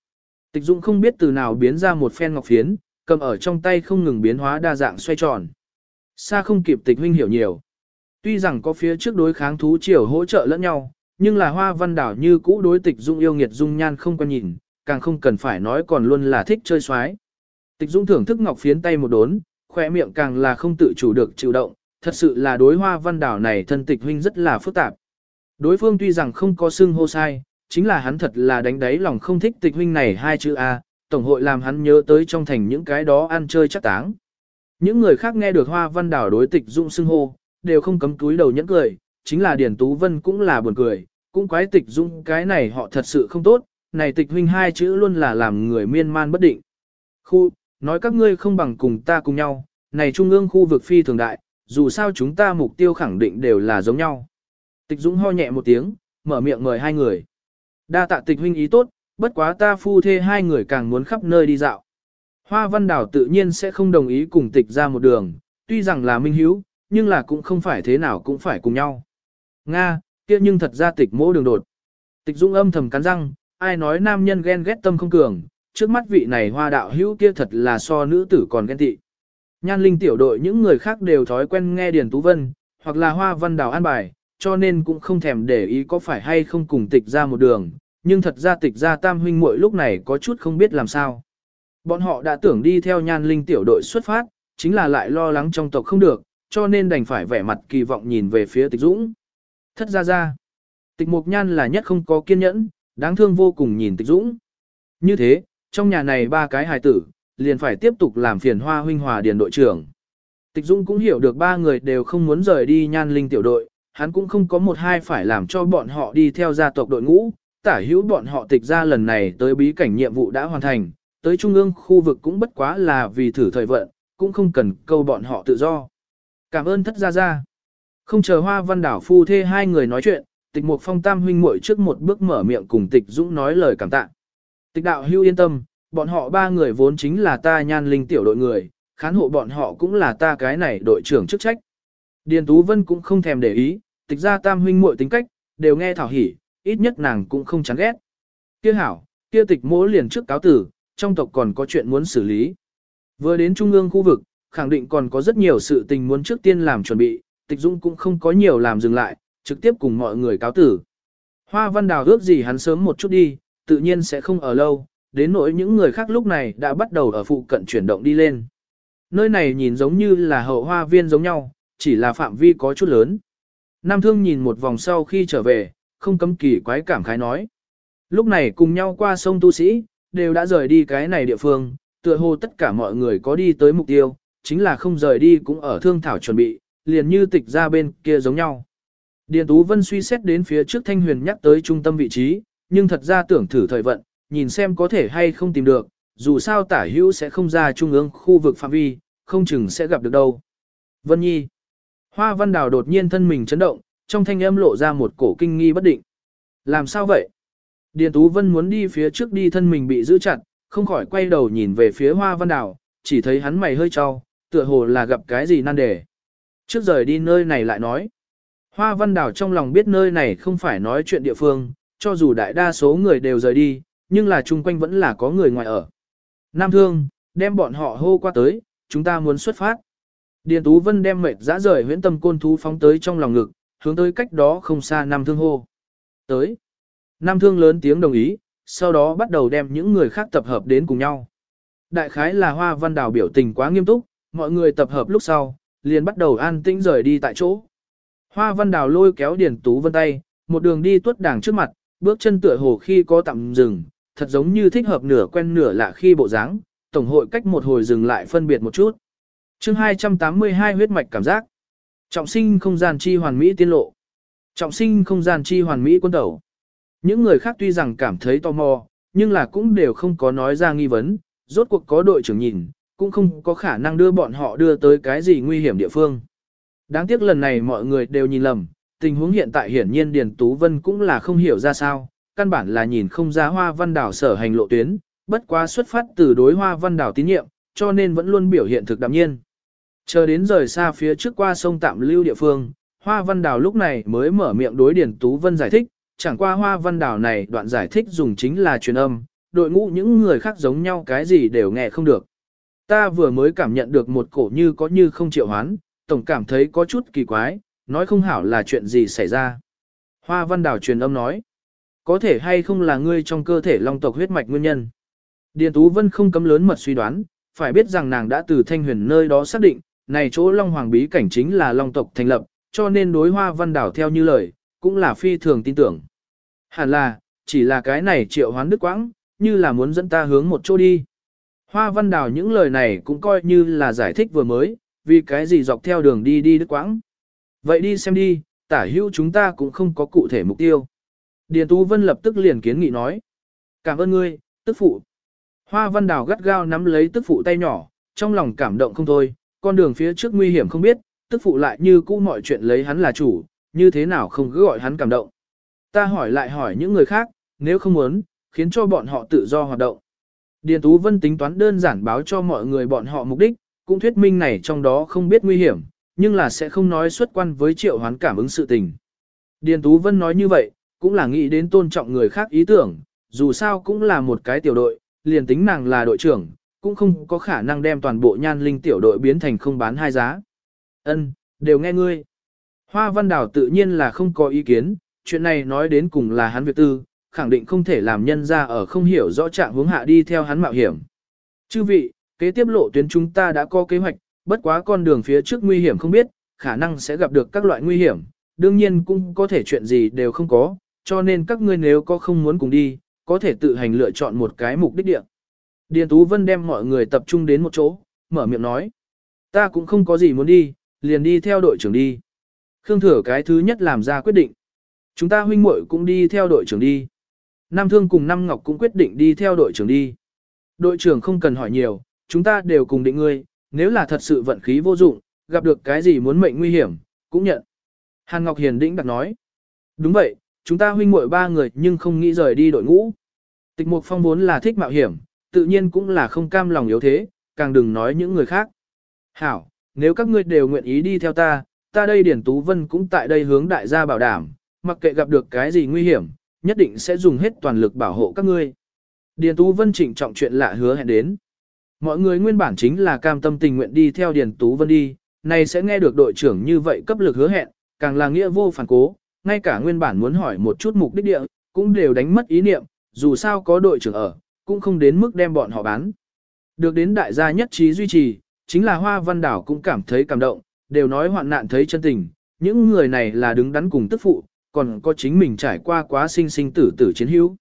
Tịch Dũng không biết từ nào biến ra một phen ngọc phiến, cầm ở trong tay không ngừng biến hóa đa dạng xoay tròn. Xa không kịp tịch huynh hiểu nhiều. Tuy rằng có phía trước đối kháng thú triều hỗ trợ lẫn nhau, nhưng là hoa văn đảo như cũ đối tịch dung yêu nghiệt dung nhan không quan nhìn, càng không cần phải nói còn luôn là thích chơi xoái. Tịch dung thưởng thức ngọc phiến tay một đốn, khỏe miệng càng là không tự chủ được chịu động, thật sự là đối hoa văn đảo này thân tịch huynh rất là phức tạp. Đối phương tuy rằng không có xưng hô sai, chính là hắn thật là đánh đáy lòng không thích tịch huynh này hai chữ A, tổng hội làm hắn nhớ tới trong thành những cái đó ăn chơi chắc táng. Những người khác nghe được hoa văn đảo đối tịch dung xưng hô, đều không cấm túi đầu nhẫn cười, chính là Điền Tú Vân cũng là buồn cười, cũng quái tịch dung cái này họ thật sự không tốt, này tịch huynh hai chữ luôn là làm người miên man bất định. Khu, nói các ngươi không bằng cùng ta cùng nhau, này trung ương khu vực phi thường đại, dù sao chúng ta mục tiêu khẳng định đều là giống nhau. Tịch Dũng ho nhẹ một tiếng, mở miệng mời hai người. Đa tạ tịch huynh ý tốt, bất quá ta phu thê hai người càng muốn khắp nơi đi dạo. Hoa Văn Đảo tự nhiên sẽ không đồng ý cùng tịch ra một đường, tuy rằng là minh hiếu, nhưng là cũng không phải thế nào cũng phải cùng nhau. Nga, kia nhưng thật ra tịch mỗ đường đột. Tịch Dũng âm thầm cắn răng, ai nói nam nhân ghen ghét tâm không cường, trước mắt vị này hoa đạo hữu kia thật là so nữ tử còn ghen tị. Nhan linh tiểu đội những người khác đều thói quen nghe Điền Tú Vân, hoặc là hoa văn đào an bài, cho nên cũng không thèm để ý có phải hay không cùng tịch ra một đường, nhưng thật ra tịch ra tam huynh muội lúc này có chút không biết làm sao. Bọn họ đã tưởng đi theo nhan linh tiểu đội xuất phát, chính là lại lo lắng trong tộc không được, cho nên đành phải vẻ mặt kỳ vọng nhìn về phía tịch dũng. Thất ra ra. Tịch mục nhan là nhất không có kiên nhẫn, đáng thương vô cùng nhìn tịch dũng. Như thế, trong nhà này ba cái hài tử, liền phải tiếp tục làm phiền hoa huynh hòa điền đội trưởng. Tịch dũng cũng hiểu được ba người đều không muốn rời đi nhan linh tiểu đội, hắn cũng không có một hai phải làm cho bọn họ đi theo gia tộc đội ngũ, tả hữu bọn họ tịch ra lần này tới bí cảnh nhiệm vụ đã hoàn thành, tới trung ương khu vực cũng bất quá là vì thử thời vận, cũng không cần câu bọn họ tự do. Cảm ơn thất gia gia. Không chờ hoa văn đảo phu thê hai người nói chuyện, tịch mục phong tam huynh muội trước một bước mở miệng cùng tịch dũng nói lời cảm tạ. Tịch đạo hưu yên tâm, bọn họ ba người vốn chính là ta nhan linh tiểu đội người, khán hộ bọn họ cũng là ta cái này đội trưởng chức trách. Điền Tú Vân cũng không thèm để ý, tịch ra tam huynh muội tính cách, đều nghe thảo hỉ, ít nhất nàng cũng không chán ghét. Kia hảo, kia tịch mỗ liền trước cáo tử, trong tộc còn có chuyện muốn xử lý. Vừa đến trung ương khu vực, khẳng định còn có rất nhiều sự tình muốn trước tiên làm chuẩn bị, tịch dũng cũng không có nhiều làm dừng lại, trực tiếp cùng mọi người cáo tử. Hoa văn đào ước gì hắn sớm một chút đi, tự nhiên sẽ không ở lâu, đến nỗi những người khác lúc này đã bắt đầu ở phụ cận chuyển động đi lên. Nơi này nhìn giống như là hậu hoa viên giống nhau, chỉ là phạm vi có chút lớn. Nam Thương nhìn một vòng sau khi trở về, không cấm kỳ quái cảm khái nói. Lúc này cùng nhau qua sông tu sĩ, đều đã rời đi cái này địa phương, tựa hồ tất cả mọi người có đi tới mục tiêu, chính là không rời đi cũng ở thương thảo chuẩn bị, liền như tịch ra bên kia giống nhau. Điền Tú Vân suy xét đến phía trước Thanh Huyền nhắc tới trung tâm vị trí, nhưng thật ra tưởng thử thời vận, nhìn xem có thể hay không tìm được, dù sao tả hữu sẽ không ra trung ương khu vực phạm vi, không chừng sẽ gặp được đâu. Vân Nhi. Hoa Văn Đào đột nhiên thân mình chấn động, trong thanh âm lộ ra một cổ kinh nghi bất định. Làm sao vậy? Điền Tú Vân muốn đi phía trước đi thân mình bị giữ chặt, không khỏi quay đầu nhìn về phía Hoa Văn Đào, chỉ thấy hắn mày hơi trao, tựa hồ là gặp cái gì nan đề. Trước rời đi nơi này lại nói. Hoa Văn Đào trong lòng biết nơi này không phải nói chuyện địa phương, cho dù đại đa số người đều rời đi, nhưng là chung quanh vẫn là có người ngoài ở. Nam Thương, đem bọn họ hô qua tới, chúng ta muốn xuất phát. Điền Tú Vân đem mệt dã rời huyễn tâm côn thú phóng tới trong lòng ngực, hướng tới cách đó không xa Nam Thương hô. Tới. Nam Thương lớn tiếng đồng ý, sau đó bắt đầu đem những người khác tập hợp đến cùng nhau. Đại khái là Hoa Văn Đào biểu tình quá nghiêm túc, mọi người tập hợp lúc sau, liền bắt đầu an tĩnh rời đi tại chỗ. Hoa Văn Đào lôi kéo Điền Tú Vân tay, một đường đi tuốt đảng trước mặt, bước chân tựa hồ khi có tạm dừng, thật giống như thích hợp nửa quen nửa lạ khi bộ dáng, tổng hội cách một hồi dừng lại phân biệt một chút. Chương 282 huyết mạch cảm giác. Trọng sinh không gian chi hoàn mỹ tiên lộ. Trọng sinh không gian chi hoàn mỹ quân tẩu. Những người khác tuy rằng cảm thấy tò mò, nhưng là cũng đều không có nói ra nghi vấn, rốt cuộc có đội trưởng nhìn, cũng không có khả năng đưa bọn họ đưa tới cái gì nguy hiểm địa phương. Đáng tiếc lần này mọi người đều nhìn lầm, tình huống hiện tại hiển nhiên Điền Tú Vân cũng là không hiểu ra sao, căn bản là nhìn không ra hoa văn đảo sở hành lộ tuyến, bất quá xuất phát từ đối hoa văn đảo tín nhiệm, cho nên vẫn luôn biểu hiện thực đạm nhiên. Chờ đến rời xa phía trước qua sông tạm lưu địa phương, hoa văn đảo lúc này mới mở miệng đối Điền Tú Vân giải thích, chẳng qua hoa văn đảo này đoạn giải thích dùng chính là truyền âm, đội ngũ những người khác giống nhau cái gì đều nghe không được. Ta vừa mới cảm nhận được một cổ như có như không triệu hoán, tổng cảm thấy có chút kỳ quái, nói không hảo là chuyện gì xảy ra. Hoa văn đảo truyền âm nói, có thể hay không là ngươi trong cơ thể long tộc huyết mạch nguyên nhân. Điền Tú Vân không cấm lớn mật suy đoán, phải biết rằng nàng đã từ thanh huyền nơi đó xác định, này chỗ long hoàng bí cảnh chính là long tộc thành lập, cho nên đối hoa văn đảo theo như lời, cũng là phi thường tin tưởng. Hẳn là, chỉ là cái này triệu hoán đức quãng, như là muốn dẫn ta hướng một chỗ đi. Hoa văn đảo những lời này cũng coi như là giải thích vừa mới, vì cái gì dọc theo đường đi đi đứt quãng. Vậy đi xem đi, tả hữu chúng ta cũng không có cụ thể mục tiêu. Điền Tú Vân lập tức liền kiến nghị nói. Cảm ơn ngươi, tức phụ. Hoa văn đào gắt gao nắm lấy tức phụ tay nhỏ, trong lòng cảm động không thôi, con đường phía trước nguy hiểm không biết, tức phụ lại như cũ mọi chuyện lấy hắn là chủ, như thế nào không cứ gọi hắn cảm động. Ta hỏi lại hỏi những người khác, nếu không muốn, khiến cho bọn họ tự do hoạt động. Điền Tú Vân tính toán đơn giản báo cho mọi người bọn họ mục đích, cũng thuyết minh này trong đó không biết nguy hiểm, nhưng là sẽ không nói xuất quan với triệu hoán cảm ứng sự tình. Điền Tú Vân nói như vậy, cũng là nghĩ đến tôn trọng người khác ý tưởng, dù sao cũng là một cái tiểu đội, liền tính nàng là đội trưởng, cũng không có khả năng đem toàn bộ nhan linh tiểu đội biến thành không bán hai giá. Ân, đều nghe ngươi. Hoa Văn Đào tự nhiên là không có ý kiến, chuyện này nói đến cùng là hắn việc tư, khẳng định không thể làm nhân ra ở không hiểu rõ trạng hướng hạ đi theo hắn mạo hiểm. Chư vị, kế tiếp lộ tuyến chúng ta đã có kế hoạch, bất quá con đường phía trước nguy hiểm không biết, khả năng sẽ gặp được các loại nguy hiểm, đương nhiên cũng có thể chuyện gì đều không có, cho nên các ngươi nếu có không muốn cùng đi, có thể tự hành lựa chọn một cái mục đích địa. Điền Tú Vân đem mọi người tập trung đến một chỗ, mở miệng nói. Ta cũng không có gì muốn đi, liền đi theo đội trưởng đi. Khương Thừa cái thứ nhất làm ra quyết định. Chúng ta huynh muội cũng đi theo đội trưởng đi. Nam Thương cùng Nam Ngọc cũng quyết định đi theo đội trưởng đi. Đội trưởng không cần hỏi nhiều, chúng ta đều cùng định ngươi, nếu là thật sự vận khí vô dụng, gặp được cái gì muốn mệnh nguy hiểm, cũng nhận. Hàn Ngọc Hiền đĩnh đặt nói. Đúng vậy, chúng ta huynh muội ba người nhưng không nghĩ rời đi đội ngũ. Tịch Mục Phong vốn là thích mạo hiểm, tự nhiên cũng là không cam lòng yếu thế, càng đừng nói những người khác. Hảo, nếu các ngươi đều nguyện ý đi theo ta, ta đây Điển Tú Vân cũng tại đây hướng đại gia bảo đảm, mặc kệ gặp được cái gì nguy hiểm, nhất định sẽ dùng hết toàn lực bảo hộ các ngươi. Điền Tú Vân trịnh trọng chuyện lạ hứa hẹn đến. Mọi người nguyên bản chính là cam tâm tình nguyện đi theo Điền Tú Vân đi, này sẽ nghe được đội trưởng như vậy cấp lực hứa hẹn, càng là nghĩa vô phản cố, ngay cả nguyên bản muốn hỏi một chút mục đích địa, cũng đều đánh mất ý niệm, dù sao có đội trưởng ở, cũng không đến mức đem bọn họ bán. Được đến đại gia nhất trí duy trì, chính là Hoa Văn Đảo cũng cảm thấy cảm động, đều nói hoạn nạn thấy chân tình, những người này là đứng đắn cùng tức phụ, còn có chính mình trải qua quá sinh sinh tử tử chiến hữu.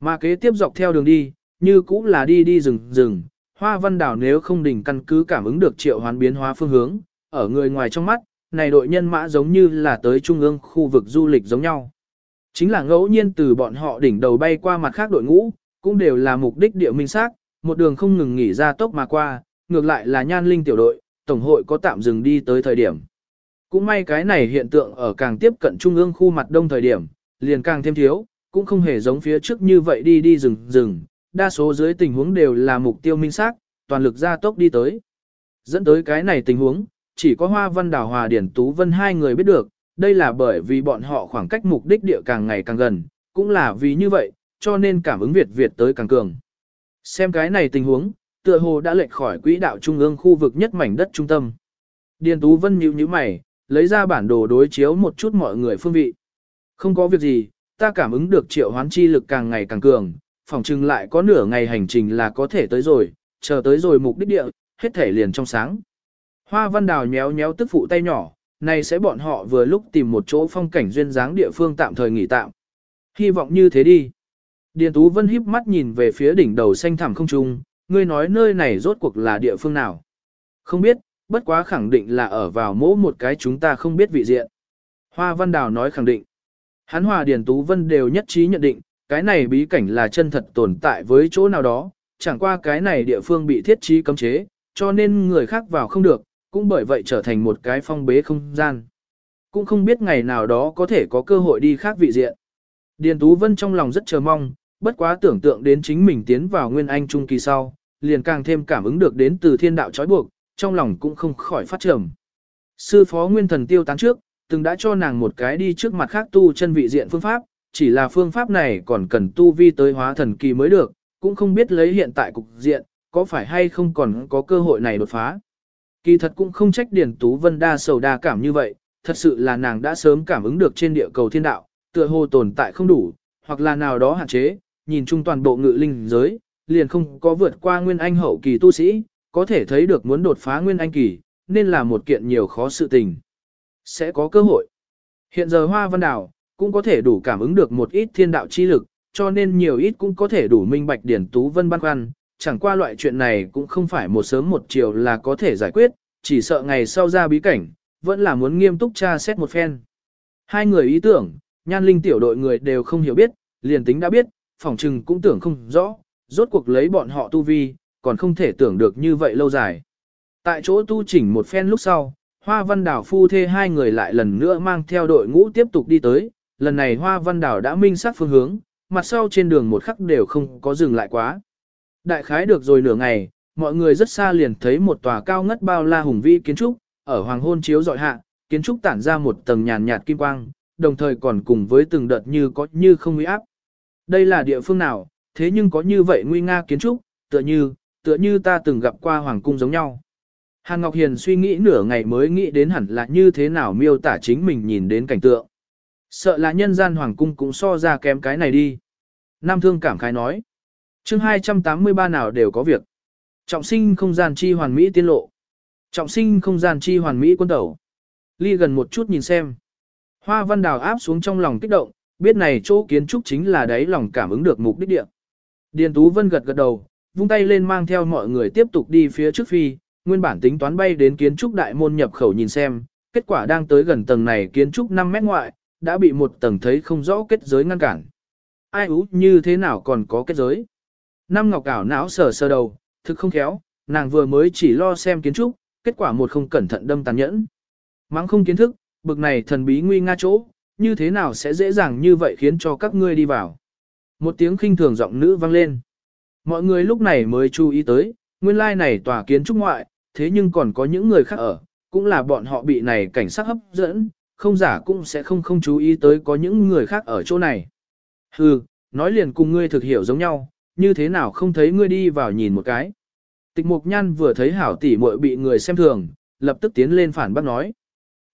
Mà kế tiếp dọc theo đường đi, như cũng là đi đi rừng rừng, Hoa Văn Đảo nếu không đỉnh căn cứ cảm ứng được triệu hoán biến hóa phương hướng, ở người ngoài trong mắt, này đội nhân mã giống như là tới trung ương khu vực du lịch giống nhau. Chính là ngẫu nhiên từ bọn họ đỉnh đầu bay qua mặt khác đội ngũ, cũng đều là mục đích địa minh xác, một đường không ngừng nghỉ ra tốc mà qua, ngược lại là nhan linh tiểu đội, tổng hội có tạm dừng đi tới thời điểm. Cũng may cái này hiện tượng ở càng tiếp cận trung ương khu mặt đông thời điểm, liền càng thêm thiếu, cũng không hề giống phía trước như vậy đi đi rừng rừng, đa số dưới tình huống đều là mục tiêu minh xác, toàn lực ra tốc đi tới. Dẫn tới cái này tình huống, chỉ có Hoa Văn Đào Hòa Điển Tú Vân hai người biết được, đây là bởi vì bọn họ khoảng cách mục đích địa càng ngày càng gần, cũng là vì như vậy, cho nên cảm ứng Việt Việt tới càng cường. Xem cái này tình huống, tựa hồ đã lệch khỏi quỹ đạo trung ương khu vực nhất mảnh đất trung tâm. Điền Tú Vân nhíu nhíu mày, lấy ra bản đồ đối chiếu một chút mọi người phương vị. Không có việc gì, ta cảm ứng được triệu hoán chi lực càng ngày càng cường, phòng chừng lại có nửa ngày hành trình là có thể tới rồi, chờ tới rồi mục đích địa, hết thể liền trong sáng. Hoa văn đào nhéo nhéo tức phụ tay nhỏ, này sẽ bọn họ vừa lúc tìm một chỗ phong cảnh duyên dáng địa phương tạm thời nghỉ tạm. Hy vọng như thế đi. Điền Tú Vân híp mắt nhìn về phía đỉnh đầu xanh thẳm không trung, ngươi nói nơi này rốt cuộc là địa phương nào. Không biết, bất quá khẳng định là ở vào mỗi một cái chúng ta không biết vị diện. Hoa Văn Đào nói khẳng định. Hắn Hòa Điền Tú Vân đều nhất trí nhận định, cái này bí cảnh là chân thật tồn tại với chỗ nào đó, chẳng qua cái này địa phương bị thiết trí cấm chế, cho nên người khác vào không được, cũng bởi vậy trở thành một cái phong bế không gian. Cũng không biết ngày nào đó có thể có cơ hội đi khác vị diện. Điền Tú Vân trong lòng rất chờ mong, bất quá tưởng tượng đến chính mình tiến vào Nguyên Anh Trung kỳ sau, liền càng thêm cảm ứng được đến từ thiên đạo trói buộc, trong lòng cũng không khỏi phát trầm. Sư phó Nguyên Thần tiêu tán trước, từng đã cho nàng một cái đi trước mặt khác tu chân vị diện phương pháp, chỉ là phương pháp này còn cần tu vi tới hóa thần kỳ mới được, cũng không biết lấy hiện tại cục diện, có phải hay không còn có cơ hội này đột phá. Kỳ thật cũng không trách Điền Tú Vân đa sầu đa cảm như vậy, thật sự là nàng đã sớm cảm ứng được trên địa cầu thiên đạo, tựa hồ tồn tại không đủ, hoặc là nào đó hạn chế, nhìn chung toàn bộ ngự linh giới, liền không có vượt qua nguyên anh hậu kỳ tu sĩ, có thể thấy được muốn đột phá nguyên anh kỳ, nên là một kiện nhiều khó sự tình. Sẽ có cơ hội. Hiện giờ Hoa Văn Đảo, cũng có thể đủ cảm ứng được một ít thiên đạo chi lực, cho nên nhiều ít cũng có thể đủ minh bạch Điển Tú Vân băn khoăn, chẳng qua loại chuyện này cũng không phải một sớm một chiều là có thể giải quyết, chỉ sợ ngày sau ra bí cảnh, vẫn là muốn nghiêm túc tra xét một phen. Hai người ý tưởng, nhan linh tiểu đội người đều không hiểu biết, liền tính đã biết, phỏng trừng cũng tưởng không rõ, rốt cuộc lấy bọn họ tu vi, còn không thể tưởng được như vậy lâu dài. Tại chỗ tu chỉnh một phen lúc sau, Hoa Văn Đảo phu thê hai người lại lần nữa mang theo đội ngũ tiếp tục đi tới, lần này Hoa Văn Đảo đã minh sát phương hướng, mặt sau trên đường một khắc đều không có dừng lại quá. Đại khái được rồi nửa ngày, mọi người rất xa liền thấy một tòa cao ngất bao la hùng vĩ kiến trúc, ở hoàng hôn chiếu dọi hạ, kiến trúc tản ra một tầng nhàn nhạt kim quang, đồng thời còn cùng với từng đợt như có như không uy áp. Đây là địa phương nào, thế nhưng có như vậy nguy nga kiến trúc, tựa như, tựa như ta từng gặp qua hoàng cung giống nhau. Hàn Ngọc Hiền suy nghĩ nửa ngày mới nghĩ đến hẳn là như thế nào miêu tả chính mình nhìn đến cảnh tượng. Sợ là nhân gian hoàng cung cũng so ra kém cái này đi. Nam Thương cảm khái nói. chương 283 nào đều có việc. Trọng sinh không gian chi hoàn mỹ tiên lộ. Trọng sinh không gian chi hoàn mỹ quân tẩu. Ly gần một chút nhìn xem. Hoa văn đào áp xuống trong lòng kích động, biết này chỗ kiến trúc chính là đấy lòng cảm ứng được mục đích địa. Điền Tú Vân gật gật đầu, vung tay lên mang theo mọi người tiếp tục đi phía trước phi, nguyên bản tính toán bay đến kiến trúc đại môn nhập khẩu nhìn xem, kết quả đang tới gần tầng này kiến trúc 5 mét ngoại, đã bị một tầng thấy không rõ kết giới ngăn cản. Ai ú như thế nào còn có kết giới? Năm ngọc ảo não sờ sờ đầu, thực không khéo, nàng vừa mới chỉ lo xem kiến trúc, kết quả một không cẩn thận đâm tàn nhẫn. Mắng không kiến thức, bực này thần bí nguy nga chỗ, như thế nào sẽ dễ dàng như vậy khiến cho các ngươi đi vào. Một tiếng khinh thường giọng nữ vang lên. Mọi người lúc này mới chú ý tới, nguyên lai này tòa kiến trúc ngoại, thế nhưng còn có những người khác ở, cũng là bọn họ bị này cảnh sát hấp dẫn, không giả cũng sẽ không không chú ý tới có những người khác ở chỗ này. Hừ, nói liền cùng ngươi thực hiểu giống nhau, như thế nào không thấy ngươi đi vào nhìn một cái. Tịch Mục Nhan vừa thấy hảo tỷ muội bị người xem thường, lập tức tiến lên phản bác nói.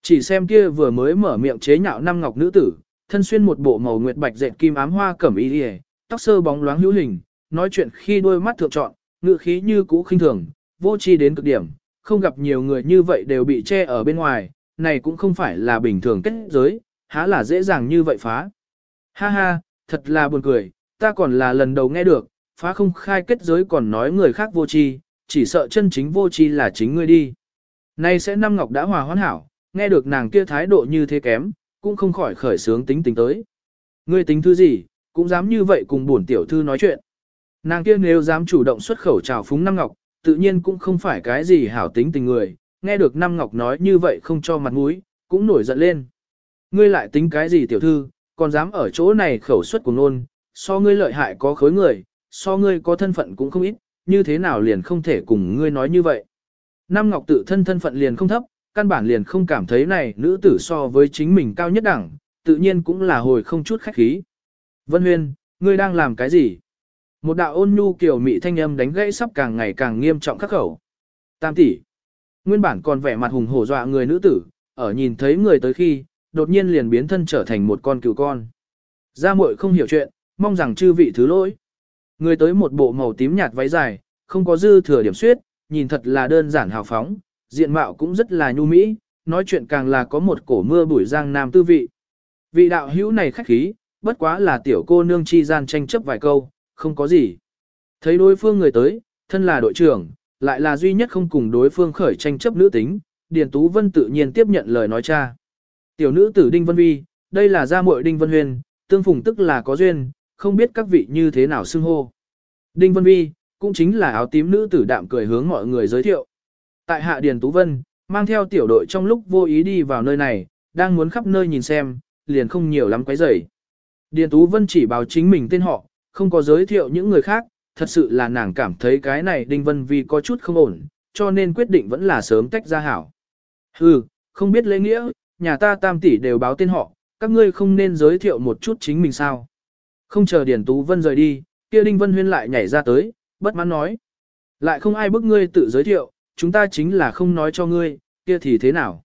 Chỉ xem kia vừa mới mở miệng chế nhạo năm ngọc nữ tử, thân xuyên một bộ màu nguyệt bạch dệt kim ám hoa cẩm y liễu, tóc sơ bóng loáng hữu hình, nói chuyện khi đôi mắt thượng trọn, ngựa khí như cũ khinh thường, vô tri đến cực điểm, không gặp nhiều người như vậy đều bị che ở bên ngoài, này cũng không phải là bình thường kết giới, há là dễ dàng như vậy phá. Ha ha, thật là buồn cười, ta còn là lần đầu nghe được, phá không khai kết giới còn nói người khác vô tri, chỉ sợ chân chính vô tri là chính ngươi đi. Nay sẽ Năm Ngọc đã hòa hoãn hảo, nghe được nàng kia thái độ như thế kém, cũng không khỏi khởi sướng tính tính tới. Ngươi tính thứ gì, cũng dám như vậy cùng bổn tiểu thư nói chuyện. Nàng kia nếu dám chủ động xuất khẩu chào phúng Năm Ngọc, tự nhiên cũng không phải cái gì hảo tính tình người, nghe được Nam Ngọc nói như vậy không cho mặt mũi, cũng nổi giận lên. Ngươi lại tính cái gì tiểu thư, còn dám ở chỗ này khẩu suất của nôn, so ngươi lợi hại có khối người, so ngươi có thân phận cũng không ít, như thế nào liền không thể cùng ngươi nói như vậy. Nam Ngọc tự thân thân phận liền không thấp, căn bản liền không cảm thấy này nữ tử so với chính mình cao nhất đẳng, tự nhiên cũng là hồi không chút khách khí. Vân Huyên, ngươi đang làm cái gì? Một đạo ôn nhu kiểu mị thanh âm đánh gãy sắp càng ngày càng nghiêm trọng khắc khẩu. Tam tỷ. Nguyên bản còn vẻ mặt hùng hổ dọa người nữ tử, ở nhìn thấy người tới khi, đột nhiên liền biến thân trở thành một con cừu con. Gia muội không hiểu chuyện, mong rằng chư vị thứ lỗi. Người tới một bộ màu tím nhạt váy dài, không có dư thừa điểm suyết, nhìn thật là đơn giản hào phóng, diện mạo cũng rất là nhu mỹ, nói chuyện càng là có một cổ mưa bụi giang nam tư vị. Vị đạo hữu này khách khí, bất quá là tiểu cô nương chi gian tranh chấp vài câu, không có gì. Thấy đối phương người tới, thân là đội trưởng, lại là duy nhất không cùng đối phương khởi tranh chấp nữ tính, Điền Tú Vân tự nhiên tiếp nhận lời nói cha. Tiểu nữ tử Đinh Vân Vi, đây là gia muội Đinh Vân Huyền, tương phùng tức là có duyên, không biết các vị như thế nào xưng hô. Đinh Vân Vi, cũng chính là áo tím nữ tử đạm cười hướng mọi người giới thiệu. Tại hạ Điền Tú Vân, mang theo tiểu đội trong lúc vô ý đi vào nơi này, đang muốn khắp nơi nhìn xem, liền không nhiều lắm quấy rầy. Điền Tú Vân chỉ báo chính mình tên họ, không có giới thiệu những người khác, thật sự là nàng cảm thấy cái này Đinh Vân Vi có chút không ổn, cho nên quyết định vẫn là sớm tách ra hảo. Hừ, không biết lễ nghĩa, nhà ta tam tỷ đều báo tên họ, các ngươi không nên giới thiệu một chút chính mình sao. Không chờ Điền Tú Vân rời đi, kia Đinh Vân Huyên lại nhảy ra tới, bất mãn nói. Lại không ai bức ngươi tự giới thiệu, chúng ta chính là không nói cho ngươi, kia thì thế nào?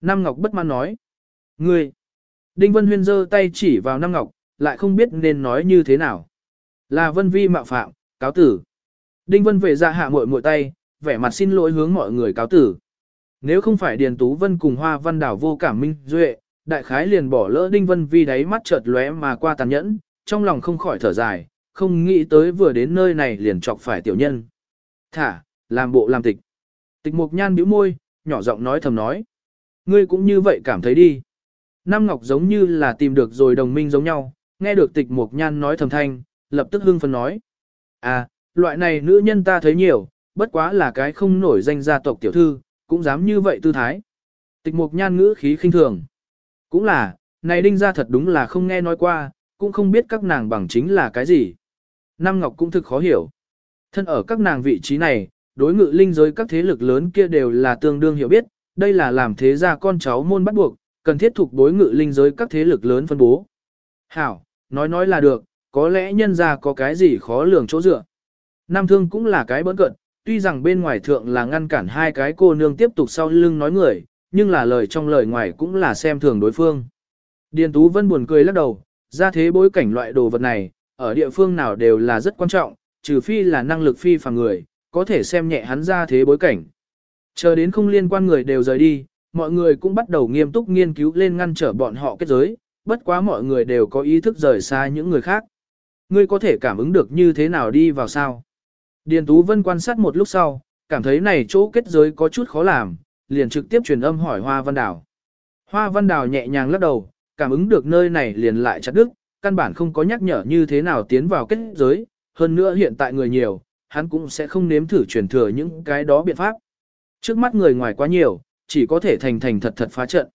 Nam Ngọc bất mãn nói. Ngươi! Đinh Vân Huyên giơ tay chỉ vào Nam Ngọc, lại không biết nên nói như thế nào. Là Vân Vi mạo phạm, cáo tử. Đinh Vân về ra dạ hạ muội muội tay, vẻ mặt xin lỗi hướng mọi người cáo tử. Nếu không phải Điền Tú Vân cùng Hoa Văn Đảo vô cảm minh duệ, đại khái liền bỏ lỡ Đinh Vân vì đáy mắt chợt lóe mà qua tàn nhẫn, trong lòng không khỏi thở dài, không nghĩ tới vừa đến nơi này liền chọc phải tiểu nhân. Thả, làm bộ làm tịch. Tịch Mục Nhan bĩu môi, nhỏ giọng nói thầm nói. Ngươi cũng như vậy cảm thấy đi. Nam Ngọc giống như là tìm được rồi đồng minh giống nhau, nghe được Tịch Mục Nhan nói thầm thanh, lập tức hưng phấn nói. À, loại này nữ nhân ta thấy nhiều, bất quá là cái không nổi danh gia tộc tiểu thư, cũng dám như vậy tư thái. Tịch Mục Nhan ngữ khí khinh thường. Cũng là, này đinh ra thật đúng là không nghe nói qua, cũng không biết các nàng bằng chính là cái gì. Nam Ngọc cũng thực khó hiểu. Thân ở các nàng vị trí này, đối ngự linh giới các thế lực lớn kia đều là tương đương hiểu biết, đây là làm thế gia con cháu môn bắt buộc, cần thiết thuộc đối ngự linh giới các thế lực lớn phân bố. Hảo, nói nói là được, có lẽ nhân gia có cái gì khó lường chỗ dựa. Nam Thương cũng là cái bỡn cận, tuy rằng bên ngoài thượng là ngăn cản hai cái cô nương tiếp tục sau lưng nói người, nhưng là lời trong lời ngoài cũng là xem thường đối phương. Điền Tú Vân buồn cười lắc đầu, ra thế bối cảnh loại đồ vật này, ở địa phương nào đều là rất quan trọng, trừ phi là năng lực phi phàm người, có thể xem nhẹ hắn ra thế bối cảnh. Chờ đến không liên quan người đều rời đi, mọi người cũng bắt đầu nghiêm túc nghiên cứu lên ngăn trở bọn họ kết giới, bất quá mọi người đều có ý thức rời xa những người khác. Ngươi có thể cảm ứng được như thế nào đi vào sao? Điền Tú Vân quan sát một lúc sau, cảm thấy này chỗ kết giới có chút khó làm, liền trực tiếp truyền âm hỏi Hoa Văn Đào. Hoa Văn Đào nhẹ nhàng lắc đầu, cảm ứng được nơi này liền lại chặt đứt, căn bản không có nhắc nhở như thế nào tiến vào kết giới, hơn nữa hiện tại người nhiều, hắn cũng sẽ không nếm thử truyền thừa những cái đó biện pháp. Trước mắt người ngoài quá nhiều, chỉ có thể thành thành thật thật phá trận.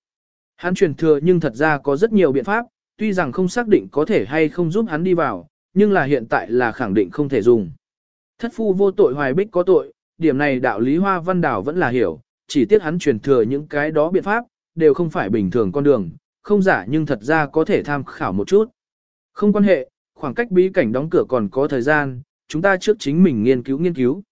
Hắn truyền thừa nhưng thật ra có rất nhiều biện pháp, tuy rằng không xác định có thể hay không giúp hắn đi vào, nhưng là hiện tại là khẳng định không thể dùng. Thất phu vô tội hoài bích có tội, điểm này đạo lý hoa văn đảo vẫn là hiểu, chỉ tiếc hắn truyền thừa những cái đó biện pháp, đều không phải bình thường con đường, không giả nhưng thật ra có thể tham khảo một chút. Không quan hệ, khoảng cách bí cảnh đóng cửa còn có thời gian, chúng ta trước chính mình nghiên cứu nghiên cứu.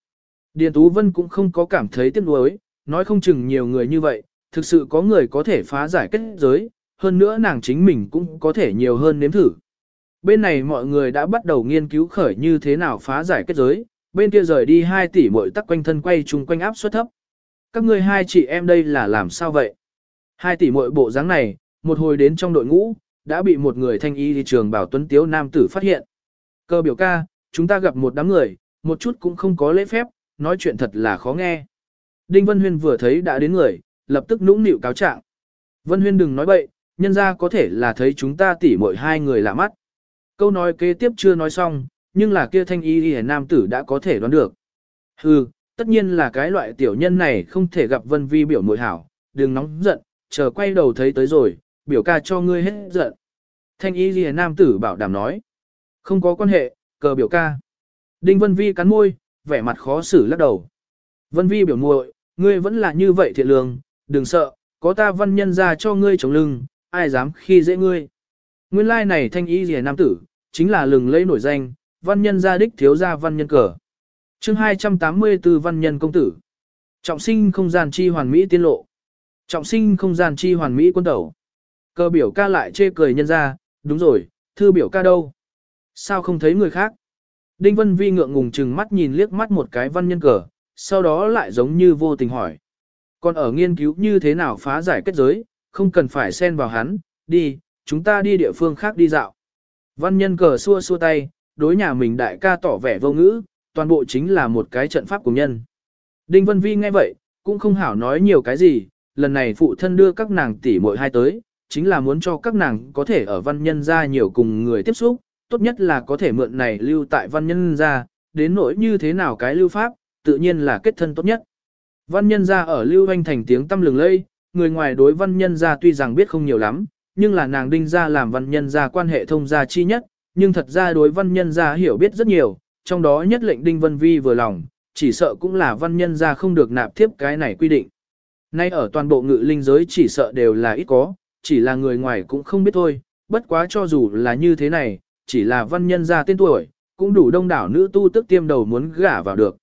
Điền Tú Vân cũng không có cảm thấy tiếc nuối, nói không chừng nhiều người như vậy, thực sự có người có thể phá giải kết giới, hơn nữa nàng chính mình cũng có thể nhiều hơn nếm thử. Bên này mọi người đã bắt đầu nghiên cứu khởi như thế nào phá giải kết giới, bên kia rời đi 2 tỷ mỗi tắc quanh thân quay chung quanh áp suất thấp. Các ngươi hai chị em đây là làm sao vậy? 2 tỷ mỗi bộ dáng này, một hồi đến trong đội ngũ, đã bị một người thanh y thị trường bảo tuấn tiếu nam tử phát hiện. Cơ biểu ca, chúng ta gặp một đám người, một chút cũng không có lễ phép, nói chuyện thật là khó nghe. Đinh Vân Huyên vừa thấy đã đến người, lập tức nũng nịu cáo trạng. Vân Huyên đừng nói bậy, nhân ra có thể là thấy chúng ta tỉ mỗi hai người lạ mắt. Câu nói kế tiếp chưa nói xong, nhưng là kia thanh y y nam tử đã có thể đoán được. Hừ, tất nhiên là cái loại tiểu nhân này không thể gặp Vân Vi biểu mội hảo, đừng nóng giận, chờ quay đầu thấy tới rồi, biểu ca cho ngươi hết giận. Thanh y y nam tử bảo đảm nói. Không có quan hệ, cờ biểu ca. Đinh Vân Vi cắn môi, vẻ mặt khó xử lắc đầu. Vân Vi biểu muội, ngươi vẫn là như vậy thiện lương, đừng sợ, có ta văn nhân ra cho ngươi chống lưng, ai dám khi dễ ngươi. Nguyên lai này thanh y rìa nam tử, chính là lừng lẫy nổi danh, văn nhân gia đích thiếu gia văn nhân cờ. chương 284 văn nhân công tử. Trọng sinh không gian chi hoàn mỹ tiên lộ. Trọng sinh không gian chi hoàn mỹ quân tẩu. Cơ biểu ca lại chê cười nhân ra, đúng rồi, thư biểu ca đâu? Sao không thấy người khác? Đinh Vân Vi ngượng ngùng chừng mắt nhìn liếc mắt một cái văn nhân cờ, sau đó lại giống như vô tình hỏi. Còn ở nghiên cứu như thế nào phá giải kết giới, không cần phải xen vào hắn, đi, chúng ta đi địa phương khác đi dạo. Văn nhân cờ xua xua tay, đối nhà mình đại ca tỏ vẻ vô ngữ, toàn bộ chính là một cái trận pháp của nhân. Đinh Vân Vi nghe vậy, cũng không hảo nói nhiều cái gì, lần này phụ thân đưa các nàng tỷ muội hai tới, chính là muốn cho các nàng có thể ở văn nhân ra nhiều cùng người tiếp xúc, tốt nhất là có thể mượn này lưu tại văn nhân ra, đến nỗi như thế nào cái lưu pháp, tự nhiên là kết thân tốt nhất. Văn nhân ra ở lưu anh thành tiếng tâm lừng lây, người ngoài đối văn nhân ra tuy rằng biết không nhiều lắm, nhưng là nàng đinh ra làm văn nhân ra quan hệ thông gia chi nhất, nhưng thật ra đối văn nhân ra hiểu biết rất nhiều, trong đó nhất lệnh đinh vân vi vừa lòng, chỉ sợ cũng là văn nhân ra không được nạp tiếp cái này quy định. Nay ở toàn bộ ngự linh giới chỉ sợ đều là ít có, chỉ là người ngoài cũng không biết thôi, bất quá cho dù là như thế này, chỉ là văn nhân ra tên tuổi, cũng đủ đông đảo nữ tu tức tiêm đầu muốn gả vào được.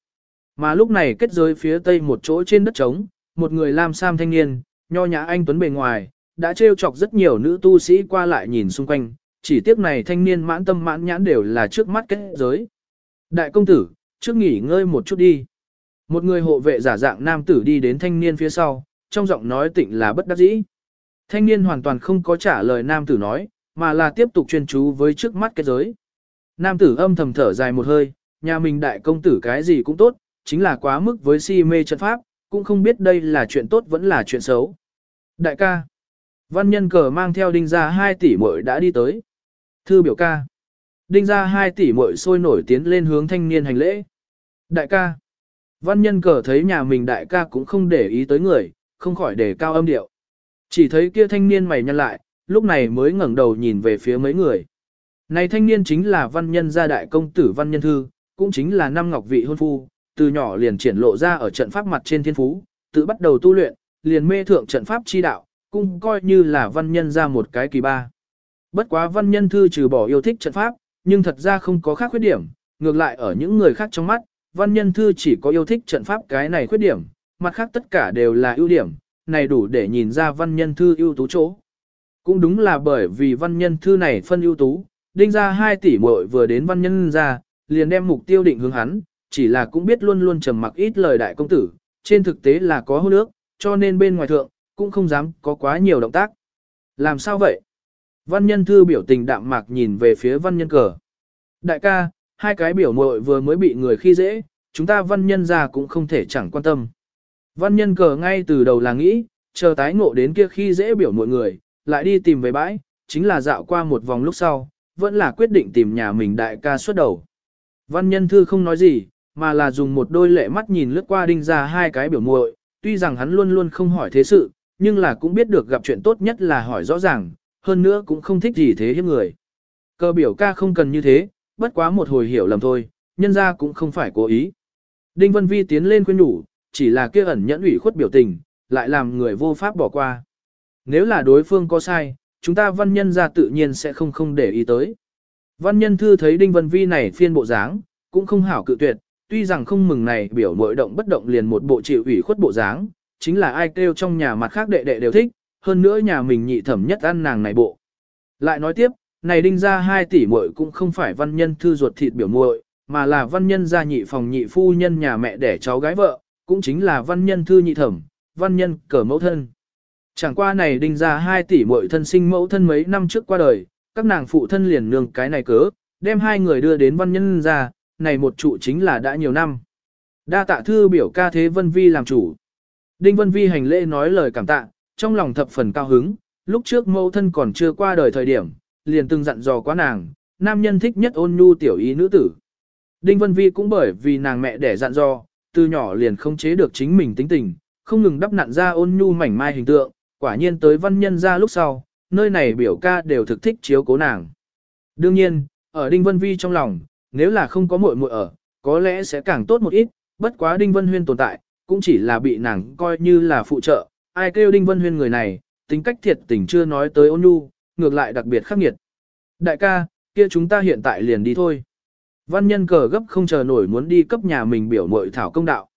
Mà lúc này kết giới phía tây một chỗ trên đất trống, một người lam sam thanh niên, nho nhã anh tuấn bề ngoài, đã trêu chọc rất nhiều nữ tu sĩ qua lại nhìn xung quanh, chỉ tiếc này thanh niên mãn tâm mãn nhãn đều là trước mắt kết giới. Đại công tử, trước nghỉ ngơi một chút đi. Một người hộ vệ giả dạng nam tử đi đến thanh niên phía sau, trong giọng nói tịnh là bất đắc dĩ. Thanh niên hoàn toàn không có trả lời nam tử nói, mà là tiếp tục chuyên chú với trước mắt kết giới. Nam tử âm thầm thở dài một hơi, nhà mình đại công tử cái gì cũng tốt, chính là quá mức với si mê trận pháp, cũng không biết đây là chuyện tốt vẫn là chuyện xấu. Đại ca, văn nhân cờ mang theo đinh ra 2 tỷ muội đã đi tới. Thư biểu ca, đinh ra 2 tỷ muội sôi nổi tiến lên hướng thanh niên hành lễ. Đại ca, văn nhân cờ thấy nhà mình đại ca cũng không để ý tới người, không khỏi để cao âm điệu. Chỉ thấy kia thanh niên mày nhăn lại, lúc này mới ngẩng đầu nhìn về phía mấy người. Này thanh niên chính là văn nhân gia đại công tử văn nhân thư, cũng chính là năm ngọc vị hôn phu, từ nhỏ liền triển lộ ra ở trận pháp mặt trên thiên phú, tự bắt đầu tu luyện, liền mê thượng trận pháp chi đạo, cũng coi như là văn nhân ra một cái kỳ ba. Bất quá văn nhân thư trừ bỏ yêu thích trận pháp, nhưng thật ra không có khác khuyết điểm, ngược lại ở những người khác trong mắt, văn nhân thư chỉ có yêu thích trận pháp cái này khuyết điểm, mặt khác tất cả đều là ưu điểm, này đủ để nhìn ra văn nhân thư ưu tú chỗ. Cũng đúng là bởi vì văn nhân thư này phân ưu tú, đinh ra 2 tỷ muội vừa đến văn nhân ra, liền đem mục tiêu định hướng hắn, chỉ là cũng biết luôn luôn trầm mặc ít lời đại công tử, trên thực tế là có hôn nước, cho nên bên ngoài thượng, cũng không dám có quá nhiều động tác. Làm sao vậy? Văn nhân thư biểu tình đạm mạc nhìn về phía văn nhân cờ. Đại ca, hai cái biểu muội vừa mới bị người khi dễ, chúng ta văn nhân ra cũng không thể chẳng quan tâm. Văn nhân cờ ngay từ đầu là nghĩ, chờ tái ngộ đến kia khi dễ biểu mọi người, lại đi tìm về bãi, chính là dạo qua một vòng lúc sau, vẫn là quyết định tìm nhà mình đại ca xuất đầu. Văn nhân thư không nói gì, mà là dùng một đôi lệ mắt nhìn lướt qua đinh ra hai cái biểu muội, tuy rằng hắn luôn luôn không hỏi thế sự, nhưng là cũng biết được gặp chuyện tốt nhất là hỏi rõ ràng, hơn nữa cũng không thích gì thế hiếp người. Cơ biểu ca không cần như thế, bất quá một hồi hiểu lầm thôi, nhân ra cũng không phải cố ý. Đinh Vân Vi tiến lên khuyên nhủ, chỉ là kia ẩn nhẫn ủy khuất biểu tình, lại làm người vô pháp bỏ qua. Nếu là đối phương có sai, chúng ta văn nhân ra tự nhiên sẽ không không để ý tới. Văn nhân thư thấy Đinh Vân Vi này phiên bộ dáng, cũng không hảo cự tuyệt, tuy rằng không mừng này biểu mội động bất động liền một bộ chịu ủy khuất bộ dáng, chính là ai kêu trong nhà mặt khác đệ đệ đều thích, hơn nữa nhà mình nhị thẩm nhất ăn nàng này bộ. Lại nói tiếp, này đinh ra 2 tỷ muội cũng không phải văn nhân thư ruột thịt biểu muội, mà là văn nhân gia nhị phòng nhị phu nhân nhà mẹ đẻ cháu gái vợ, cũng chính là văn nhân thư nhị thẩm, văn nhân cờ mẫu thân. Chẳng qua này đinh ra 2 tỷ muội thân sinh mẫu thân mấy năm trước qua đời, các nàng phụ thân liền nương cái này cớ, đem hai người đưa đến văn nhân ra, này một trụ chính là đã nhiều năm. Đa tạ thư biểu ca thế Vân Vi làm chủ. Đinh Vân Vi hành lễ nói lời cảm tạ, trong lòng thập phần cao hứng, lúc trước mẫu thân còn chưa qua đời thời điểm, liền từng dặn dò quá nàng, nam nhân thích nhất ôn nhu tiểu ý nữ tử. Đinh Vân Vi cũng bởi vì nàng mẹ đẻ dặn dò, từ nhỏ liền không chế được chính mình tính tình, không ngừng đắp nặn ra ôn nhu mảnh mai hình tượng, quả nhiên tới văn nhân ra lúc sau, nơi này biểu ca đều thực thích chiếu cố nàng. Đương nhiên, ở Đinh Vân Vi trong lòng, nếu là không có muội muội ở, có lẽ sẽ càng tốt một ít, bất quá Đinh Vân Huyên tồn tại, cũng chỉ là bị nàng coi như là phụ trợ, ai kêu Đinh Vân Huyên người này, tính cách thiệt tình chưa nói tới ôn nhu, ngược lại đặc biệt khắc nghiệt. Đại ca, kia chúng ta hiện tại liền đi thôi. Văn nhân cờ gấp không chờ nổi muốn đi cấp nhà mình biểu mội thảo công đạo.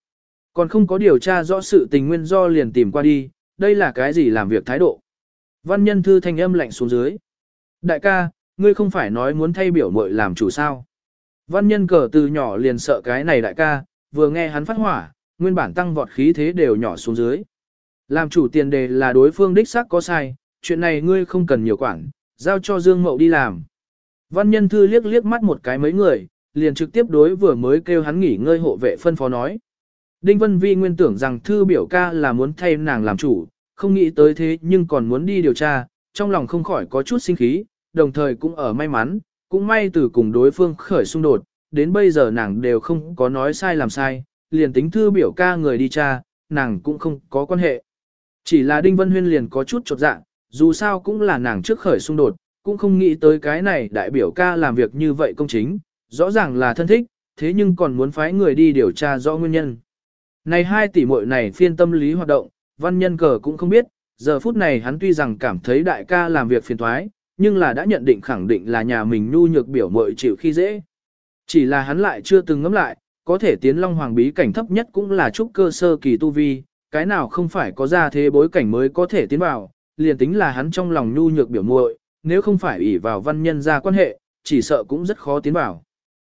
Còn không có điều tra rõ sự tình nguyên do liền tìm qua đi, đây là cái gì làm việc thái độ. Văn nhân thư thanh âm lạnh xuống dưới. Đại ca, ngươi không phải nói muốn thay biểu mội làm chủ sao. Văn nhân cờ từ nhỏ liền sợ cái này đại ca, vừa nghe hắn phát hỏa, nguyên bản tăng vọt khí thế đều nhỏ xuống dưới. Làm chủ tiền đề là đối phương đích xác có sai, chuyện này ngươi không cần nhiều quản, giao cho Dương Mậu đi làm. Văn nhân thư liếc liếc mắt một cái mấy người, liền trực tiếp đối vừa mới kêu hắn nghỉ ngơi hộ vệ phân phó nói. Đinh Vân Vi nguyên tưởng rằng thư biểu ca là muốn thay nàng làm chủ, không nghĩ tới thế nhưng còn muốn đi điều tra, trong lòng không khỏi có chút sinh khí, đồng thời cũng ở may mắn, cũng may từ cùng đối phương khởi xung đột, đến bây giờ nàng đều không có nói sai làm sai, liền tính thư biểu ca người đi tra, nàng cũng không có quan hệ. Chỉ là Đinh Vân Huyên liền có chút chột dạ, dù sao cũng là nàng trước khởi xung đột, cũng không nghĩ tới cái này đại biểu ca làm việc như vậy công chính, rõ ràng là thân thích, thế nhưng còn muốn phái người đi điều tra rõ nguyên nhân. Này hai tỷ muội này phiên tâm lý hoạt động, văn nhân cờ cũng không biết, giờ phút này hắn tuy rằng cảm thấy đại ca làm việc phiền thoái, nhưng là đã nhận định khẳng định là nhà mình nhu nhược biểu muội chịu khi dễ. Chỉ là hắn lại chưa từng ngẫm lại, có thể tiến long hoàng bí cảnh thấp nhất cũng là trúc cơ sơ kỳ tu vi, cái nào không phải có ra thế bối cảnh mới có thể tiến vào, liền tính là hắn trong lòng nhu nhược biểu muội, nếu không phải ủy vào văn nhân ra quan hệ, chỉ sợ cũng rất khó tiến vào.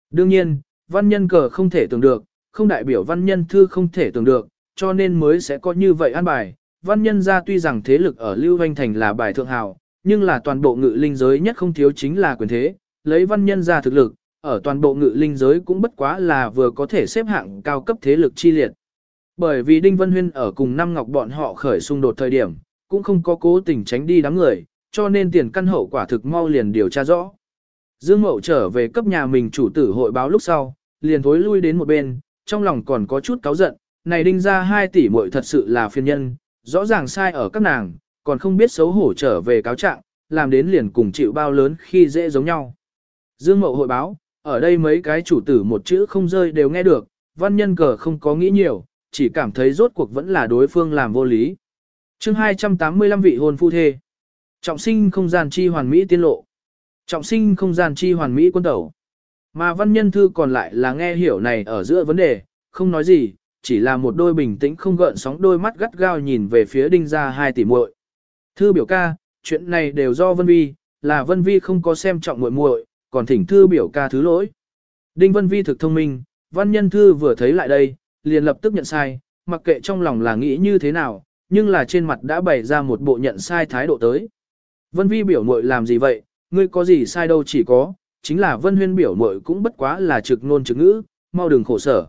Đương nhiên, văn nhân cờ không thể tưởng được, không đại biểu văn nhân thư không thể tưởng được, cho nên mới sẽ có như vậy an bài. Văn nhân ra tuy rằng thế lực ở Lưu Hoành Thành là bài thượng hào, nhưng là toàn bộ ngự linh giới nhất không thiếu chính là quyền thế, lấy văn nhân ra thực lực, ở toàn bộ ngự linh giới cũng bất quá là vừa có thể xếp hạng cao cấp thế lực chi liệt. Bởi vì Đinh Vân Huyên ở cùng năm ngọc bọn họ khởi xung đột thời điểm, cũng không có cố tình tránh đi đám người, cho nên tiền căn hậu quả thực mau liền điều tra rõ. Dương Mậu trở về cấp nhà mình chủ tử hội báo lúc sau, liền thối lui đến một bên, trong lòng còn có chút cáu giận, này đinh ra 2 tỷ muội thật sự là phiền nhân, rõ ràng sai ở các nàng, còn không biết xấu hổ trở về cáo trạng, làm đến liền cùng chịu bao lớn khi dễ giống nhau. Dương Mậu hội báo, ở đây mấy cái chủ tử một chữ không rơi đều nghe được, văn nhân cờ không có nghĩ nhiều, chỉ cảm thấy rốt cuộc vẫn là đối phương làm vô lý. chương 285 vị hôn phu thê. Trọng sinh không gian chi hoàn mỹ tiên lộ. Trọng sinh không gian chi hoàn mỹ quân tẩu. Mà văn nhân thư còn lại là nghe hiểu này ở giữa vấn đề, không nói gì, chỉ là một đôi bình tĩnh không gợn sóng đôi mắt gắt gao nhìn về phía đinh gia hai tỷ muội. Thư biểu ca, chuyện này đều do Vân Vi, là Vân Vi không có xem trọng muội muội, còn thỉnh thư biểu ca thứ lỗi. Đinh Vân Vi thực thông minh, văn nhân thư vừa thấy lại đây, liền lập tức nhận sai, mặc kệ trong lòng là nghĩ như thế nào, nhưng là trên mặt đã bày ra một bộ nhận sai thái độ tới. Vân Vi biểu muội làm gì vậy, ngươi có gì sai đâu chỉ có, chính là Vân Huyên biểu muội cũng bất quá là trực ngôn trực ngữ, mau đừng khổ sở.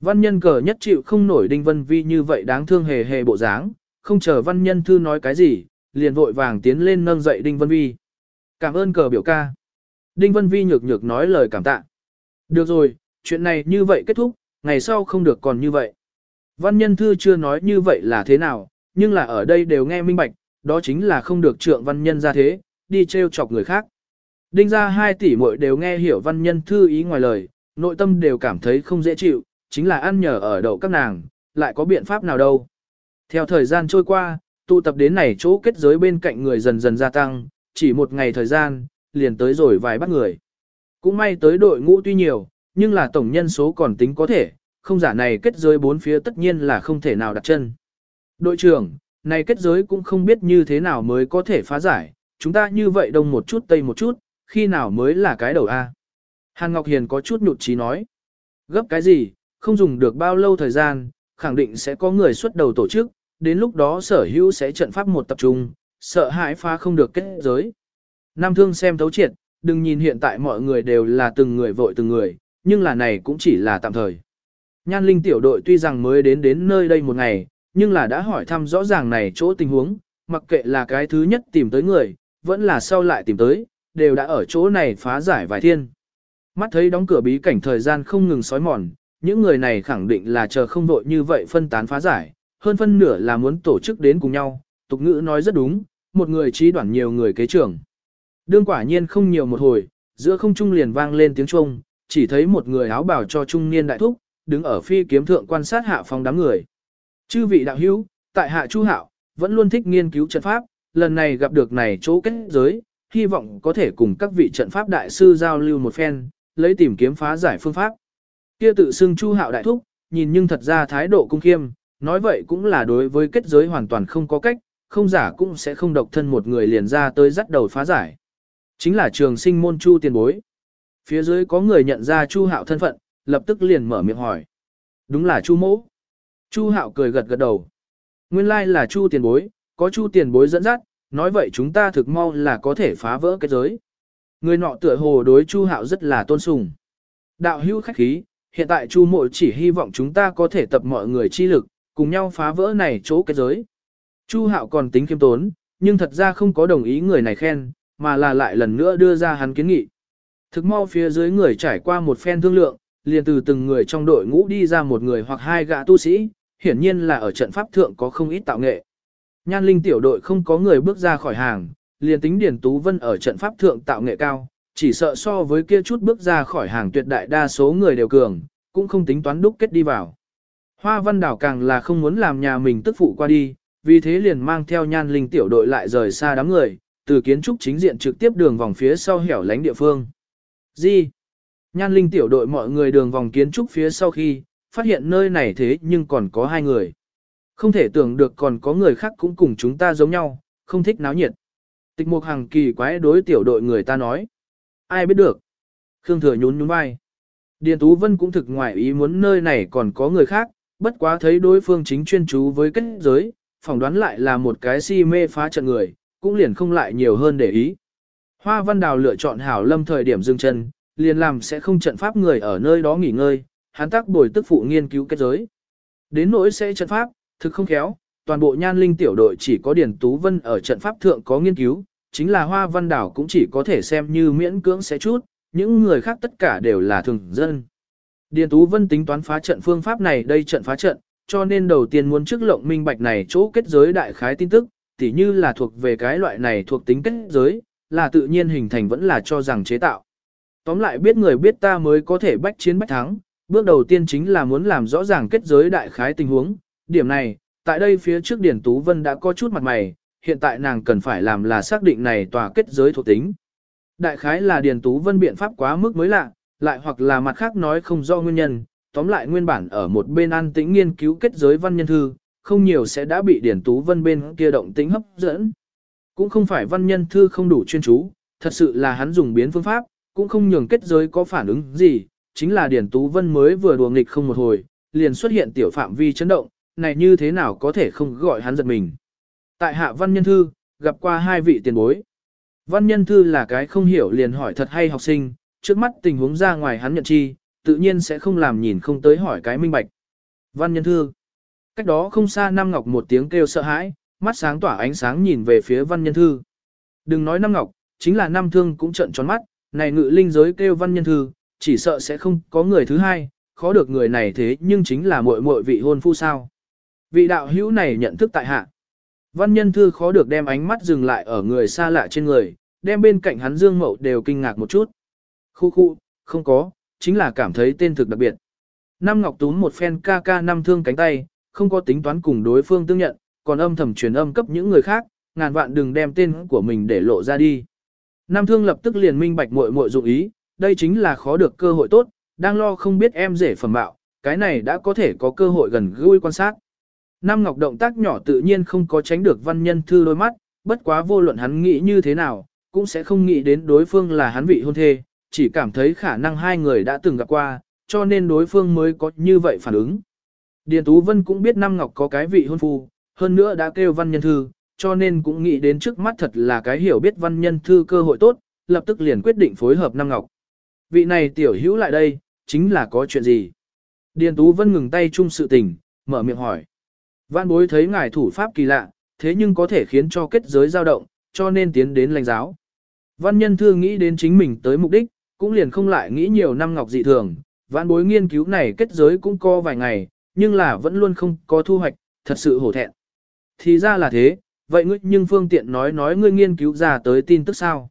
Văn nhân cờ nhất chịu không nổi Đinh Vân Vi như vậy đáng thương hề hề bộ dáng, không chờ văn nhân thư nói cái gì, liền vội vàng tiến lên nâng dậy Đinh Vân Vi. Cảm ơn cờ biểu ca. Đinh Vân Vi nhược nhược nói lời cảm tạ. Được rồi, chuyện này như vậy kết thúc, ngày sau không được còn như vậy. Văn nhân thư chưa nói như vậy là thế nào, nhưng là ở đây đều nghe minh bạch, đó chính là không được trượng văn nhân ra thế, đi trêu chọc người khác. Đinh ra hai tỷ muội đều nghe hiểu văn nhân thư ý ngoài lời, nội tâm đều cảm thấy không dễ chịu, chính là ăn nhờ ở đậu các nàng, lại có biện pháp nào đâu. Theo thời gian trôi qua, tụ tập đến này chỗ kết giới bên cạnh người dần dần gia tăng, chỉ một ngày thời gian, liền tới rồi vài bắt người. Cũng may tới đội ngũ tuy nhiều, nhưng là tổng nhân số còn tính có thể, không giả này kết giới bốn phía tất nhiên là không thể nào đặt chân. Đội trưởng, này kết giới cũng không biết như thế nào mới có thể phá giải, chúng ta như vậy đông một chút tây một chút, khi nào mới là cái đầu A. Hàn Ngọc Hiền có chút nhụt chí nói. Gấp cái gì, không dùng được bao lâu thời gian, khẳng định sẽ có người xuất đầu tổ chức, đến lúc đó sở hữu sẽ trận pháp một tập trung, sợ hãi phá không được kết giới. Nam thương xem thấu triệt, đừng nhìn hiện tại mọi người đều là từng người vội từng người, nhưng là này cũng chỉ là tạm thời. Nhan linh tiểu đội tuy rằng mới đến đến nơi đây một ngày, nhưng là đã hỏi thăm rõ ràng này chỗ tình huống, mặc kệ là cái thứ nhất tìm tới người, vẫn là sau lại tìm tới, đều đã ở chỗ này phá giải vài thiên. Mắt thấy đóng cửa bí cảnh thời gian không ngừng sói mòn, những người này khẳng định là chờ không vội như vậy phân tán phá giải, hơn phân nửa là muốn tổ chức đến cùng nhau, tục ngữ nói rất đúng, một người trí đoản nhiều người kế trưởng. Đương quả nhiên không nhiều một hồi, giữa không trung liền vang lên tiếng chuông, chỉ thấy một người áo bào cho trung niên đại thúc, đứng ở phi kiếm thượng quan sát hạ phòng đám người. Chư vị đạo hữu, tại hạ Chu Hạo, vẫn luôn thích nghiên cứu trận pháp, lần này gặp được này chỗ kết giới, hy vọng có thể cùng các vị trận pháp đại sư giao lưu một phen, lấy tìm kiếm phá giải phương pháp. Kia tự xưng Chu Hạo đại thúc, nhìn nhưng thật ra thái độ cung khiêm, nói vậy cũng là đối với kết giới hoàn toàn không có cách, không giả cũng sẽ không độc thân một người liền ra tới dắt đầu phá giải. Chính là trường sinh môn Chu tiền bối. Phía dưới có người nhận ra Chu Hạo thân phận, lập tức liền mở miệng hỏi. Đúng là Chu mỗ. Chu Hạo cười gật gật đầu. Nguyên lai là Chu tiền bối, có Chu tiền bối dẫn dắt, nói vậy chúng ta thực mau là có thể phá vỡ cái giới. Người nọ tựa hồ đối Chu Hạo rất là tôn sùng. Đạo hữu khách khí, hiện tại Chu mộ chỉ hy vọng chúng ta có thể tập mọi người chi lực, cùng nhau phá vỡ này chỗ cái giới. Chu Hạo còn tính kiêm tốn, nhưng thật ra không có đồng ý người này khen, mà là lại lần nữa đưa ra hắn kiến nghị. Thực mau phía dưới người trải qua một phen thương lượng, liền từ từng người trong đội ngũ đi ra một người hoặc hai gã tu sĩ, hiển nhiên là ở trận pháp thượng có không ít tạo nghệ. Nhan linh tiểu đội không có người bước ra khỏi hàng, liền tính Điển Tú Vân ở trận pháp thượng tạo nghệ cao, chỉ sợ so với kia chút bước ra khỏi hàng tuyệt đại đa số người đều cường, cũng không tính toán đúc kết đi vào. Hoa văn đảo càng là không muốn làm nhà mình tức phụ qua đi, vì thế liền mang theo nhan linh tiểu đội lại rời xa đám người, từ kiến trúc chính diện trực tiếp đường vòng phía sau hẻo lánh địa phương. Gì? Nhan linh tiểu đội mọi người đường vòng kiến trúc phía sau khi, phát hiện nơi này thế nhưng còn có hai người. Không thể tưởng được còn có người khác cũng cùng chúng ta giống nhau, không thích náo nhiệt. Tịch mục hàng kỳ quái đối tiểu đội người ta nói. Ai biết được? Khương thừa nhún nhún vai. Điền Tú Vân cũng thực ngoại ý muốn nơi này còn có người khác, bất quá thấy đối phương chính chuyên chú với kết giới, phỏng đoán lại là một cái si mê phá trận người, cũng liền không lại nhiều hơn để ý. Hoa Văn Đào lựa chọn hảo lâm thời điểm dừng chân, liền làm sẽ không trận pháp người ở nơi đó nghỉ ngơi, hắn tác bồi tức phụ nghiên cứu kết giới. Đến nỗi sẽ trận pháp, thực không khéo, toàn bộ nhan linh tiểu đội chỉ có Điền Tú Vân ở trận pháp thượng có nghiên cứu, chính là Hoa Văn Đảo cũng chỉ có thể xem như miễn cưỡng sẽ chút, những người khác tất cả đều là thường dân. Điền Tú Vân tính toán phá trận phương pháp này đây trận phá trận, cho nên đầu tiên muốn trước lộng minh bạch này chỗ kết giới đại khái tin tức, tỉ như là thuộc về cái loại này thuộc tính kết giới, là tự nhiên hình thành vẫn là cho rằng chế tạo. Tóm lại biết người biết ta mới có thể bách chiến bách thắng, bước đầu tiên chính là muốn làm rõ ràng kết giới đại khái tình huống, điểm này, tại đây phía trước Điển Tú Vân đã có chút mặt mày, hiện tại nàng cần phải làm là xác định này tòa kết giới thuộc tính. Đại khái là Điền Tú Vân biện pháp quá mức mới lạ, lại hoặc là mặt khác nói không do nguyên nhân, tóm lại nguyên bản ở một bên an tĩnh nghiên cứu kết giới văn nhân thư, không nhiều sẽ đã bị Điền Tú Vân bên kia động tĩnh hấp dẫn. Cũng không phải văn nhân thư không đủ chuyên chú, thật sự là hắn dùng biến phương pháp, cũng không nhường kết giới có phản ứng gì, chính là Điền Tú Vân mới vừa đùa nghịch không một hồi, liền xuất hiện tiểu phạm vi chấn động, này như thế nào có thể không gọi hắn giật mình. Tại hạ văn nhân thư, gặp qua hai vị tiền bối. Văn nhân thư là cái không hiểu liền hỏi thật hay học sinh, trước mắt tình huống ra ngoài hắn nhận chi, tự nhiên sẽ không làm nhìn không tới hỏi cái minh bạch. Văn nhân thư. Cách đó không xa Nam Ngọc một tiếng kêu sợ hãi, mắt sáng tỏa ánh sáng nhìn về phía văn nhân thư. Đừng nói Nam Ngọc, chính là Nam Thương cũng trận tròn mắt, này ngự linh giới kêu văn nhân thư, chỉ sợ sẽ không có người thứ hai, khó được người này thế nhưng chính là muội muội vị hôn phu sao. Vị đạo hữu này nhận thức tại hạ. Văn nhân thư khó được đem ánh mắt dừng lại ở người xa lạ trên người, đem bên cạnh hắn Dương Mậu đều kinh ngạc một chút. Khu khu, không có, chính là cảm thấy tên thực đặc biệt. Nam Ngọc túm một phen ca ca năm thương cánh tay, không có tính toán cùng đối phương tương nhận, còn âm thầm truyền âm cấp những người khác, ngàn vạn đừng đem tên của mình để lộ ra đi. Nam thương lập tức liền minh bạch muội muội dụng ý, đây chính là khó được cơ hội tốt, đang lo không biết em rể phẩm bạo, cái này đã có thể có cơ hội gần gũi quan sát. Nam Ngọc động tác nhỏ tự nhiên không có tránh được văn nhân thư đôi mắt, bất quá vô luận hắn nghĩ như thế nào, cũng sẽ không nghĩ đến đối phương là hắn vị hôn thê, chỉ cảm thấy khả năng hai người đã từng gặp qua, cho nên đối phương mới có như vậy phản ứng. Điền Tú Vân cũng biết Nam Ngọc có cái vị hôn phu, hơn nữa đã kêu văn nhân thư, cho nên cũng nghĩ đến trước mắt thật là cái hiểu biết văn nhân thư cơ hội tốt, lập tức liền quyết định phối hợp Nam Ngọc. Vị này tiểu hữu lại đây, chính là có chuyện gì? Điền Tú Vân ngừng tay chung sự tình, mở miệng hỏi. Văn bối thấy ngài thủ pháp kỳ lạ, thế nhưng có thể khiến cho kết giới dao động, cho nên tiến đến lãnh giáo. Văn nhân thư nghĩ đến chính mình tới mục đích, cũng liền không lại nghĩ nhiều năm ngọc dị thường, Văn bối nghiên cứu này kết giới cũng co vài ngày, nhưng là vẫn luôn không có thu hoạch, thật sự hổ thẹn. Thì ra là thế, vậy ngươi nhưng phương tiện nói nói ngươi nghiên cứu ra tới tin tức sao.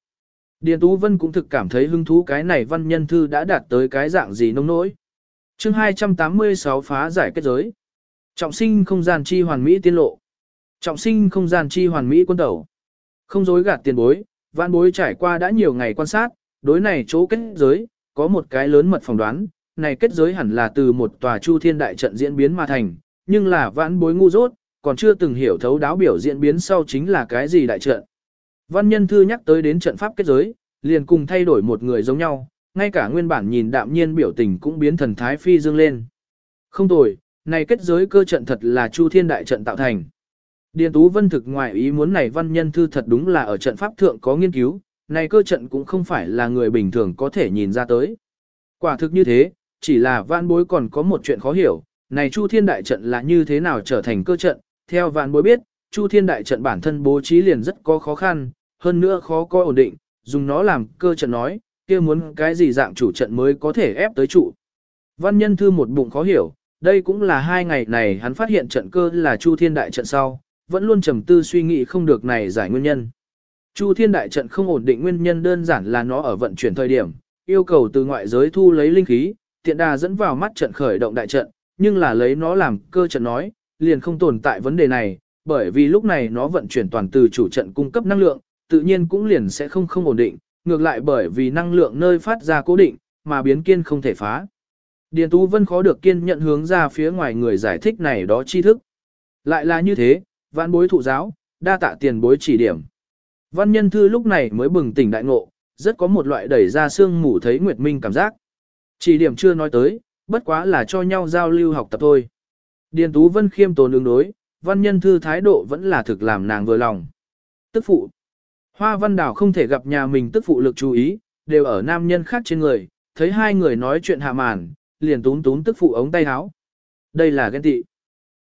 Điền Tú Vân cũng thực cảm thấy hứng thú cái này văn nhân thư đã đạt tới cái dạng gì nông nỗi. chương 286 phá giải kết giới. Trọng sinh không gian chi hoàn mỹ tiên lộ. Trọng sinh không gian chi hoàn mỹ quân tẩu. Không dối gạt tiền bối, văn bối trải qua đã nhiều ngày quan sát, đối này chỗ kết giới, có một cái lớn mật phỏng đoán, này kết giới hẳn là từ một tòa chu thiên đại trận diễn biến mà thành, nhưng là vãn bối ngu dốt, còn chưa từng hiểu thấu đáo biểu diễn biến sau chính là cái gì đại trận. Văn nhân thư nhắc tới đến trận pháp kết giới, liền cùng thay đổi một người giống nhau, ngay cả nguyên bản nhìn đạm nhiên biểu tình cũng biến thần thái phi dương lên. Không tồi, này kết giới cơ trận thật là chu thiên đại trận tạo thành. Điền Tú Vân thực ngoài ý muốn này văn nhân thư thật đúng là ở trận pháp thượng có nghiên cứu, này cơ trận cũng không phải là người bình thường có thể nhìn ra tới. Quả thực như thế, chỉ là vạn bối còn có một chuyện khó hiểu, này Chu Thiên Đại Trận là như thế nào trở thành cơ trận, theo vạn bối biết, Chu Thiên Đại Trận bản thân bố trí liền rất có khó khăn, hơn nữa khó có ổn định, dùng nó làm cơ trận nói, kia muốn cái gì dạng chủ trận mới có thể ép tới trụ. Văn nhân thư một bụng khó hiểu, đây cũng là hai ngày này hắn phát hiện trận cơ là Chu Thiên Đại Trận sau, vẫn luôn trầm tư suy nghĩ không được này giải nguyên nhân. Chu Thiên Đại Trận không ổn định nguyên nhân đơn giản là nó ở vận chuyển thời điểm, yêu cầu từ ngoại giới thu lấy linh khí, tiện đà dẫn vào mắt trận khởi động đại trận, nhưng là lấy nó làm cơ trận nói, liền không tồn tại vấn đề này, bởi vì lúc này nó vận chuyển toàn từ chủ trận cung cấp năng lượng, tự nhiên cũng liền sẽ không không ổn định, ngược lại bởi vì năng lượng nơi phát ra cố định, mà biến kiên không thể phá. Điền Tú Vân khó được kiên nhận hướng ra phía ngoài người giải thích này đó tri thức. Lại là như thế, vạn bối thụ giáo, đa tạ tiền bối chỉ điểm. Văn nhân thư lúc này mới bừng tỉnh đại ngộ, rất có một loại đẩy ra xương mù thấy Nguyệt Minh cảm giác. Chỉ điểm chưa nói tới, bất quá là cho nhau giao lưu học tập thôi. Điền Tú Vân khiêm tốn ứng đối, văn nhân thư thái độ vẫn là thực làm nàng vừa lòng. Tức phụ. Hoa văn đảo không thể gặp nhà mình tức phụ lực chú ý, đều ở nam nhân khác trên người, thấy hai người nói chuyện hạ màn, liền túm túm tức phụ ống tay áo. Đây là ghen tị.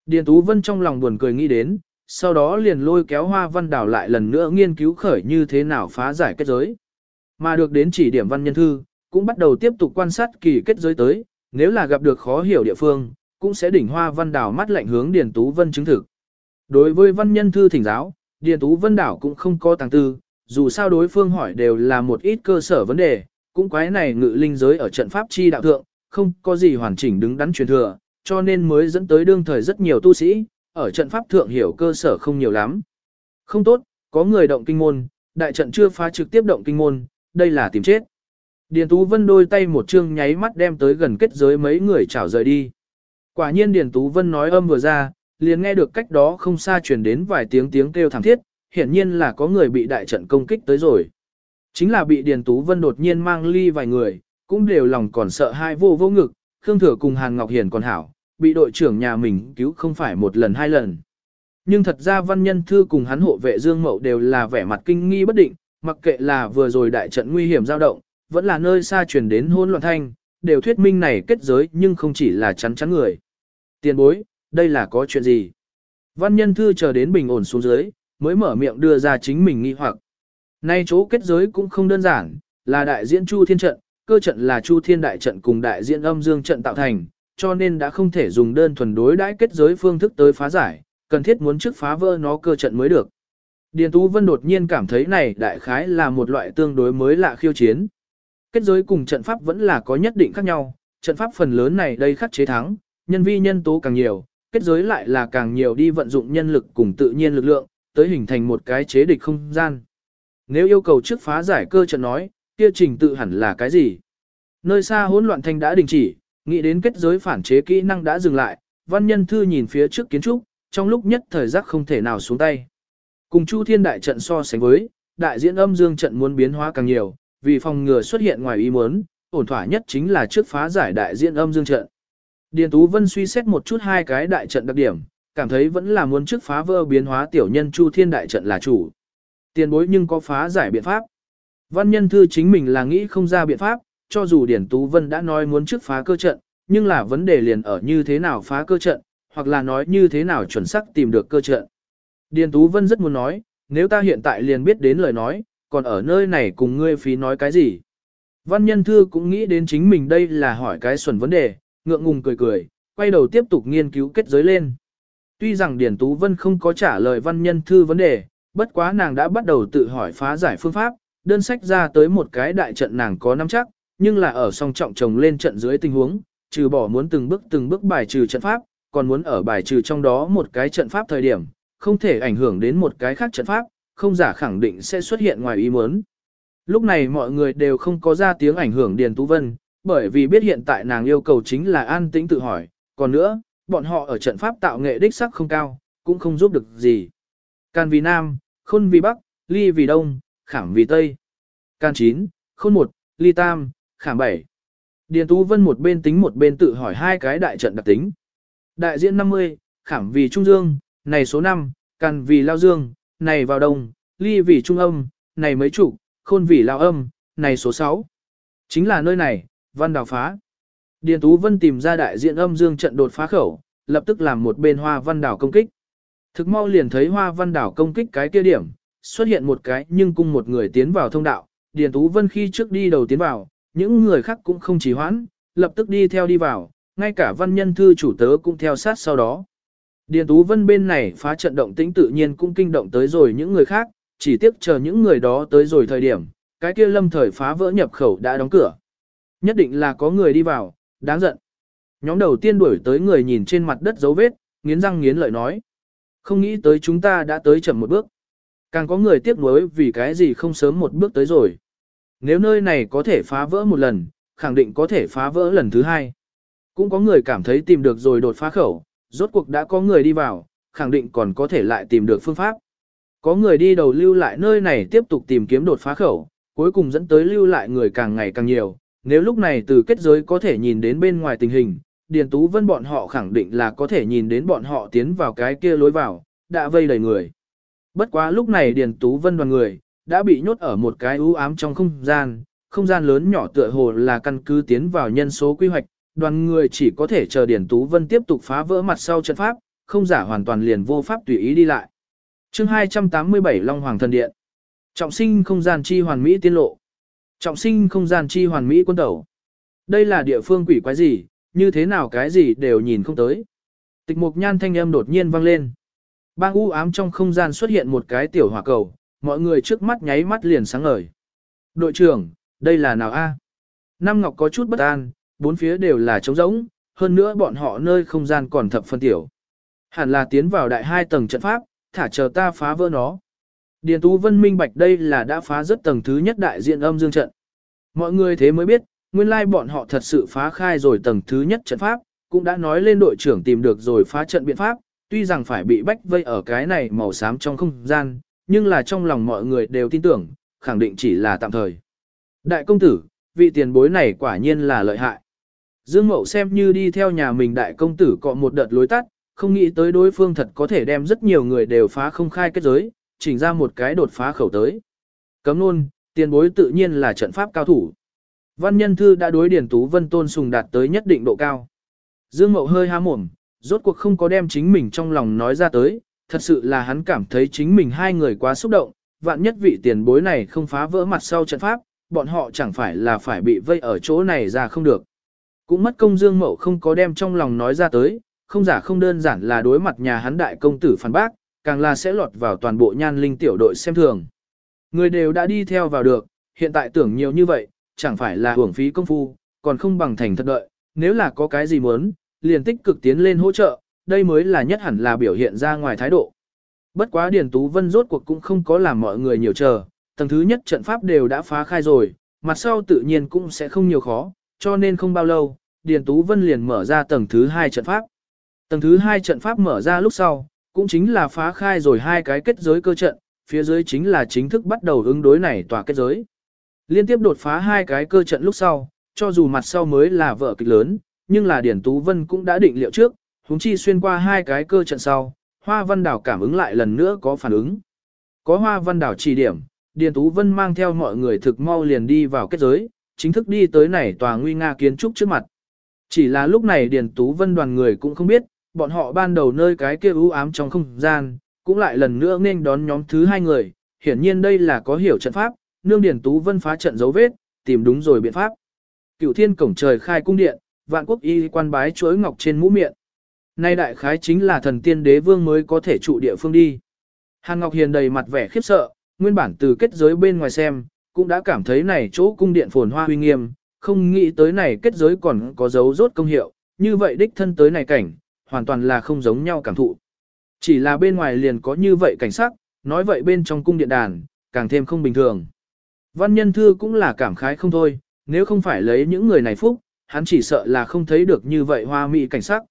Điền Tú Vân trong lòng buồn cười nghĩ đến, sau đó liền lôi kéo hoa văn đảo lại lần nữa nghiên cứu khởi như thế nào phá giải kết giới. Mà được đến chỉ điểm văn nhân thư, cũng bắt đầu tiếp tục quan sát kỳ kết giới tới, nếu là gặp được khó hiểu địa phương, cũng sẽ đỉnh hoa văn đảo mắt lạnh hướng Điền Tú Vân chứng thực. Đối với văn nhân thư thỉnh giáo, Điền Tú Vân đảo cũng không có tàng tư, dù sao đối phương hỏi đều là một ít cơ sở vấn đề, cũng quái này ngự linh giới ở trận pháp chi đạo thượng, không có gì hoàn chỉnh đứng đắn truyền thừa, cho nên mới dẫn tới đương thời rất nhiều tu sĩ, ở trận pháp thượng hiểu cơ sở không nhiều lắm. Không tốt, có người động kinh môn, đại trận chưa phá trực tiếp động kinh môn, đây là tìm chết. Điền Tú Vân đôi tay một chương nháy mắt đem tới gần kết giới mấy người chảo rời đi. Quả nhiên Điền Tú Vân nói âm vừa ra, liền nghe được cách đó không xa truyền đến vài tiếng tiếng kêu thảm thiết, hiển nhiên là có người bị đại trận công kích tới rồi. Chính là bị Điền Tú Vân đột nhiên mang ly vài người, cũng đều lòng còn sợ hai vô vô ngực, Khương Thừa cùng Hàn Ngọc Hiền còn hảo, bị đội trưởng nhà mình cứu không phải một lần hai lần. Nhưng thật ra văn nhân thư cùng hắn hộ vệ Dương Mậu đều là vẻ mặt kinh nghi bất định, mặc kệ là vừa rồi đại trận nguy hiểm dao động, vẫn là nơi xa truyền đến hôn loạn thanh, đều thuyết minh này kết giới nhưng không chỉ là chắn chắn người. Tiền bối, đây là có chuyện gì? Văn nhân thư chờ đến bình ổn xuống dưới, mới mở miệng đưa ra chính mình nghi hoặc. Nay chỗ kết giới cũng không đơn giản, là đại diễn Chu Thiên trận, cơ trận là Chu Thiên đại trận cùng đại diễn âm dương trận tạo thành, cho nên đã không thể dùng đơn thuần đối đãi kết giới phương thức tới phá giải, cần thiết muốn trước phá vỡ nó cơ trận mới được. Điền Tú Vân đột nhiên cảm thấy này đại khái là một loại tương đối mới lạ khiêu chiến. Kết giới cùng trận pháp vẫn là có nhất định khác nhau, trận pháp phần lớn này đây khắc chế thắng, nhân vi nhân tố càng nhiều, kết giới lại là càng nhiều đi vận dụng nhân lực cùng tự nhiên lực lượng, tới hình thành một cái chế địch không gian. Nếu yêu cầu trước phá giải cơ trận nói, kia trình tự hẳn là cái gì? Nơi xa hỗn loạn thanh đã đình chỉ, nghĩ đến kết giới phản chế kỹ năng đã dừng lại, văn nhân thư nhìn phía trước kiến trúc, trong lúc nhất thời giác không thể nào xuống tay. Cùng Chu Thiên đại trận so sánh với, đại diễn âm dương trận muốn biến hóa càng nhiều, vì phòng ngừa xuất hiện ngoài ý muốn, ổn thỏa nhất chính là trước phá giải đại diện âm dương trận. Điền Tú Vân suy xét một chút hai cái đại trận đặc điểm, cảm thấy vẫn là muốn trước phá vỡ biến hóa tiểu nhân Chu Thiên đại trận là chủ. Tiền bối nhưng có phá giải biện pháp. Văn nhân thư chính mình là nghĩ không ra biện pháp, cho dù Điền Tú Vân đã nói muốn trước phá cơ trận, nhưng là vấn đề liền ở như thế nào phá cơ trận, hoặc là nói như thế nào chuẩn xác tìm được cơ trận. Điền Tú Vân rất muốn nói, nếu ta hiện tại liền biết đến lời nói, còn ở nơi này cùng ngươi phí nói cái gì. Văn nhân thư cũng nghĩ đến chính mình đây là hỏi cái xuẩn vấn đề, ngượng ngùng cười cười, quay đầu tiếp tục nghiên cứu kết giới lên. Tuy rằng điển Tú Vân không có trả lời văn nhân thư vấn đề, bất quá nàng đã bắt đầu tự hỏi phá giải phương pháp, đơn sách ra tới một cái đại trận nàng có nắm chắc, nhưng là ở song trọng chồng lên trận dưới tình huống, trừ bỏ muốn từng bước từng bước bài trừ trận pháp, còn muốn ở bài trừ trong đó một cái trận pháp thời điểm, không thể ảnh hưởng đến một cái khác trận pháp, không giả khẳng định sẽ xuất hiện ngoài ý muốn. Lúc này mọi người đều không có ra tiếng ảnh hưởng Điền Tú Vân, bởi vì biết hiện tại nàng yêu cầu chính là an tĩnh tự hỏi, còn nữa, bọn họ ở trận pháp tạo nghệ đích sắc không cao, cũng không giúp được gì. Can vì Nam, Khôn vì Bắc, Ly vì Đông, Khảm vì Tây. Can 9, Khôn 1, Ly Tam, Khảm 7. Điền Tú Vân một bên tính một bên tự hỏi hai cái đại trận đặc tính. Đại diện 50, Khảm vì Trung Dương, này số 5, Can vì Lao Dương, này vào Đông, Ly vì Trung Âm, này mấy chủ, Khôn vì Lao Âm, này số 6. Chính là nơi này, văn đào phá. Điền Tú Vân tìm ra đại diện âm dương trận đột phá khẩu, lập tức làm một bên hoa văn đảo công kích. Thực mau liền thấy hoa văn đảo công kích cái kia điểm, xuất hiện một cái nhưng cùng một người tiến vào thông đạo. Điền Tú Vân khi trước đi đầu tiến vào, những người khác cũng không chỉ hoãn, lập tức đi theo đi vào, ngay cả văn nhân thư chủ tớ cũng theo sát sau đó. Điền Tú Vân bên này phá trận động tĩnh tự nhiên cũng kinh động tới rồi những người khác, chỉ tiếp chờ những người đó tới rồi thời điểm, cái kia lâm thời phá vỡ nhập khẩu đã đóng cửa. Nhất định là có người đi vào, đáng giận. Nhóm đầu tiên đuổi tới người nhìn trên mặt đất dấu vết, nghiến răng nghiến lợi nói. Không nghĩ tới chúng ta đã tới chậm một bước. Càng có người tiếc nuối vì cái gì không sớm một bước tới rồi. Nếu nơi này có thể phá vỡ một lần, khẳng định có thể phá vỡ lần thứ hai. Cũng có người cảm thấy tìm được rồi đột phá khẩu, rốt cuộc đã có người đi vào, khẳng định còn có thể lại tìm được phương pháp. Có người đi đầu lưu lại nơi này tiếp tục tìm kiếm đột phá khẩu, cuối cùng dẫn tới lưu lại người càng ngày càng nhiều, nếu lúc này từ kết giới có thể nhìn đến bên ngoài tình hình, Điền Tú Vân bọn họ khẳng định là có thể nhìn đến bọn họ tiến vào cái kia lối vào, đã vây đầy người. Bất quá lúc này Điền Tú Vân đoàn người, đã bị nhốt ở một cái u ám trong không gian, không gian lớn nhỏ tựa hồ là căn cứ tiến vào nhân số quy hoạch, đoàn người chỉ có thể chờ điển Tú Vân tiếp tục phá vỡ mặt sau trận pháp, không giả hoàn toàn liền vô pháp tùy ý đi lại. chương 287 Long Hoàng Thần Điện Trọng sinh không gian chi hoàn mỹ tiên lộ Trọng sinh không gian chi hoàn mỹ quân tẩu. Đây là địa phương quỷ quái gì, như thế nào cái gì đều nhìn không tới. Tịch mục nhan thanh âm đột nhiên vang lên. Bang u ám trong không gian xuất hiện một cái tiểu hỏa cầu, mọi người trước mắt nháy mắt liền sáng ngời. Đội trưởng, đây là nào a? Nam Ngọc có chút bất an, bốn phía đều là trống rỗng, hơn nữa bọn họ nơi không gian còn thập phân tiểu. Hẳn là tiến vào đại hai tầng trận pháp, thả chờ ta phá vỡ nó. Điền Tú Vân minh bạch đây là đã phá rất tầng thứ nhất đại diện âm dương trận. Mọi người thế mới biết, nguyên lai bọn họ thật sự phá khai rồi tầng thứ nhất trận pháp, cũng đã nói lên đội trưởng tìm được rồi phá trận biện pháp, tuy rằng phải bị bách vây ở cái này màu xám trong không gian, nhưng là trong lòng mọi người đều tin tưởng, khẳng định chỉ là tạm thời. Đại công tử, vị tiền bối này quả nhiên là lợi hại. Dương Mậu xem như đi theo nhà mình đại công tử cọ một đợt lối tắt, không nghĩ tới đối phương thật có thể đem rất nhiều người đều phá không khai kết giới, chỉnh ra một cái đột phá khẩu tới. Cấm luôn, tiền bối tự nhiên là trận pháp cao thủ. Văn nhân thư đã đối Điền Tú Vân tôn sùng đạt tới nhất định độ cao. Dương Mậu hơi há mồm, rốt cuộc không có đem chính mình trong lòng nói ra tới, thật sự là hắn cảm thấy chính mình hai người quá xúc động, vạn nhất vị tiền bối này không phá vỡ mặt sau trận pháp, bọn họ chẳng phải là phải bị vây ở chỗ này ra không được. Cũng mất công Dương Mậu không có đem trong lòng nói ra tới, không giả không đơn giản là đối mặt nhà hắn đại công tử phản bác, càng là sẽ lọt vào toàn bộ nhan linh tiểu đội xem thường. Người đều đã đi theo vào được, hiện tại tưởng nhiều như vậy, chẳng phải là hưởng phí công phu, còn không bằng thành thật đợi, nếu là có cái gì muốn, liền tích cực tiến lên hỗ trợ, đây mới là nhất hẳn là biểu hiện ra ngoài thái độ. Bất quá Điền Tú Vân rốt cuộc cũng không có làm mọi người nhiều chờ, tầng thứ nhất trận pháp đều đã phá khai rồi, mặt sau tự nhiên cũng sẽ không nhiều khó, cho nên không bao lâu, Điền Tú Vân liền mở ra tầng thứ hai trận pháp. Tầng thứ hai trận pháp mở ra lúc sau, cũng chính là phá khai rồi hai cái kết giới cơ trận, phía dưới chính là chính thức bắt đầu ứng đối này tòa kết giới. Liên tiếp đột phá hai cái cơ trận lúc sau, cho dù mặt sau mới là vợ kịch lớn, nhưng là Điển Tú Vân cũng đã định liệu trước, huống chi xuyên qua hai cái cơ trận sau, Hoa Văn Đảo cảm ứng lại lần nữa có phản ứng. Có Hoa Văn Đảo chỉ điểm, Điền Tú Vân mang theo mọi người thực mau liền đi vào kết giới, chính thức đi tới này tòa nguy nga kiến trúc trước mặt. Chỉ là lúc này Điền Tú Vân đoàn người cũng không biết, bọn họ ban đầu nơi cái kia u ám trong không gian, cũng lại lần nữa nên đón nhóm thứ hai người, hiển nhiên đây là có hiểu trận pháp, nương Điền Tú Vân phá trận dấu vết, tìm đúng rồi biện pháp. Cửu thiên cổng trời khai cung điện, vạn quốc y quan bái chuỗi ngọc trên mũ miệng. Nay đại khái chính là thần tiên đế vương mới có thể trụ địa phương đi. Hàn Ngọc Hiền đầy mặt vẻ khiếp sợ, nguyên bản từ kết giới bên ngoài xem, cũng đã cảm thấy này chỗ cung điện phồn hoa huy nghiêm, không nghĩ tới này kết giới còn có dấu rốt công hiệu, như vậy đích thân tới này cảnh, hoàn toàn là không giống nhau cảm thụ. Chỉ là bên ngoài liền có như vậy cảnh sắc, nói vậy bên trong cung điện đàn, càng thêm không bình thường. Văn nhân thư cũng là cảm khái không thôi, nếu không phải lấy những người này phúc, hắn chỉ sợ là không thấy được như vậy hoa mỹ cảnh sắc.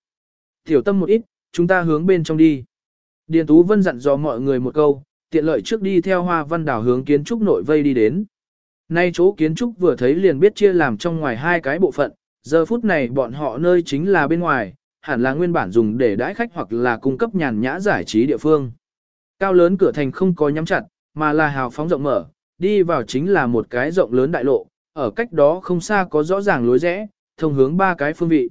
Tiểu tâm một ít, chúng ta hướng bên trong đi. Điền Tú Vân dặn dò mọi người một câu, tiện lợi trước đi theo hoa văn đảo hướng kiến trúc nội vây đi đến. Nay chỗ kiến trúc vừa thấy liền biết chia làm trong ngoài hai cái bộ phận, giờ phút này bọn họ nơi chính là bên ngoài, hẳn là nguyên bản dùng để đãi khách hoặc là cung cấp nhàn nhã giải trí địa phương. Cao lớn cửa thành không có nhắm chặt, mà là hào phóng rộng mở, đi vào chính là một cái rộng lớn đại lộ, ở cách đó không xa có rõ ràng lối rẽ, thông hướng ba cái phương vị.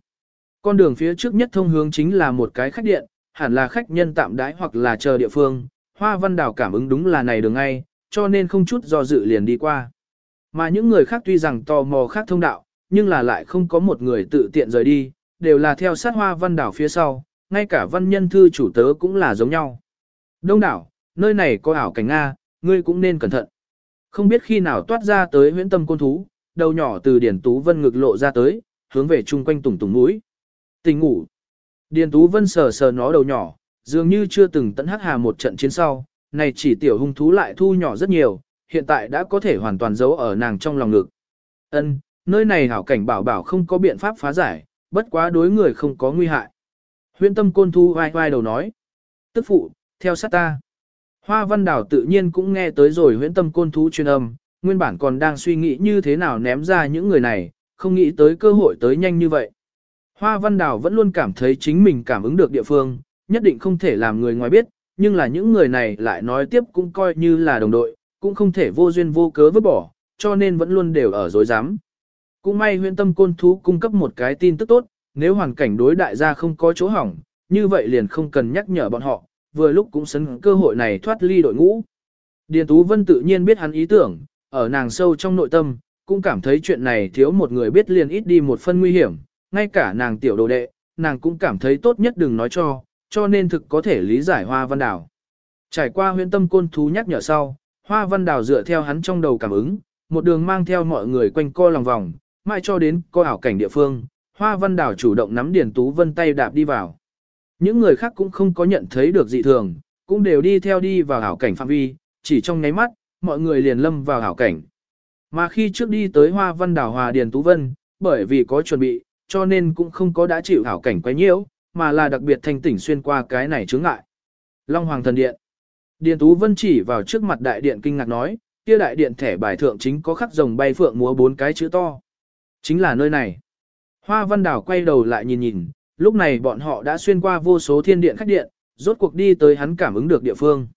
Con đường phía trước nhất thông hướng chính là một cái khách điện, hẳn là khách nhân tạm đãi hoặc là chờ địa phương. Hoa Văn Đào cảm ứng đúng là này đường ngay, cho nên không chút do dự liền đi qua. Mà những người khác tuy rằng tò mò khác thông đạo, nhưng là lại không có một người tự tiện rời đi, đều là theo sát Hoa Văn Đảo phía sau, ngay cả văn nhân thư chủ tớ cũng là giống nhau. Đông đảo, nơi này có ảo cảnh Nga, ngươi cũng nên cẩn thận. Không biết khi nào toát ra tới huyễn tâm côn thú, đầu nhỏ từ Điển Tú Vân ngực lộ ra tới, hướng về chung quanh tùng tùng mũi. Tình ngủ. Điền Tú Vân sờ sờ nó đầu nhỏ, dường như chưa từng tận hắc hà một trận chiến sau, này chỉ tiểu hung thú lại thu nhỏ rất nhiều, hiện tại đã có thể hoàn toàn giấu ở nàng trong lòng ngực. Ân, nơi này hảo cảnh bảo bảo không có biện pháp phá giải, bất quá đối người không có nguy hại. Huyễn tâm côn thu vai vai đầu nói. Tức phụ, theo sát ta. Hoa văn đảo tự nhiên cũng nghe tới rồi huyễn tâm côn thú chuyên âm, nguyên bản còn đang suy nghĩ như thế nào ném ra những người này, không nghĩ tới cơ hội tới nhanh như vậy. Hoa văn đảo vẫn luôn cảm thấy chính mình cảm ứng được địa phương, nhất định không thể làm người ngoài biết, nhưng là những người này lại nói tiếp cũng coi như là đồng đội, cũng không thể vô duyên vô cớ vứt bỏ, cho nên vẫn luôn đều ở dối dám. Cũng may huyện tâm côn thú cung cấp một cái tin tức tốt, nếu hoàn cảnh đối đại gia không có chỗ hỏng, như vậy liền không cần nhắc nhở bọn họ, vừa lúc cũng sấn cơ hội này thoát ly đội ngũ. Điền Tú Vân tự nhiên biết hắn ý tưởng, ở nàng sâu trong nội tâm, cũng cảm thấy chuyện này thiếu một người biết liền ít đi một phân nguy hiểm, ngay cả nàng tiểu đồ đệ, nàng cũng cảm thấy tốt nhất đừng nói cho, cho nên thực có thể lý giải Hoa Văn Đào. Trải qua huyện tâm côn thú nhắc nhở sau, Hoa Văn Đào dựa theo hắn trong đầu cảm ứng, một đường mang theo mọi người quanh co lòng vòng, mãi cho đến co ảo cảnh địa phương, Hoa Văn Đào chủ động nắm Điền Tú Vân tay đạp đi vào. Những người khác cũng không có nhận thấy được dị thường, cũng đều đi theo đi vào ảo cảnh phạm vi, chỉ trong nháy mắt, mọi người liền lâm vào ảo cảnh. Mà khi trước đi tới Hoa Văn Đào Hòa Điền Tú Vân, bởi vì có chuẩn bị, cho nên cũng không có đã chịu ảo cảnh quấy nhiễu, mà là đặc biệt thanh tỉnh xuyên qua cái này chướng ngại. Long Hoàng Thần Điện Điền Tú Vân chỉ vào trước mặt đại điện kinh ngạc nói, kia đại điện thẻ bài thượng chính có khắc rồng bay phượng múa bốn cái chữ to. Chính là nơi này. Hoa Văn Đảo quay đầu lại nhìn nhìn, lúc này bọn họ đã xuyên qua vô số thiên điện khách điện, rốt cuộc đi tới hắn cảm ứng được địa phương.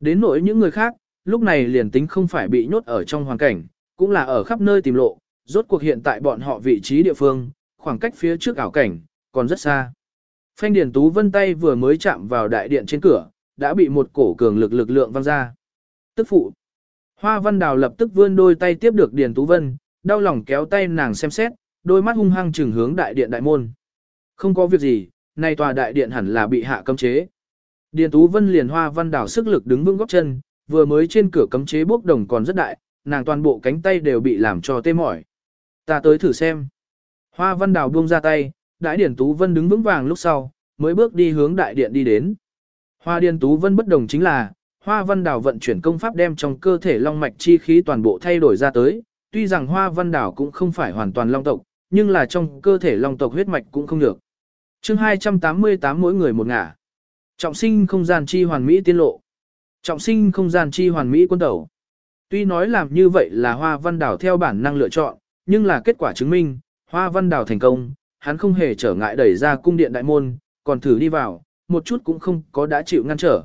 Đến nỗi những người khác, lúc này liền tính không phải bị nhốt ở trong hoàn cảnh, cũng là ở khắp nơi tìm lộ, rốt cuộc hiện tại bọn họ vị trí địa phương, khoảng cách phía trước ảo cảnh, còn rất xa. Phanh Điền Tú Vân tay vừa mới chạm vào đại điện trên cửa, đã bị một cổ cường lực lực lượng văng ra. Tức phụ. Hoa Văn Đào lập tức vươn đôi tay tiếp được Điền Tú Vân, đau lòng kéo tay nàng xem xét, đôi mắt hung hăng trừng hướng đại điện đại môn. Không có việc gì, nay tòa đại điện hẳn là bị hạ cấm chế. Điền Tú Vân liền Hoa Văn Đào sức lực đứng vững góc chân, vừa mới trên cửa cấm chế bốc đồng còn rất đại, nàng toàn bộ cánh tay đều bị làm cho tê mỏi. Ta tới thử xem. Hoa Văn Đào buông ra tay, đại Điền Tú Vân đứng vững vàng lúc sau, mới bước đi hướng đại điện đi đến. Hoa Điền Tú Vân bất đồng chính là, Hoa Văn Đào vận chuyển công pháp đem trong cơ thể long mạch chi khí toàn bộ thay đổi ra tới, tuy rằng Hoa Văn Đào cũng không phải hoàn toàn long tộc, nhưng là trong cơ thể long tộc huyết mạch cũng không được. chương 288 mỗi người một ngả. Trọng sinh không gian chi hoàn mỹ tiên lộ. Trọng sinh không gian chi hoàn mỹ quân tẩu. Tuy nói làm như vậy là hoa văn đảo theo bản năng lựa chọn, nhưng là kết quả chứng minh, hoa văn đảo thành công, hắn không hề trở ngại đẩy ra cung điện đại môn, còn thử đi vào, một chút cũng không có đã chịu ngăn trở.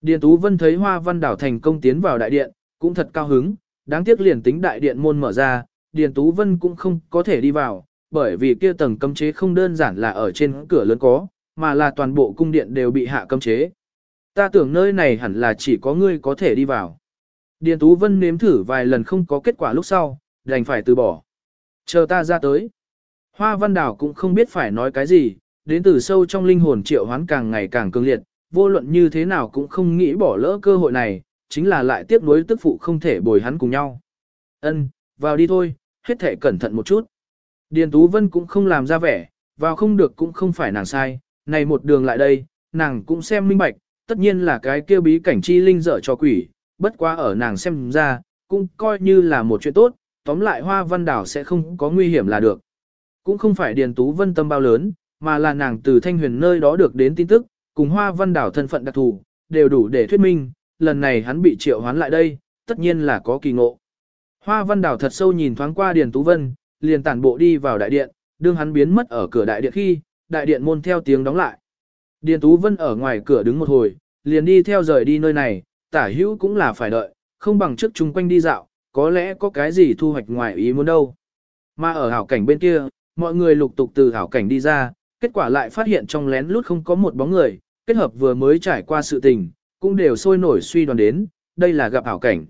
Điền Tú Vân thấy hoa văn đảo thành công tiến vào đại điện, cũng thật cao hứng, đáng tiếc liền tính đại điện môn mở ra, Điền Tú Vân cũng không có thể đi vào, bởi vì kia tầng cấm chế không đơn giản là ở trên cửa lớn có, mà là toàn bộ cung điện đều bị hạ cấm chế. Ta tưởng nơi này hẳn là chỉ có ngươi có thể đi vào. Điền Tú Vân nếm thử vài lần không có kết quả lúc sau, đành phải từ bỏ. Chờ ta ra tới. Hoa Văn Đảo cũng không biết phải nói cái gì, đến từ sâu trong linh hồn triệu hoán càng ngày càng cương liệt, vô luận như thế nào cũng không nghĩ bỏ lỡ cơ hội này, chính là lại tiếp nuối tức phụ không thể bồi hắn cùng nhau. Ân, vào đi thôi, hết thể cẩn thận một chút. Điền Tú Vân cũng không làm ra vẻ, vào không được cũng không phải nàng sai, này một đường lại đây, nàng cũng xem minh bạch, tất nhiên là cái kêu bí cảnh chi linh dở cho quỷ, bất quá ở nàng xem ra, cũng coi như là một chuyện tốt, tóm lại hoa văn đảo sẽ không có nguy hiểm là được. Cũng không phải Điền Tú Vân tâm bao lớn, mà là nàng từ thanh huyền nơi đó được đến tin tức, cùng hoa văn đảo thân phận đặc thù, đều đủ để thuyết minh, lần này hắn bị triệu hoán lại đây, tất nhiên là có kỳ ngộ. Hoa văn đảo thật sâu nhìn thoáng qua Điền Tú Vân, liền tản bộ đi vào đại điện, đương hắn biến mất ở cửa đại điện khi, đại điện môn theo tiếng đóng lại. Điền Tú Vân ở ngoài cửa đứng một hồi, liền đi theo rời đi nơi này, tả hữu cũng là phải đợi, không bằng trước chung quanh đi dạo, có lẽ có cái gì thu hoạch ngoài ý muốn đâu. Mà ở hảo cảnh bên kia, mọi người lục tục từ hảo cảnh đi ra, kết quả lại phát hiện trong lén lút không có một bóng người, kết hợp vừa mới trải qua sự tình, cũng đều sôi nổi suy đoán đến, đây là gặp ảo cảnh.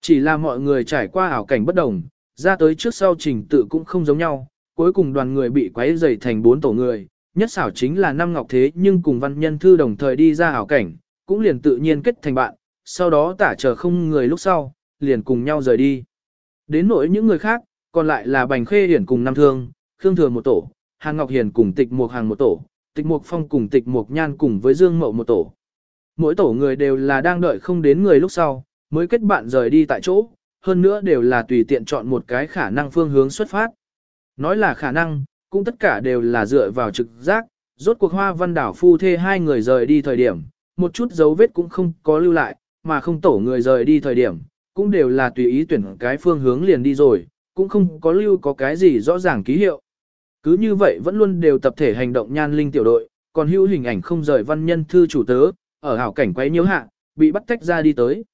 Chỉ là mọi người trải qua ảo cảnh bất đồng, ra tới trước sau trình tự cũng không giống nhau, cuối cùng đoàn người bị quấy dày thành bốn tổ người, nhất xảo chính là năm ngọc thế nhưng cùng văn nhân thư đồng thời đi ra ảo cảnh, cũng liền tự nhiên kết thành bạn, sau đó tả chờ không người lúc sau, liền cùng nhau rời đi. Đến nỗi những người khác, còn lại là Bành Khê Hiển cùng Nam Thương, Khương Thừa một tổ, Hàng Ngọc Hiền cùng Tịch Mục Hàng một tổ, Tịch Mục Phong cùng Tịch Mục Nhan cùng với Dương Mậu một tổ. Mỗi tổ người đều là đang đợi không đến người lúc sau, mới kết bạn rời đi tại chỗ, hơn nữa đều là tùy tiện chọn một cái khả năng phương hướng xuất phát. Nói là khả năng, cũng tất cả đều là dựa vào trực giác, rốt cuộc hoa văn đảo phu thê hai người rời đi thời điểm, một chút dấu vết cũng không có lưu lại, mà không tổ người rời đi thời điểm, cũng đều là tùy ý tuyển cái phương hướng liền đi rồi, cũng không có lưu có cái gì rõ ràng ký hiệu. Cứ như vậy vẫn luôn đều tập thể hành động nhan linh tiểu đội, còn hữu hình ảnh không rời văn nhân thư chủ tớ, ở hảo cảnh quấy nhiễu hạ, bị bắt tách ra đi tới.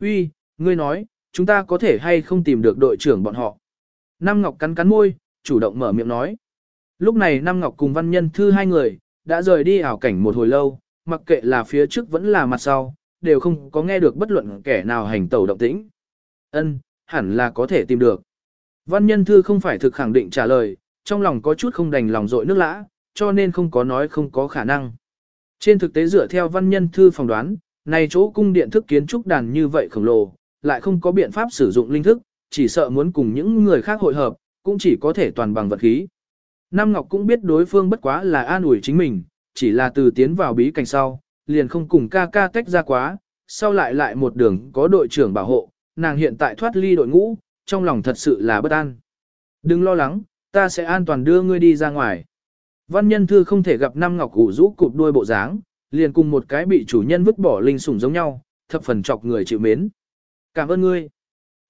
Uy, ngươi nói, chúng ta có thể hay không tìm được đội trưởng bọn họ. Nam Ngọc cắn cắn môi, chủ động mở miệng nói. Lúc này Nam Ngọc cùng văn nhân thư hai người, đã rời đi ảo cảnh một hồi lâu, mặc kệ là phía trước vẫn là mặt sau, đều không có nghe được bất luận kẻ nào hành tẩu động tĩnh. Ân, hẳn là có thể tìm được. Văn nhân thư không phải thực khẳng định trả lời, trong lòng có chút không đành lòng dội nước lã, cho nên không có nói không có khả năng. Trên thực tế dựa theo văn nhân thư phỏng đoán, này chỗ cung điện thức kiến trúc đàn như vậy khổng lồ, lại không có biện pháp sử dụng linh thức, chỉ sợ muốn cùng những người khác hội hợp, cũng chỉ có thể toàn bằng vật khí. Nam Ngọc cũng biết đối phương bất quá là an ủi chính mình, chỉ là từ tiến vào bí cảnh sau, liền không cùng ca ca tách ra quá, sau lại lại một đường có đội trưởng bảo hộ, nàng hiện tại thoát ly đội ngũ, trong lòng thật sự là bất an. Đừng lo lắng, ta sẽ an toàn đưa ngươi đi ra ngoài. Văn nhân thư không thể gặp Nam Ngọc củ rũ cụp đuôi bộ dáng, liền cùng một cái bị chủ nhân vứt bỏ linh sủng giống nhau, thập phần chọc người chịu mến. Cảm ơn ngươi.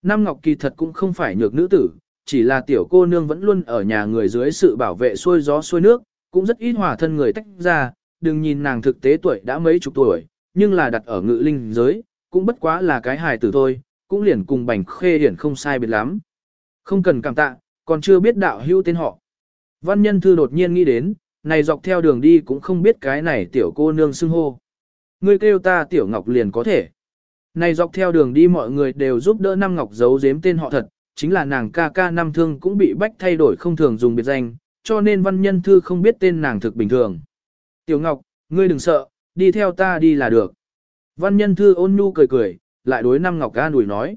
Nam Ngọc kỳ thật cũng không phải nhược nữ tử, chỉ là tiểu cô nương vẫn luôn ở nhà người dưới sự bảo vệ xuôi gió xuôi nước, cũng rất ít hòa thân người tách ra, đừng nhìn nàng thực tế tuổi đã mấy chục tuổi, nhưng là đặt ở ngự linh giới, cũng bất quá là cái hài tử thôi, cũng liền cùng bành khê hiển không sai biệt lắm. Không cần cảm tạ, còn chưa biết đạo hữu tên họ. Văn nhân thư đột nhiên nghĩ đến, này dọc theo đường đi cũng không biết cái này tiểu cô nương xưng hô. Ngươi kêu ta tiểu ngọc liền có thể. Này dọc theo đường đi mọi người đều giúp đỡ Năm Ngọc giấu giếm tên họ thật, chính là nàng ca ca năm thương cũng bị bách thay đổi không thường dùng biệt danh, cho nên văn nhân thư không biết tên nàng thực bình thường. Tiểu Ngọc, ngươi đừng sợ, đi theo ta đi là được. Văn nhân thư ôn nhu cười cười, lại đối Năm Ngọc ca đuổi nói.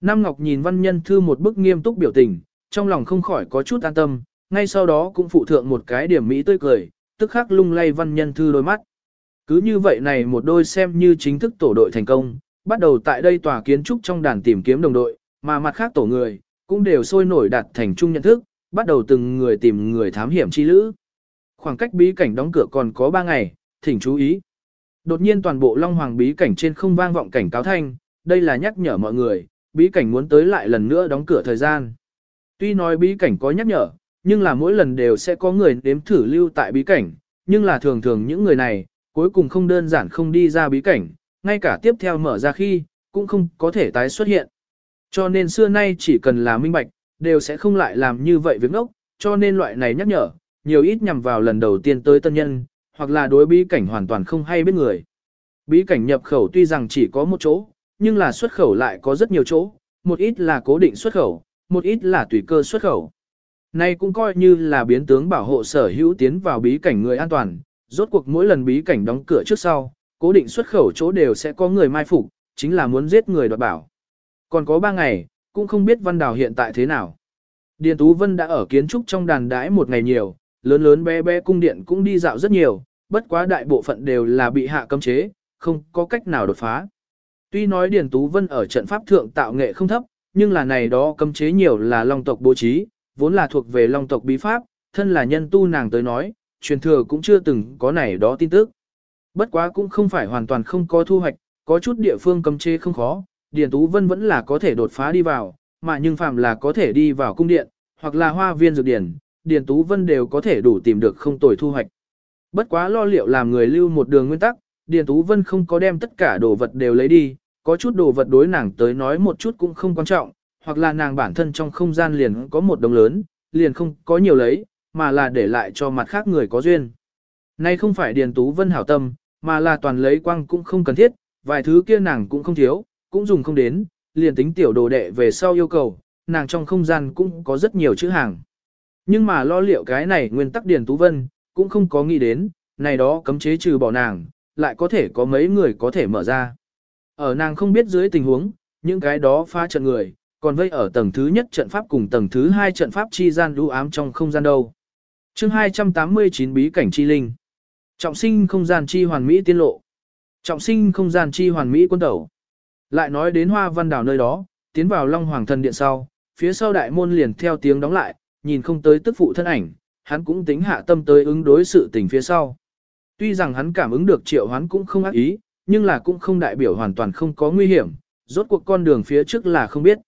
Năm Ngọc nhìn văn nhân thư một bức nghiêm túc biểu tình, trong lòng không khỏi có chút an tâm, ngay sau đó cũng phụ thượng một cái điểm mỹ tươi cười, tức khắc lung lay văn nhân thư đôi mắt. Cứ như vậy này một đôi xem như chính thức tổ đội thành công, bắt đầu tại đây tòa kiến trúc trong đàn tìm kiếm đồng đội, mà mặt khác tổ người, cũng đều sôi nổi đạt thành chung nhận thức, bắt đầu từng người tìm người thám hiểm chi lữ. Khoảng cách bí cảnh đóng cửa còn có 3 ngày, thỉnh chú ý. Đột nhiên toàn bộ Long Hoàng bí cảnh trên không vang vọng cảnh cáo thanh, đây là nhắc nhở mọi người, bí cảnh muốn tới lại lần nữa đóng cửa thời gian. Tuy nói bí cảnh có nhắc nhở, nhưng là mỗi lần đều sẽ có người đếm thử lưu tại bí cảnh, nhưng là thường thường những người này, cuối cùng không đơn giản không đi ra bí cảnh, ngay cả tiếp theo mở ra khi, cũng không có thể tái xuất hiện. Cho nên xưa nay chỉ cần là minh bạch, đều sẽ không lại làm như vậy việc ngốc, cho nên loại này nhắc nhở, nhiều ít nhằm vào lần đầu tiên tới tân nhân, hoặc là đối bí cảnh hoàn toàn không hay biết người. Bí cảnh nhập khẩu tuy rằng chỉ có một chỗ, nhưng là xuất khẩu lại có rất nhiều chỗ, một ít là cố định xuất khẩu, một ít là tùy cơ xuất khẩu. Này cũng coi như là biến tướng bảo hộ sở hữu tiến vào bí cảnh người an toàn, rốt cuộc mỗi lần bí cảnh đóng cửa trước sau, cố định xuất khẩu chỗ đều sẽ có người mai phục, chính là muốn giết người đoạt bảo. Còn có 3 ngày, cũng không biết Văn Đào hiện tại thế nào. Điền Tú Vân đã ở kiến trúc trong đàn đãi một ngày nhiều, lớn lớn bé bé cung điện cũng đi dạo rất nhiều, bất quá đại bộ phận đều là bị hạ cấm chế, không có cách nào đột phá. Tuy nói Điền Tú Vân ở trận pháp thượng tạo nghệ không thấp, nhưng là này đó cấm chế nhiều là long tộc bố trí, vốn là thuộc về long tộc bí pháp, thân là nhân tu nàng tới nói, truyền thừa cũng chưa từng có này đó tin tức. Bất quá cũng không phải hoàn toàn không có thu hoạch, có chút địa phương cấm chế không khó, Điền Tú Vân vẫn là có thể đột phá đi vào, mà nhưng phạm là có thể đi vào cung điện, hoặc là hoa viên dược điển, Điền Tú Vân đều có thể đủ tìm được không tồi thu hoạch. Bất quá lo liệu làm người lưu một đường nguyên tắc, Điền Tú Vân không có đem tất cả đồ vật đều lấy đi, có chút đồ vật đối nàng tới nói một chút cũng không quan trọng, hoặc là nàng bản thân trong không gian liền có một đồng lớn, liền không có nhiều lấy, mà là để lại cho mặt khác người có duyên. Nay không phải Điền Tú Vân hảo tâm, mà là toàn lấy quang cũng không cần thiết, vài thứ kia nàng cũng không thiếu, cũng dùng không đến, liền tính tiểu đồ đệ về sau yêu cầu, nàng trong không gian cũng có rất nhiều chữ hàng. Nhưng mà lo liệu cái này nguyên tắc Điền Tú Vân, cũng không có nghĩ đến, này đó cấm chế trừ bỏ nàng, lại có thể có mấy người có thể mở ra. Ở nàng không biết dưới tình huống, những cái đó phá trận người, còn vây ở tầng thứ nhất trận pháp cùng tầng thứ hai trận pháp chi gian lưu ám trong không gian đâu. chương 289 bí cảnh chi linh. Trọng sinh không gian chi hoàn mỹ tiên lộ. Trọng sinh không gian chi hoàn mỹ quân tẩu. Lại nói đến hoa văn đảo nơi đó, tiến vào Long Hoàng thần điện sau, phía sau đại môn liền theo tiếng đóng lại, nhìn không tới tức phụ thân ảnh, hắn cũng tính hạ tâm tới ứng đối sự tình phía sau. Tuy rằng hắn cảm ứng được triệu hắn cũng không ác ý, nhưng là cũng không đại biểu hoàn toàn không có nguy hiểm, rốt cuộc con đường phía trước là không biết.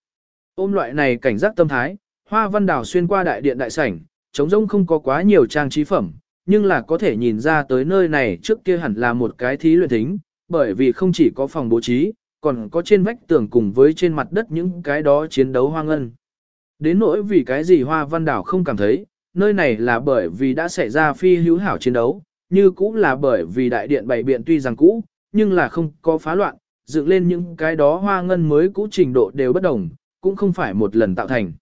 Ôm loại này cảnh giác tâm thái, hoa văn đảo xuyên qua đại điện đại sảnh, trống rỗng không có quá nhiều trang trí phẩm, nhưng là có thể nhìn ra tới nơi này trước kia hẳn là một cái thí luyện thính, bởi vì không chỉ có phòng bố trí, còn có trên vách tường cùng với trên mặt đất những cái đó chiến đấu hoang ân. Đến nỗi vì cái gì hoa văn đảo không cảm thấy, nơi này là bởi vì đã xảy ra phi hữu hảo chiến đấu, như cũng là bởi vì đại điện bảy biện tuy rằng cũ, nhưng là không có phá loạn, dựng lên những cái đó hoa ngân mới cũ trình độ đều bất đồng, cũng không phải một lần tạo thành.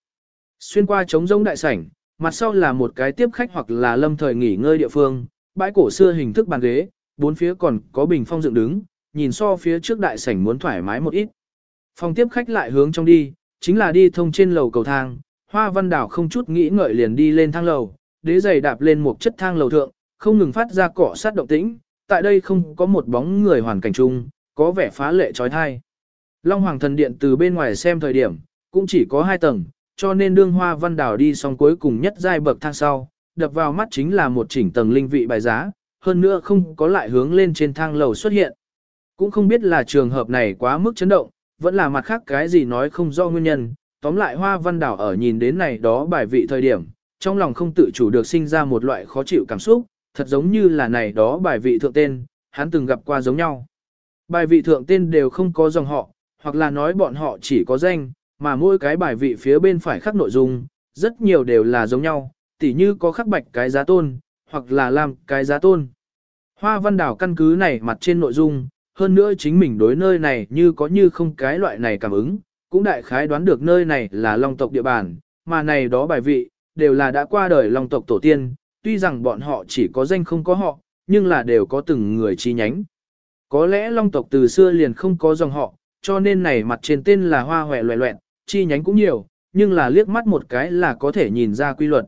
Xuyên qua trống rỗng đại sảnh, mặt sau là một cái tiếp khách hoặc là lâm thời nghỉ ngơi địa phương, bãi cổ xưa hình thức bàn ghế, bốn phía còn có bình phong dựng đứng, nhìn so phía trước đại sảnh muốn thoải mái một ít. Phòng tiếp khách lại hướng trong đi, chính là đi thông trên lầu cầu thang, hoa văn đảo không chút nghĩ ngợi liền đi lên thang lầu, đế giày đạp lên một chất thang lầu thượng, không ngừng phát ra cọ sát động tĩnh, tại đây không có một bóng người hoàn cảnh chung, có vẻ phá lệ trói thai. Long Hoàng thần điện từ bên ngoài xem thời điểm, cũng chỉ có hai tầng, cho nên đương hoa văn đảo đi xong cuối cùng nhất giai bậc thang sau, đập vào mắt chính là một chỉnh tầng linh vị bài giá, hơn nữa không có lại hướng lên trên thang lầu xuất hiện. Cũng không biết là trường hợp này quá mức chấn động, vẫn là mặt khác cái gì nói không do nguyên nhân, tóm lại hoa văn đảo ở nhìn đến này đó bài vị thời điểm, trong lòng không tự chủ được sinh ra một loại khó chịu cảm xúc, thật giống như là này đó bài vị thượng tên, hắn từng gặp qua giống nhau. Bài vị thượng tên đều không có dòng họ, hoặc là nói bọn họ chỉ có danh, mà mỗi cái bài vị phía bên phải khắc nội dung, rất nhiều đều là giống nhau, tỉ như có khắc bạch cái giá tôn, hoặc là làm cái giá tôn. Hoa văn đảo căn cứ này mặt trên nội dung, hơn nữa chính mình đối nơi này như có như không cái loại này cảm ứng, cũng đại khái đoán được nơi này là long tộc địa bàn, mà này đó bài vị, đều là đã qua đời long tộc tổ tiên, tuy rằng bọn họ chỉ có danh không có họ, nhưng là đều có từng người chi nhánh. Có lẽ long tộc từ xưa liền không có dòng họ, cho nên này mặt trên tên là hoa hòe loẹ loẹn, chi nhánh cũng nhiều, nhưng là liếc mắt một cái là có thể nhìn ra quy luật.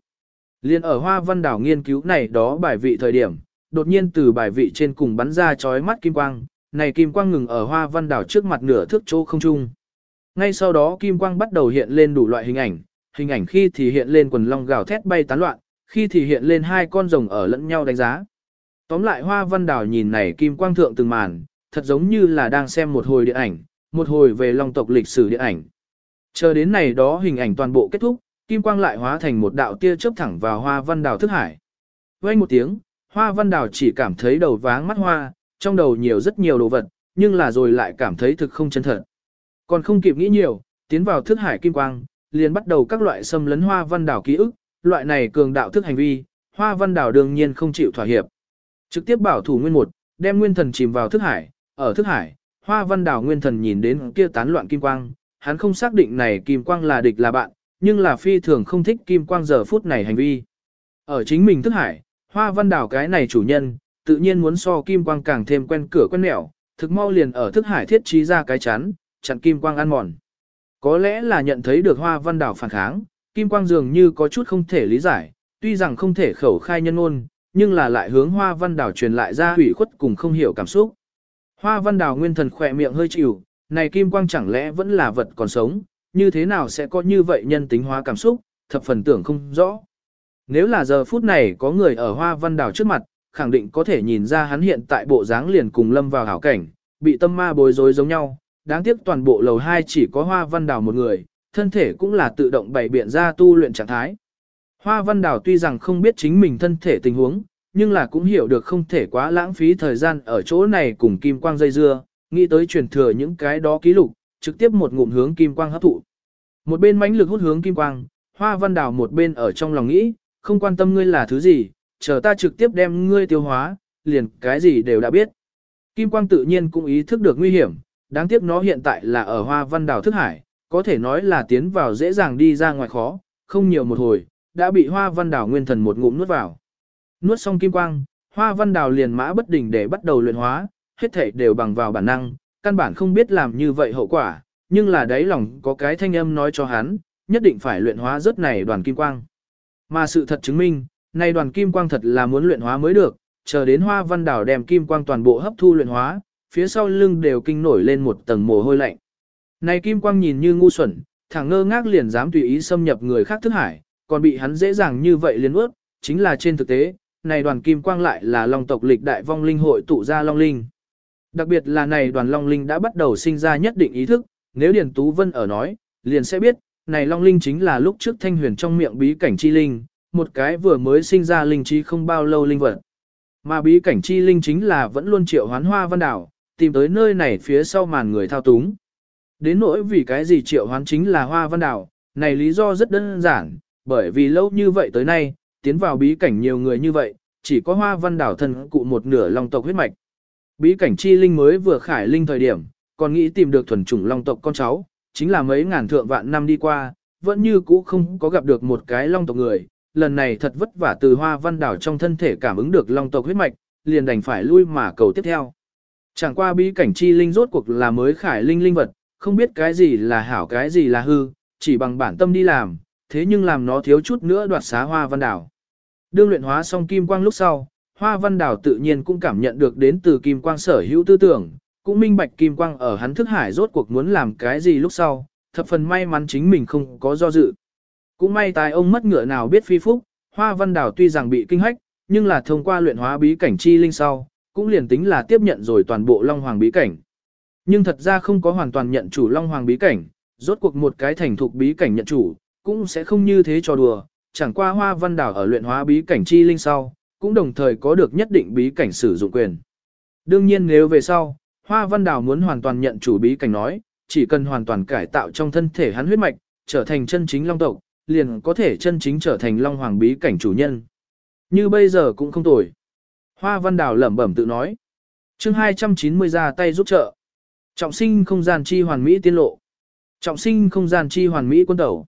Liên ở hoa văn đảo nghiên cứu này đó bài vị thời điểm, đột nhiên từ bài vị trên cùng bắn ra chói mắt kim quang, này kim quang ngừng ở hoa văn đảo trước mặt nửa thước chỗ không trung. Ngay sau đó kim quang bắt đầu hiện lên đủ loại hình ảnh, hình ảnh khi thì hiện lên quần long gào thét bay tán loạn, khi thì hiện lên hai con rồng ở lẫn nhau đánh giá. Tóm lại hoa văn Đào nhìn này kim quang thượng từng màn, thật giống như là đang xem một hồi điện ảnh, một hồi về long tộc lịch sử điện ảnh. Chờ đến này đó hình ảnh toàn bộ kết thúc, kim quang lại hóa thành một đạo tia chớp thẳng vào hoa văn Đào thức hải. Vang một tiếng, hoa văn Đào chỉ cảm thấy đầu váng mắt hoa, trong đầu nhiều rất nhiều đồ vật, nhưng là rồi lại cảm thấy thực không chân thật. Còn không kịp nghĩ nhiều, tiến vào thức hải kim quang, liền bắt đầu các loại xâm lấn hoa văn đảo ký ức, loại này cường đạo thức hành vi, hoa văn Đào đương nhiên không chịu thỏa hiệp. Trực tiếp bảo thủ nguyên một, đem nguyên thần chìm vào thức hải, ở thức hải, hoa văn Đào nguyên thần nhìn đến kia tán loạn kim quang, hắn không xác định này kim quang là địch là bạn, nhưng là phi thường không thích kim quang giờ phút này hành vi. Ở chính mình thức hải, hoa văn Đào cái này chủ nhân, tự nhiên muốn so kim quang càng thêm quen cửa quen mẹo, thực mau liền ở thức hải thiết trí ra cái chắn, chặn kim quang ăn mòn. Có lẽ là nhận thấy được hoa văn Đào phản kháng, kim quang dường như có chút không thể lý giải, tuy rằng không thể khẩu khai nhân ngôn, nhưng là lại hướng hoa văn Đào truyền lại ra hủy khuất cùng không hiểu cảm xúc. Hoa văn Đào nguyên thần khỏe miệng hơi chịu, này kim quang chẳng lẽ vẫn là vật còn sống, như thế nào sẽ có như vậy nhân tính hóa cảm xúc, thập phần tưởng không rõ. Nếu là giờ phút này có người ở hoa văn Đào trước mặt, khẳng định có thể nhìn ra hắn hiện tại bộ dáng liền cùng lâm vào hảo cảnh, bị tâm ma bối rối giống nhau, đáng tiếc toàn bộ lầu 2 chỉ có hoa văn Đào một người, thân thể cũng là tự động bày biện ra tu luyện trạng thái. Hoa văn Đào tuy rằng không biết chính mình thân thể tình huống, nhưng là cũng hiểu được không thể quá lãng phí thời gian ở chỗ này cùng kim quang dây dưa, nghĩ tới truyền thừa những cái đó ký lục, trực tiếp một ngụm hướng kim quang hấp thụ. Một bên mãnh lực hút hướng kim quang, hoa văn Đào một bên ở trong lòng nghĩ, không quan tâm ngươi là thứ gì, chờ ta trực tiếp đem ngươi tiêu hóa, liền cái gì đều đã biết. Kim quang tự nhiên cũng ý thức được nguy hiểm, đáng tiếc nó hiện tại là ở hoa văn Đào thức hải, có thể nói là tiến vào dễ dàng đi ra ngoài khó, không nhiều một hồi, đã bị hoa văn đảo nguyên thần một ngụm nuốt vào. Nuốt xong kim quang, hoa văn đảo liền mã bất đỉnh để bắt đầu luyện hóa, hết thể đều bằng vào bản năng, căn bản không biết làm như vậy hậu quả, nhưng là đáy lòng có cái thanh âm nói cho hắn, nhất định phải luyện hóa rất này đoàn kim quang. Mà sự thật chứng minh, này đoàn kim quang thật là muốn luyện hóa mới được, chờ đến hoa văn đảo đem kim quang toàn bộ hấp thu luyện hóa, phía sau lưng đều kinh nổi lên một tầng mồ hôi lạnh. Này kim quang nhìn như ngu xuẩn, thẳng ngơ ngác liền dám tùy ý xâm nhập người khác thức hải, còn bị hắn dễ dàng như vậy liền ướt, chính là trên thực tế, này đoàn kim quang lại là long tộc lịch đại vong linh hội tụ ra long linh. Đặc biệt là này đoàn long linh đã bắt đầu sinh ra nhất định ý thức, nếu Điền Tú Vân ở nói, liền sẽ biết, này long linh chính là lúc trước thanh huyền trong miệng bí cảnh chi linh, một cái vừa mới sinh ra linh trí không bao lâu linh vật. Mà bí cảnh chi linh chính là vẫn luôn triệu hoán hoa văn đảo, tìm tới nơi này phía sau màn người thao túng. Đến nỗi vì cái gì triệu hoán chính là hoa văn đảo, này lý do rất đơn giản, bởi vì lâu như vậy tới nay, tiến vào bí cảnh nhiều người như vậy, chỉ có hoa văn đảo thân cụ một nửa long tộc huyết mạch. Bí cảnh chi linh mới vừa khải linh thời điểm, còn nghĩ tìm được thuần chủng long tộc con cháu, chính là mấy ngàn thượng vạn năm đi qua, vẫn như cũ không có gặp được một cái long tộc người, lần này thật vất vả từ hoa văn đảo trong thân thể cảm ứng được long tộc huyết mạch, liền đành phải lui mà cầu tiếp theo. Chẳng qua bí cảnh chi linh rốt cuộc là mới khải linh linh vật, không biết cái gì là hảo cái gì là hư, chỉ bằng bản tâm đi làm, thế nhưng làm nó thiếu chút nữa đoạt xá hoa văn đảo. Đương luyện hóa xong kim quang lúc sau, hoa văn đảo tự nhiên cũng cảm nhận được đến từ kim quang sở hữu tư tưởng, cũng minh bạch kim quang ở hắn thức hải rốt cuộc muốn làm cái gì lúc sau, thập phần may mắn chính mình không có do dự. Cũng may tài ông mất ngựa nào biết phi phúc, hoa văn đảo tuy rằng bị kinh hách, nhưng là thông qua luyện hóa bí cảnh chi linh sau, cũng liền tính là tiếp nhận rồi toàn bộ Long Hoàng bí cảnh. Nhưng thật ra không có hoàn toàn nhận chủ Long Hoàng bí cảnh, rốt cuộc một cái thành thục bí cảnh nhận chủ, cũng sẽ không như thế cho đùa, chẳng qua hoa văn đảo ở luyện hóa bí cảnh chi linh sau, cũng đồng thời có được nhất định bí cảnh sử dụng quyền. Đương nhiên nếu về sau, hoa văn đảo muốn hoàn toàn nhận chủ bí cảnh nói, chỉ cần hoàn toàn cải tạo trong thân thể hắn huyết mạch, trở thành chân chính long tộc, liền có thể chân chính trở thành long hoàng bí cảnh chủ nhân. Như bây giờ cũng không tồi. Hoa văn đảo lẩm bẩm tự nói. chương 290 ra tay giúp trợ. Trọng sinh không gian chi hoàn mỹ tiên lộ. Trọng sinh không gian chi hoàn mỹ quân tẩu.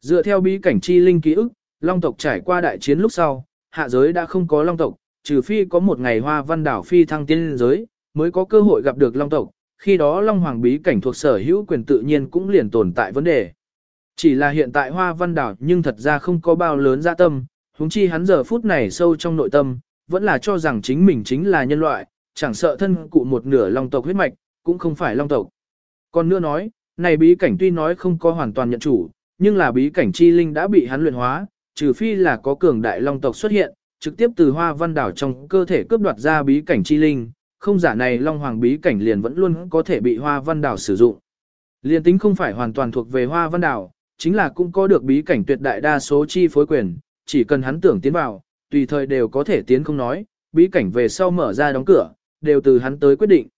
Dựa theo bí cảnh chi linh ký ức, long tộc trải qua đại chiến lúc sau, hạ giới đã không có long tộc, trừ phi có một ngày hoa văn đảo phi thăng tiên giới, mới có cơ hội gặp được long tộc, khi đó long hoàng bí cảnh thuộc sở hữu quyền tự nhiên cũng liền tồn tại vấn đề. Chỉ là hiện tại hoa văn đảo nhưng thật ra không có bao lớn dạ tâm, huống chi hắn giờ phút này sâu trong nội tâm, vẫn là cho rằng chính mình chính là nhân loại, chẳng sợ thân cụ một nửa long tộc huyết mạch, cũng không phải long tộc. Còn nữa nói, này bí cảnh tuy nói không có hoàn toàn nhận chủ, nhưng là bí cảnh chi linh đã bị hắn luyện hóa, trừ phi là có cường đại long tộc xuất hiện, trực tiếp từ hoa văn đảo trong cơ thể cướp đoạt ra bí cảnh chi linh, không giả này long hoàng bí cảnh liền vẫn luôn có thể bị hoa văn đảo sử dụng. Liên tính không phải hoàn toàn thuộc về hoa văn đảo, chính là cũng có được bí cảnh tuyệt đại đa số chi phối quyền, chỉ cần hắn tưởng tiến vào, tùy thời đều có thể tiến không nói, bí cảnh về sau mở ra đóng cửa, đều từ hắn tới quyết định.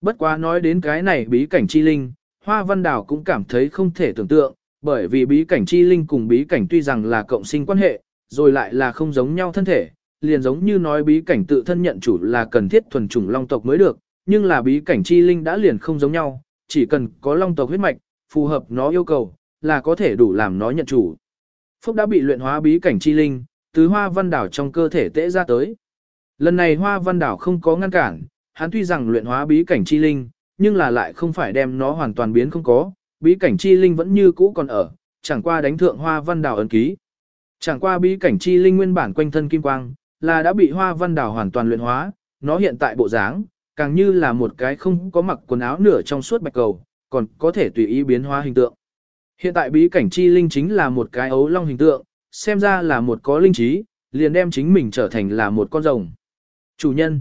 Bất quá nói đến cái này bí cảnh chi linh, Hoa Văn Đào cũng cảm thấy không thể tưởng tượng, bởi vì bí cảnh chi linh cùng bí cảnh tuy rằng là cộng sinh quan hệ, rồi lại là không giống nhau thân thể, liền giống như nói bí cảnh tự thân nhận chủ là cần thiết thuần chủng long tộc mới được, nhưng là bí cảnh chi linh đã liền không giống nhau, chỉ cần có long tộc huyết mạch, phù hợp nó yêu cầu, là có thể đủ làm nó nhận chủ. Phúc đã bị luyện hóa bí cảnh chi linh, từ hoa văn đảo trong cơ thể tễ ra tới. Lần này hoa văn đảo không có ngăn cản, hắn tuy rằng luyện hóa bí cảnh chi linh, nhưng là lại không phải đem nó hoàn toàn biến không có, bí cảnh chi linh vẫn như cũ còn ở, chẳng qua đánh thượng hoa văn Đào ấn ký. Chẳng qua bí cảnh chi linh nguyên bản quanh thân kim quang, là đã bị hoa văn Đào hoàn toàn luyện hóa, nó hiện tại bộ dáng, càng như là một cái không có mặc quần áo nửa trong suốt bạch cầu, còn có thể tùy ý biến hóa hình tượng. Hiện tại bí cảnh chi linh chính là một cái ấu long hình tượng, xem ra là một có linh trí, liền đem chính mình trở thành là một con rồng. Chủ nhân.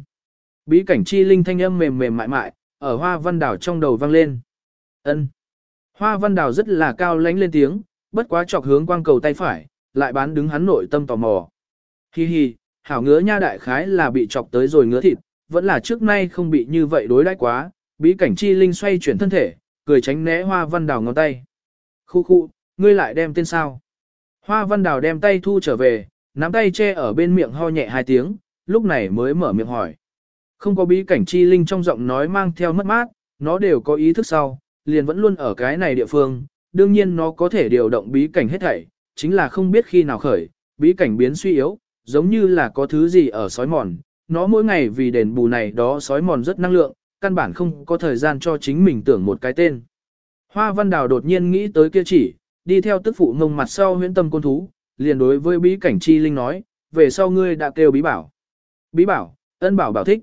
Bí cảnh chi linh thanh âm mềm mềm mại mại, ở hoa văn đảo trong đầu vang lên. ân Hoa văn đảo rất là cao lánh lên tiếng, bất quá chọc hướng quang cầu tay phải, lại bán đứng hắn nội tâm tò mò. Hi hi, hảo ngứa nha đại khái là bị chọc tới rồi ngứa thịt, vẫn là trước nay không bị như vậy đối đãi quá, bí cảnh chi linh xoay chuyển thân thể, cười tránh né hoa văn đảo ngón tay. Khu khu, ngươi lại đem tên sao. Hoa văn đảo đem tay thu trở về, nắm tay che ở bên miệng ho nhẹ hai tiếng, lúc này mới mở miệng hỏi. Không có bí cảnh chi linh trong giọng nói mang theo mất mát, nó đều có ý thức sau, liền vẫn luôn ở cái này địa phương, đương nhiên nó có thể điều động bí cảnh hết thảy, chính là không biết khi nào khởi, bí cảnh biến suy yếu, giống như là có thứ gì ở sói mòn, nó mỗi ngày vì đền bù này đó sói mòn rất năng lượng, căn bản không có thời gian cho chính mình tưởng một cái tên. Hoa Văn Đào đột nhiên nghĩ tới kia chỉ, đi theo tức phụ ngông mặt sau huyễn tâm côn thú, liền đối với bí cảnh chi linh nói, về sau ngươi đã kêu bí bảo. Bí bảo, ân bảo bảo thích.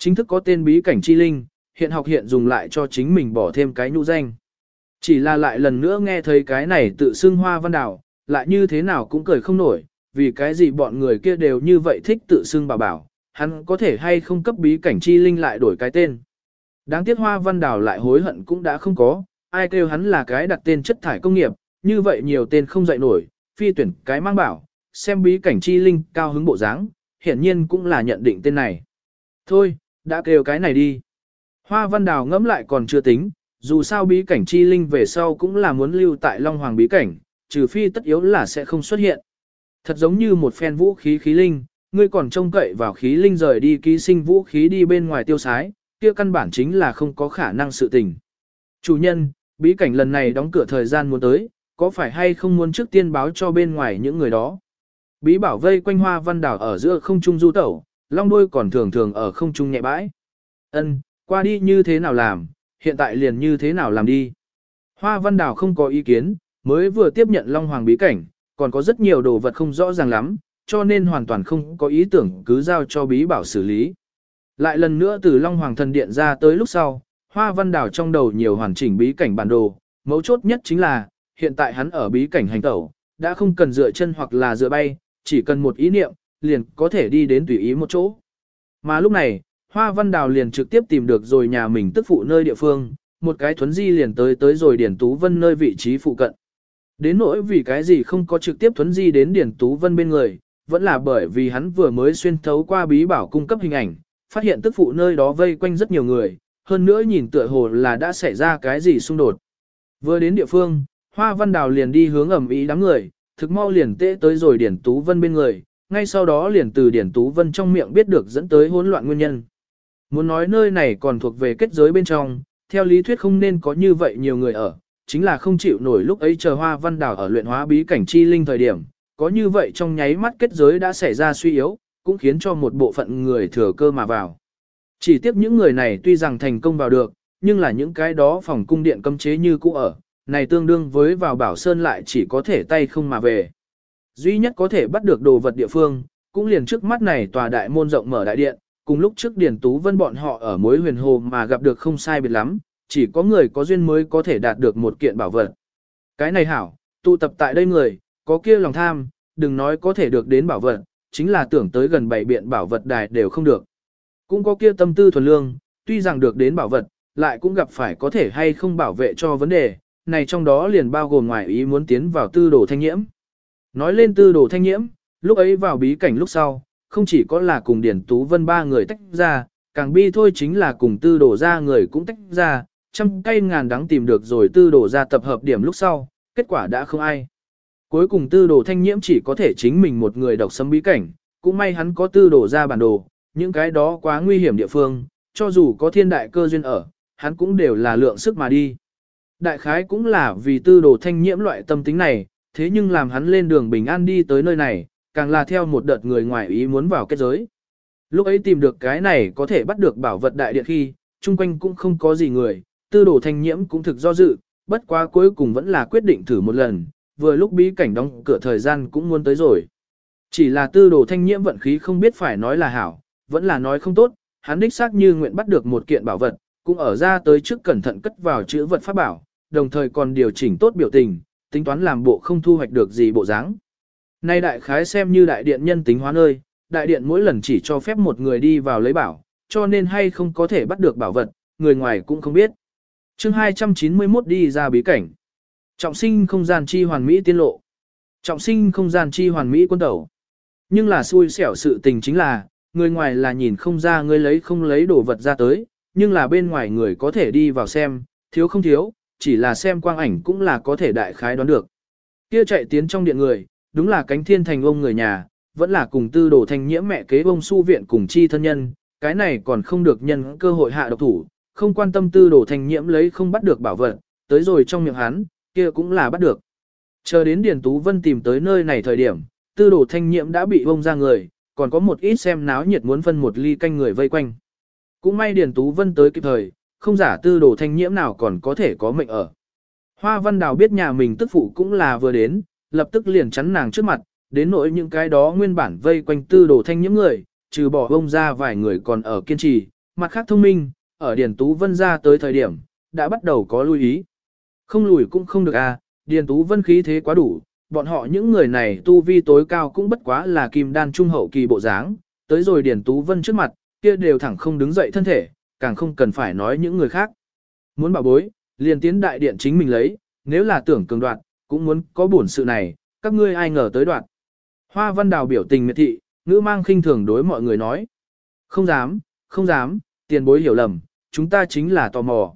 Chính thức có tên bí cảnh chi linh, hiện học hiện dùng lại cho chính mình bỏ thêm cái nhũ danh. Chỉ là lại lần nữa nghe thấy cái này tự xưng hoa văn đảo, lại như thế nào cũng cười không nổi, vì cái gì bọn người kia đều như vậy thích tự xưng bảo bảo, hắn có thể hay không cấp bí cảnh chi linh lại đổi cái tên. Đáng tiếc hoa văn đảo lại hối hận cũng đã không có, ai kêu hắn là cái đặt tên chất thải công nghiệp, như vậy nhiều tên không dạy nổi, phi tuyển cái mang bảo, xem bí cảnh chi linh cao hứng bộ dáng, hiển nhiên cũng là nhận định tên này. Thôi, đã kêu cái này đi. Hoa văn đào ngẫm lại còn chưa tính, dù sao bí cảnh chi linh về sau cũng là muốn lưu tại Long Hoàng bí cảnh, trừ phi tất yếu là sẽ không xuất hiện. Thật giống như một phen vũ khí khí linh, ngươi còn trông cậy vào khí linh rời đi ký sinh vũ khí đi bên ngoài tiêu sái, kia căn bản chính là không có khả năng sự tình. Chủ nhân, bí cảnh lần này đóng cửa thời gian muốn tới, có phải hay không muốn trước tiên báo cho bên ngoài những người đó? Bí bảo vây quanh hoa văn đảo ở giữa không trung du tẩu, long đuôi còn thường thường ở không trung nhẹ bãi. Ân, qua đi như thế nào làm, hiện tại liền như thế nào làm đi. Hoa văn đảo không có ý kiến, mới vừa tiếp nhận long hoàng bí cảnh, còn có rất nhiều đồ vật không rõ ràng lắm, cho nên hoàn toàn không có ý tưởng cứ giao cho bí bảo xử lý. Lại lần nữa từ long hoàng thần điện ra tới lúc sau, hoa văn đảo trong đầu nhiều hoàn chỉnh bí cảnh bản đồ, mấu chốt nhất chính là, hiện tại hắn ở bí cảnh hành tẩu, đã không cần dựa chân hoặc là dựa bay, chỉ cần một ý niệm, liền có thể đi đến tùy ý một chỗ. Mà lúc này, Hoa Văn Đào liền trực tiếp tìm được rồi nhà mình tức phụ nơi địa phương, một cái thuấn di liền tới tới rồi Điển Tú Vân nơi vị trí phụ cận. Đến nỗi vì cái gì không có trực tiếp thuấn di đến Điển Tú Vân bên người, vẫn là bởi vì hắn vừa mới xuyên thấu qua bí bảo cung cấp hình ảnh, phát hiện tức phụ nơi đó vây quanh rất nhiều người, hơn nữa nhìn tựa hồ là đã xảy ra cái gì xung đột. Vừa đến địa phương, Hoa Văn Đào liền đi hướng ẩm ý đám người, thực mau liền tệ tới rồi Điển Tú Vân bên người, ngay sau đó liền từ Điển Tú Vân trong miệng biết được dẫn tới hỗn loạn nguyên nhân. Muốn nói nơi này còn thuộc về kết giới bên trong, theo lý thuyết không nên có như vậy nhiều người ở, chính là không chịu nổi lúc ấy chờ hoa văn đảo ở luyện hóa bí cảnh chi linh thời điểm, có như vậy trong nháy mắt kết giới đã xảy ra suy yếu, cũng khiến cho một bộ phận người thừa cơ mà vào. Chỉ tiếp những người này tuy rằng thành công vào được, nhưng là những cái đó phòng cung điện cấm chế như cũ ở, này tương đương với vào bảo sơn lại chỉ có thể tay không mà về. Duy nhất có thể bắt được đồ vật địa phương, cũng liền trước mắt này tòa đại môn rộng mở đại điện, cùng lúc trước Điền Tú Vân bọn họ ở mối huyền hồ mà gặp được không sai biệt lắm, chỉ có người có duyên mới có thể đạt được một kiện bảo vật. Cái này hảo, Tụ tập tại đây người, có kia lòng tham, đừng nói có thể được đến bảo vật, chính là tưởng tới gần bảy biện bảo vật đài đều không được. Cũng có kia tâm tư thuần lương, tuy rằng được đến bảo vật, lại cũng gặp phải có thể hay không bảo vệ cho vấn đề, này trong đó liền bao gồm ngoài ý muốn tiến vào tư đồ thanh nhiễm. Nói lên tư đồ thanh nhiễm, lúc ấy vào bí cảnh lúc sau, không chỉ có là cùng Điển Tú Vân ba người tách ra, càng bi thôi chính là cùng tư đồ ra người cũng tách ra, trăm cây ngàn đắng tìm được rồi tư đồ ra tập hợp điểm lúc sau, kết quả đã không ai. Cuối cùng tư đồ thanh nhiễm chỉ có thể chính mình một người độc xâm bí cảnh, cũng may hắn có tư đồ ra bản đồ, những cái đó quá nguy hiểm địa phương, cho dù có thiên đại cơ duyên ở, hắn cũng đều là lượng sức mà đi. Đại khái cũng là vì tư đồ thanh nhiễm loại tâm tính này, thế nhưng làm hắn lên đường bình an đi tới nơi này, càng là theo một đợt người ngoài ý muốn vào kết giới. Lúc ấy tìm được cái này có thể bắt được bảo vật đại điện khi, chung quanh cũng không có gì người, tư đồ thanh nhiễm cũng thực do dự, bất quá cuối cùng vẫn là quyết định thử một lần, vừa lúc bí cảnh đóng cửa thời gian cũng muốn tới rồi. Chỉ là tư đồ thanh nhiễm vận khí không biết phải nói là hảo, vẫn là nói không tốt, hắn đích xác như nguyện bắt được một kiện bảo vật, cũng ở ra tới trước cẩn thận cất vào chữ vật pháp bảo, đồng thời còn điều chỉnh tốt biểu tình, tính toán làm bộ không thu hoạch được gì bộ dáng. Nay đại khái xem như đại điện nhân tính hóa nơi, đại điện mỗi lần chỉ cho phép một người đi vào lấy bảo, cho nên hay không có thể bắt được bảo vật, người ngoài cũng không biết. chương 291 đi ra bí cảnh. Trọng sinh không gian chi hoàn mỹ tiên lộ. Trọng sinh không gian chi hoàn mỹ quân tẩu. Nhưng là xui xẻo sự tình chính là, người ngoài là nhìn không ra ngươi lấy không lấy đồ vật ra tới, nhưng là bên ngoài người có thể đi vào xem, thiếu không thiếu, chỉ là xem quang ảnh cũng là có thể đại khái đoán được. Kia chạy tiến trong điện người, đúng là cánh thiên thành ông người nhà, vẫn là cùng tư đồ thanh nhiễm mẹ kế ông su viện cùng chi thân nhân, cái này còn không được nhân cơ hội hạ độc thủ, không quan tâm tư đồ thanh nhiễm lấy không bắt được bảo vật, tới rồi trong miệng hắn, kia cũng là bắt được. Chờ đến Điền Tú Vân tìm tới nơi này thời điểm, tư đồ thanh nhiễm đã bị ông ra người, còn có một ít xem náo nhiệt muốn phân một ly canh người vây quanh. Cũng may Điền Tú Vân tới kịp thời, không giả tư đồ thanh nhiễm nào còn có thể có mệnh ở. Hoa Văn Đào biết nhà mình tức phụ cũng là vừa đến, lập tức liền chắn nàng trước mặt, đến nỗi những cái đó nguyên bản vây quanh tư đồ thanh nhiễm người, trừ bỏ bông ra vài người còn ở kiên trì, mặt khác thông minh, ở Điền Tú Vân ra tới thời điểm, đã bắt đầu có lưu ý. Không lùi cũng không được à, Điền Tú Vân khí thế quá đủ, bọn họ những người này tu vi tối cao cũng bất quá là kim đan trung hậu kỳ bộ dáng, tới rồi Điền Tú Vân trước mặt, kia đều thẳng không đứng dậy thân thể, càng không cần phải nói những người khác. Muốn bảo bối, liền tiến đại điện chính mình lấy, nếu là tưởng cường đoạn, cũng muốn có bổn sự này, các ngươi ai ngờ tới đoạn. Hoa Văn Đào biểu tình miệt thị, ngữ mang khinh thường đối mọi người nói. Không dám, không dám, tiền bối hiểu lầm, chúng ta chính là tò mò.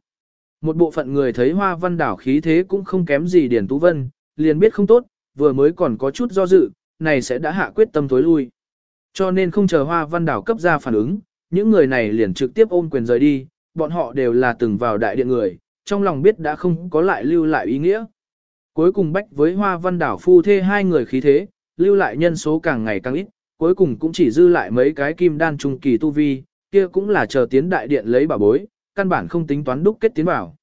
Một bộ phận người thấy Hoa Văn Đào khí thế cũng không kém gì Điền Tú Vân, liền biết không tốt, vừa mới còn có chút do dự, này sẽ đã hạ quyết tâm tối lui. Cho nên không chờ Hoa Văn Đào cấp ra phản ứng, những người này liền trực tiếp ôm quyền rời đi, bọn họ đều là từng vào đại điện người, trong lòng biết đã không có lại lưu lại ý nghĩa. Cuối cùng bách với Hoa Văn Đảo phu thê hai người khí thế, lưu lại nhân số càng ngày càng ít, cuối cùng cũng chỉ dư lại mấy cái kim đan trung kỳ tu vi, kia cũng là chờ tiến đại điện lấy bảo bối, căn bản không tính toán đúc kết tiến bảo.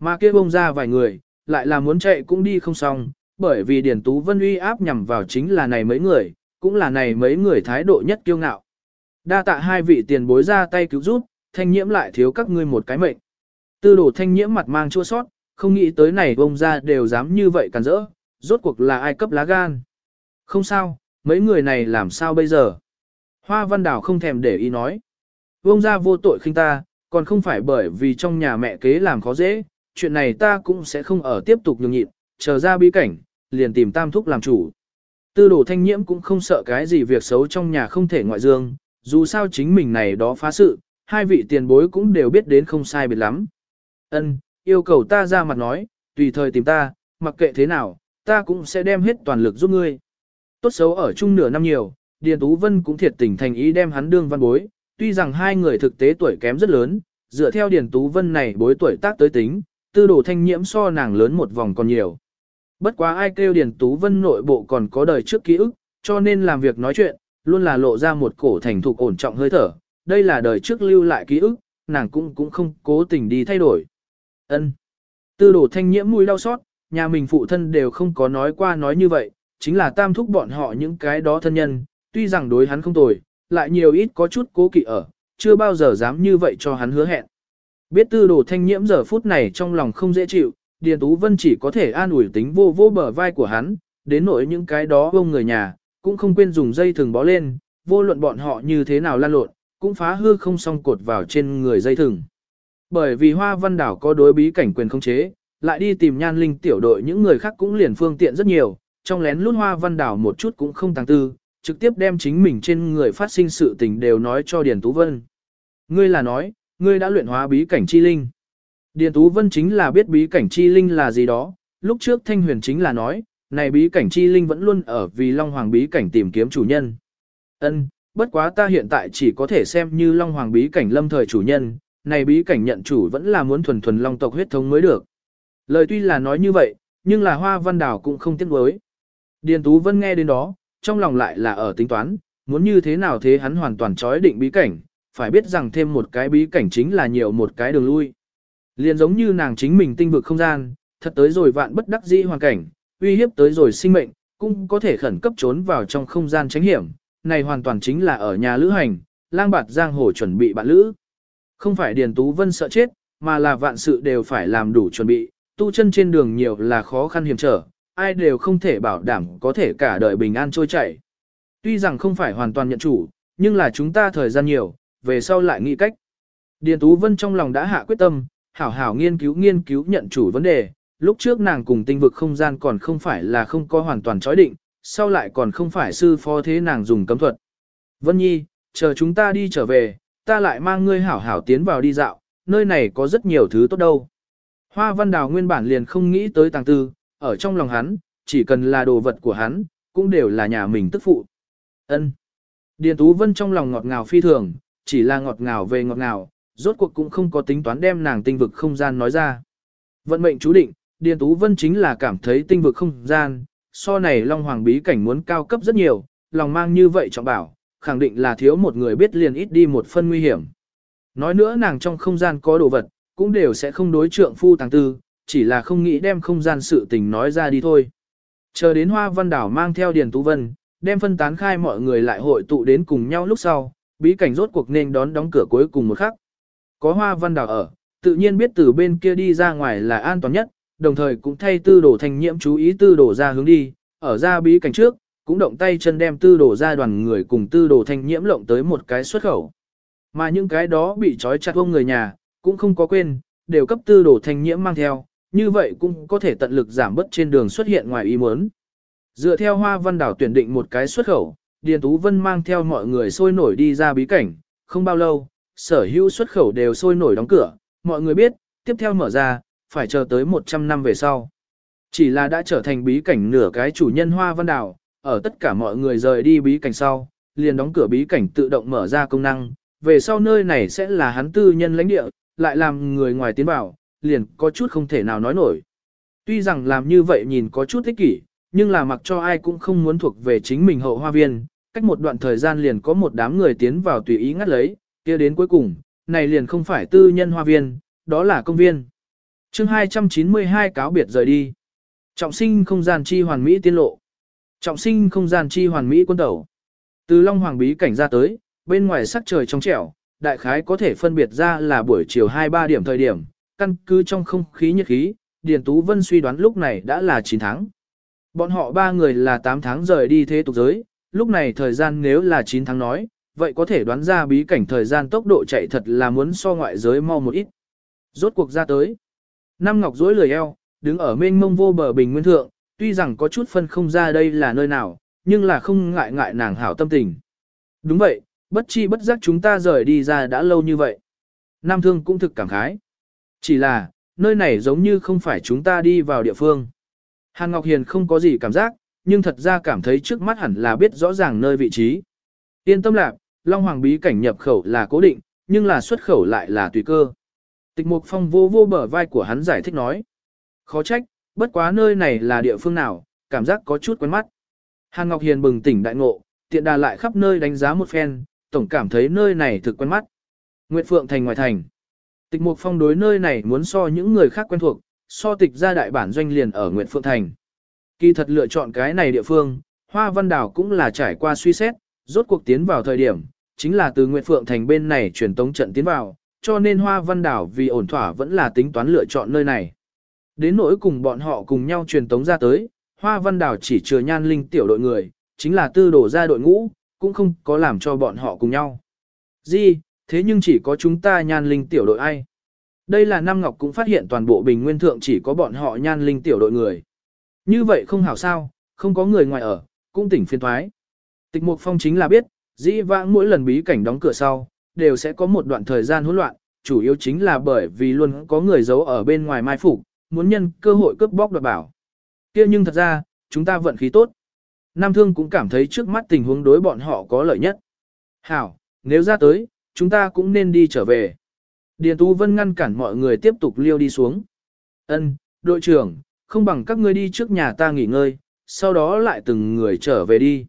Mà kia bông ra vài người, lại là muốn chạy cũng đi không xong, bởi vì Điển Tú Vân uy áp nhằm vào chính là này mấy người, cũng là này mấy người thái độ nhất kiêu ngạo. Đa tạ hai vị tiền bối ra tay cứu giúp, thanh nhiễm lại thiếu các ngươi một cái mệnh. Tư đồ thanh nhiễm mặt mang chua sót, không nghĩ tới này bông ra đều dám như vậy càn rỡ, rốt cuộc là ai cấp lá gan. Không sao, mấy người này làm sao bây giờ? Hoa văn đảo không thèm để ý nói. Bông ra vô tội khinh ta, còn không phải bởi vì trong nhà mẹ kế làm khó dễ, chuyện này ta cũng sẽ không ở tiếp tục nhường nhịn, chờ ra bi cảnh, liền tìm tam thúc làm chủ. Tư đồ thanh nhiễm cũng không sợ cái gì việc xấu trong nhà không thể ngoại dương, dù sao chính mình này đó phá sự, hai vị tiền bối cũng đều biết đến không sai biệt lắm. Ân, yêu cầu ta ra mặt nói, tùy thời tìm ta, mặc kệ thế nào, ta cũng sẽ đem hết toàn lực giúp ngươi. Tốt xấu ở chung nửa năm nhiều, Điền Tú Vân cũng thiệt tình thành ý đem hắn đương văn bối, tuy rằng hai người thực tế tuổi kém rất lớn, dựa theo Điền Tú Vân này bối tuổi tác tới tính, tư đồ thanh nhiễm so nàng lớn một vòng còn nhiều. Bất quá ai kêu Điền Tú Vân nội bộ còn có đời trước ký ức, cho nên làm việc nói chuyện, luôn là lộ ra một cổ thành thục ổn trọng hơi thở, đây là đời trước lưu lại ký ức, nàng cũng cũng không cố tình đi thay đổi. Ân. Tư Đồ thanh nhiễm mũi đau xót, nhà mình phụ thân đều không có nói qua nói như vậy, chính là tam thúc bọn họ những cái đó thân nhân, tuy rằng đối hắn không tồi, lại nhiều ít có chút cố kỵ ở, chưa bao giờ dám như vậy cho hắn hứa hẹn. Biết tư đồ thanh nhiễm giờ phút này trong lòng không dễ chịu, Điền Tú Vân chỉ có thể an ủi tính vô vô bờ vai của hắn, đến nỗi những cái đó ông người nhà, cũng không quên dùng dây thừng bó lên, vô luận bọn họ như thế nào lan lộn, cũng phá hư không xong cột vào trên người dây thừng. Bởi vì Hoa Văn Đảo có đối bí cảnh quyền không chế, lại đi tìm nhan linh tiểu đội những người khác cũng liền phương tiện rất nhiều, trong lén lút Hoa Văn Đảo một chút cũng không tăng tư, trực tiếp đem chính mình trên người phát sinh sự tình đều nói cho Điền Tú Vân. Ngươi là nói, ngươi đã luyện hóa bí cảnh chi linh. Điền Tú Vân chính là biết bí cảnh chi linh là gì đó, lúc trước Thanh Huyền chính là nói, này bí cảnh chi linh vẫn luôn ở vì Long Hoàng bí cảnh tìm kiếm chủ nhân. Ân, bất quá ta hiện tại chỉ có thể xem như Long Hoàng bí cảnh lâm thời chủ nhân, này bí cảnh nhận chủ vẫn là muốn thuần thuần Long tộc huyết thống mới được. Lời tuy là nói như vậy, nhưng là Hoa Văn Đào cũng không tiếc nuối. Điền Tú Vân nghe đến đó, trong lòng lại là ở tính toán, muốn như thế nào thế hắn hoàn toàn chói định bí cảnh, phải biết rằng thêm một cái bí cảnh chính là nhiều một cái đường lui. Liền giống như nàng chính mình tinh vực không gian, thật tới rồi vạn bất đắc dĩ hoàn cảnh, uy hiếp tới rồi sinh mệnh, cũng có thể khẩn cấp trốn vào trong không gian tránh hiểm, này hoàn toàn chính là ở nhà lữ hành, lang bạt giang hồ chuẩn bị bạn lữ. Không phải Điền Tú Vân sợ chết, mà là vạn sự đều phải làm đủ chuẩn bị, tu chân trên đường nhiều là khó khăn hiểm trở, ai đều không thể bảo đảm có thể cả đời bình an trôi chảy. Tuy rằng không phải hoàn toàn nhận chủ, nhưng là chúng ta thời gian nhiều, về sau lại nghĩ cách. Điền Tú Vân trong lòng đã hạ quyết tâm, hảo hảo nghiên cứu nghiên cứu nhận chủ vấn đề, lúc trước nàng cùng tinh vực không gian còn không phải là không có hoàn toàn chói định, sau lại còn không phải sư phó thế nàng dùng cấm thuật. Vân Nhi, chờ chúng ta đi trở về, ta lại mang ngươi hảo hảo tiến vào đi dạo, nơi này có rất nhiều thứ tốt đâu. Hoa Văn Đào nguyên bản liền không nghĩ tới tàng tư, ở trong lòng hắn, chỉ cần là đồ vật của hắn, cũng đều là nhà mình tức phụ. Ân. Điền Tú Vân trong lòng ngọt ngào phi thường, chỉ là ngọt ngào về ngọt ngào, rốt cuộc cũng không có tính toán đem nàng tinh vực không gian nói ra. Vận mệnh chú định, Điền Tú Vân chính là cảm thấy tinh vực không gian, so này Long Hoàng bí cảnh muốn cao cấp rất nhiều, lòng mang như vậy trọng bảo, khẳng định là thiếu một người biết liền ít đi một phân nguy hiểm. Nói nữa nàng trong không gian có đồ vật, cũng đều sẽ không đối trượng phu tàng tư, chỉ là không nghĩ đem không gian sự tình nói ra đi thôi. Chờ đến Hoa Văn Đảo mang theo Điền Tú Vân, đem phân tán khai mọi người lại hội tụ đến cùng nhau lúc sau, bí cảnh rốt cuộc nên đón đóng cửa cuối cùng một khắc. Có Hoa Văn Đảo ở, tự nhiên biết từ bên kia đi ra ngoài là an toàn nhất, đồng thời cũng thay tư đổ thành nhiễm chú ý tư đổ ra hướng đi, ở ra bí cảnh trước, cũng động tay chân đem tư đổ ra đoàn người cùng tư đổ thành nhiễm lộng tới một cái xuất khẩu. Mà những cái đó bị trói chặt ông người nhà, cũng không có quên, đều cấp tư đổ thành nhiễm mang theo, như vậy cũng có thể tận lực giảm bớt trên đường xuất hiện ngoài ý muốn. Dựa theo Hoa Văn Đảo tuyển định một cái xuất khẩu, Điền Tú Vân mang theo mọi người sôi nổi đi ra bí cảnh, không bao lâu, sở hữu xuất khẩu đều sôi nổi đóng cửa, mọi người biết, tiếp theo mở ra, phải chờ tới 100 năm về sau. Chỉ là đã trở thành bí cảnh nửa cái chủ nhân Hoa Văn Đảo, ở tất cả mọi người rời đi bí cảnh sau, liền đóng cửa bí cảnh tự động mở ra công năng, về sau nơi này sẽ là hắn tư nhân lãnh địa, lại làm người ngoài tiến vào, liền có chút không thể nào nói nổi. Tuy rằng làm như vậy nhìn có chút thích kỷ, nhưng là mặc cho ai cũng không muốn thuộc về chính mình hậu hoa viên, cách một đoạn thời gian liền có một đám người tiến vào tùy ý ngắt lấy, kia đến cuối cùng, này liền không phải tư nhân hoa viên, đó là công viên chương 292 cáo biệt rời đi. Trọng sinh không gian chi hoàn mỹ tiên lộ. Trọng sinh không gian chi hoàn mỹ quân tẩu. Từ Long Hoàng bí cảnh ra tới, bên ngoài sắc trời trong trẻo, đại khái có thể phân biệt ra là buổi chiều 2-3 điểm thời điểm, căn cứ trong không khí nhiệt khí, Điền Tú Vân suy đoán lúc này đã là 9 tháng. Bọn họ ba người là 8 tháng rời đi thế tục giới, lúc này thời gian nếu là 9 tháng nói, vậy có thể đoán ra bí cảnh thời gian tốc độ chạy thật là muốn so ngoại giới mau một ít. Rốt cuộc ra tới. Nam Ngọc dối lười eo, đứng ở mênh mông vô bờ bình nguyên thượng, tuy rằng có chút phân không ra đây là nơi nào, nhưng là không ngại ngại nàng hảo tâm tình. Đúng vậy, bất chi bất giác chúng ta rời đi ra đã lâu như vậy. Nam Thương cũng thực cảm khái. Chỉ là, nơi này giống như không phải chúng ta đi vào địa phương. Hàn Ngọc Hiền không có gì cảm giác, nhưng thật ra cảm thấy trước mắt hẳn là biết rõ ràng nơi vị trí. Yên tâm lạc, Long Hoàng bí cảnh nhập khẩu là cố định, nhưng là xuất khẩu lại là tùy cơ. Tịch Mục Phong vô vô bờ vai của hắn giải thích nói. Khó trách, bất quá nơi này là địa phương nào, cảm giác có chút quen mắt. Hàn Ngọc Hiền bừng tỉnh đại ngộ, tiện đà lại khắp nơi đánh giá một phen, tổng cảm thấy nơi này thực quen mắt. Nguyệt Phượng thành ngoài thành. Tịch Mục Phong đối nơi này muốn so những người khác quen thuộc, so tịch ra đại bản doanh liền ở Nguyệt Phượng thành. Kỳ thật lựa chọn cái này địa phương, Hoa Văn Đảo cũng là trải qua suy xét, rốt cuộc tiến vào thời điểm, chính là từ Nguyệt Phượng thành bên này truyền tống trận tiến vào, cho nên Hoa Văn Đảo vì ổn thỏa vẫn là tính toán lựa chọn nơi này. Đến nỗi cùng bọn họ cùng nhau truyền tống ra tới, Hoa Văn Đảo chỉ chừa nhan linh tiểu đội người, chính là tư đổ ra đội ngũ, cũng không có làm cho bọn họ cùng nhau. Gì, thế nhưng chỉ có chúng ta nhan linh tiểu đội ai? Đây là Nam Ngọc cũng phát hiện toàn bộ bình nguyên thượng chỉ có bọn họ nhan linh tiểu đội người. Như vậy không hảo sao, không có người ngoài ở, cũng tỉnh phiên thoái. Tịch Mục Phong chính là biết, dĩ vãng mỗi lần bí cảnh đóng cửa sau, đều sẽ có một đoạn thời gian hỗn loạn, chủ yếu chính là bởi vì luôn có người giấu ở bên ngoài mai phục, muốn nhân cơ hội cướp bóc đoạt bảo. kia nhưng thật ra, chúng ta vận khí tốt. Nam Thương cũng cảm thấy trước mắt tình huống đối bọn họ có lợi nhất. Hảo, nếu ra tới, chúng ta cũng nên đi trở về. Điền Tú Vân ngăn cản mọi người tiếp tục liêu đi xuống. Ân, đội trưởng, không bằng các ngươi đi trước nhà ta nghỉ ngơi, sau đó lại từng người trở về đi.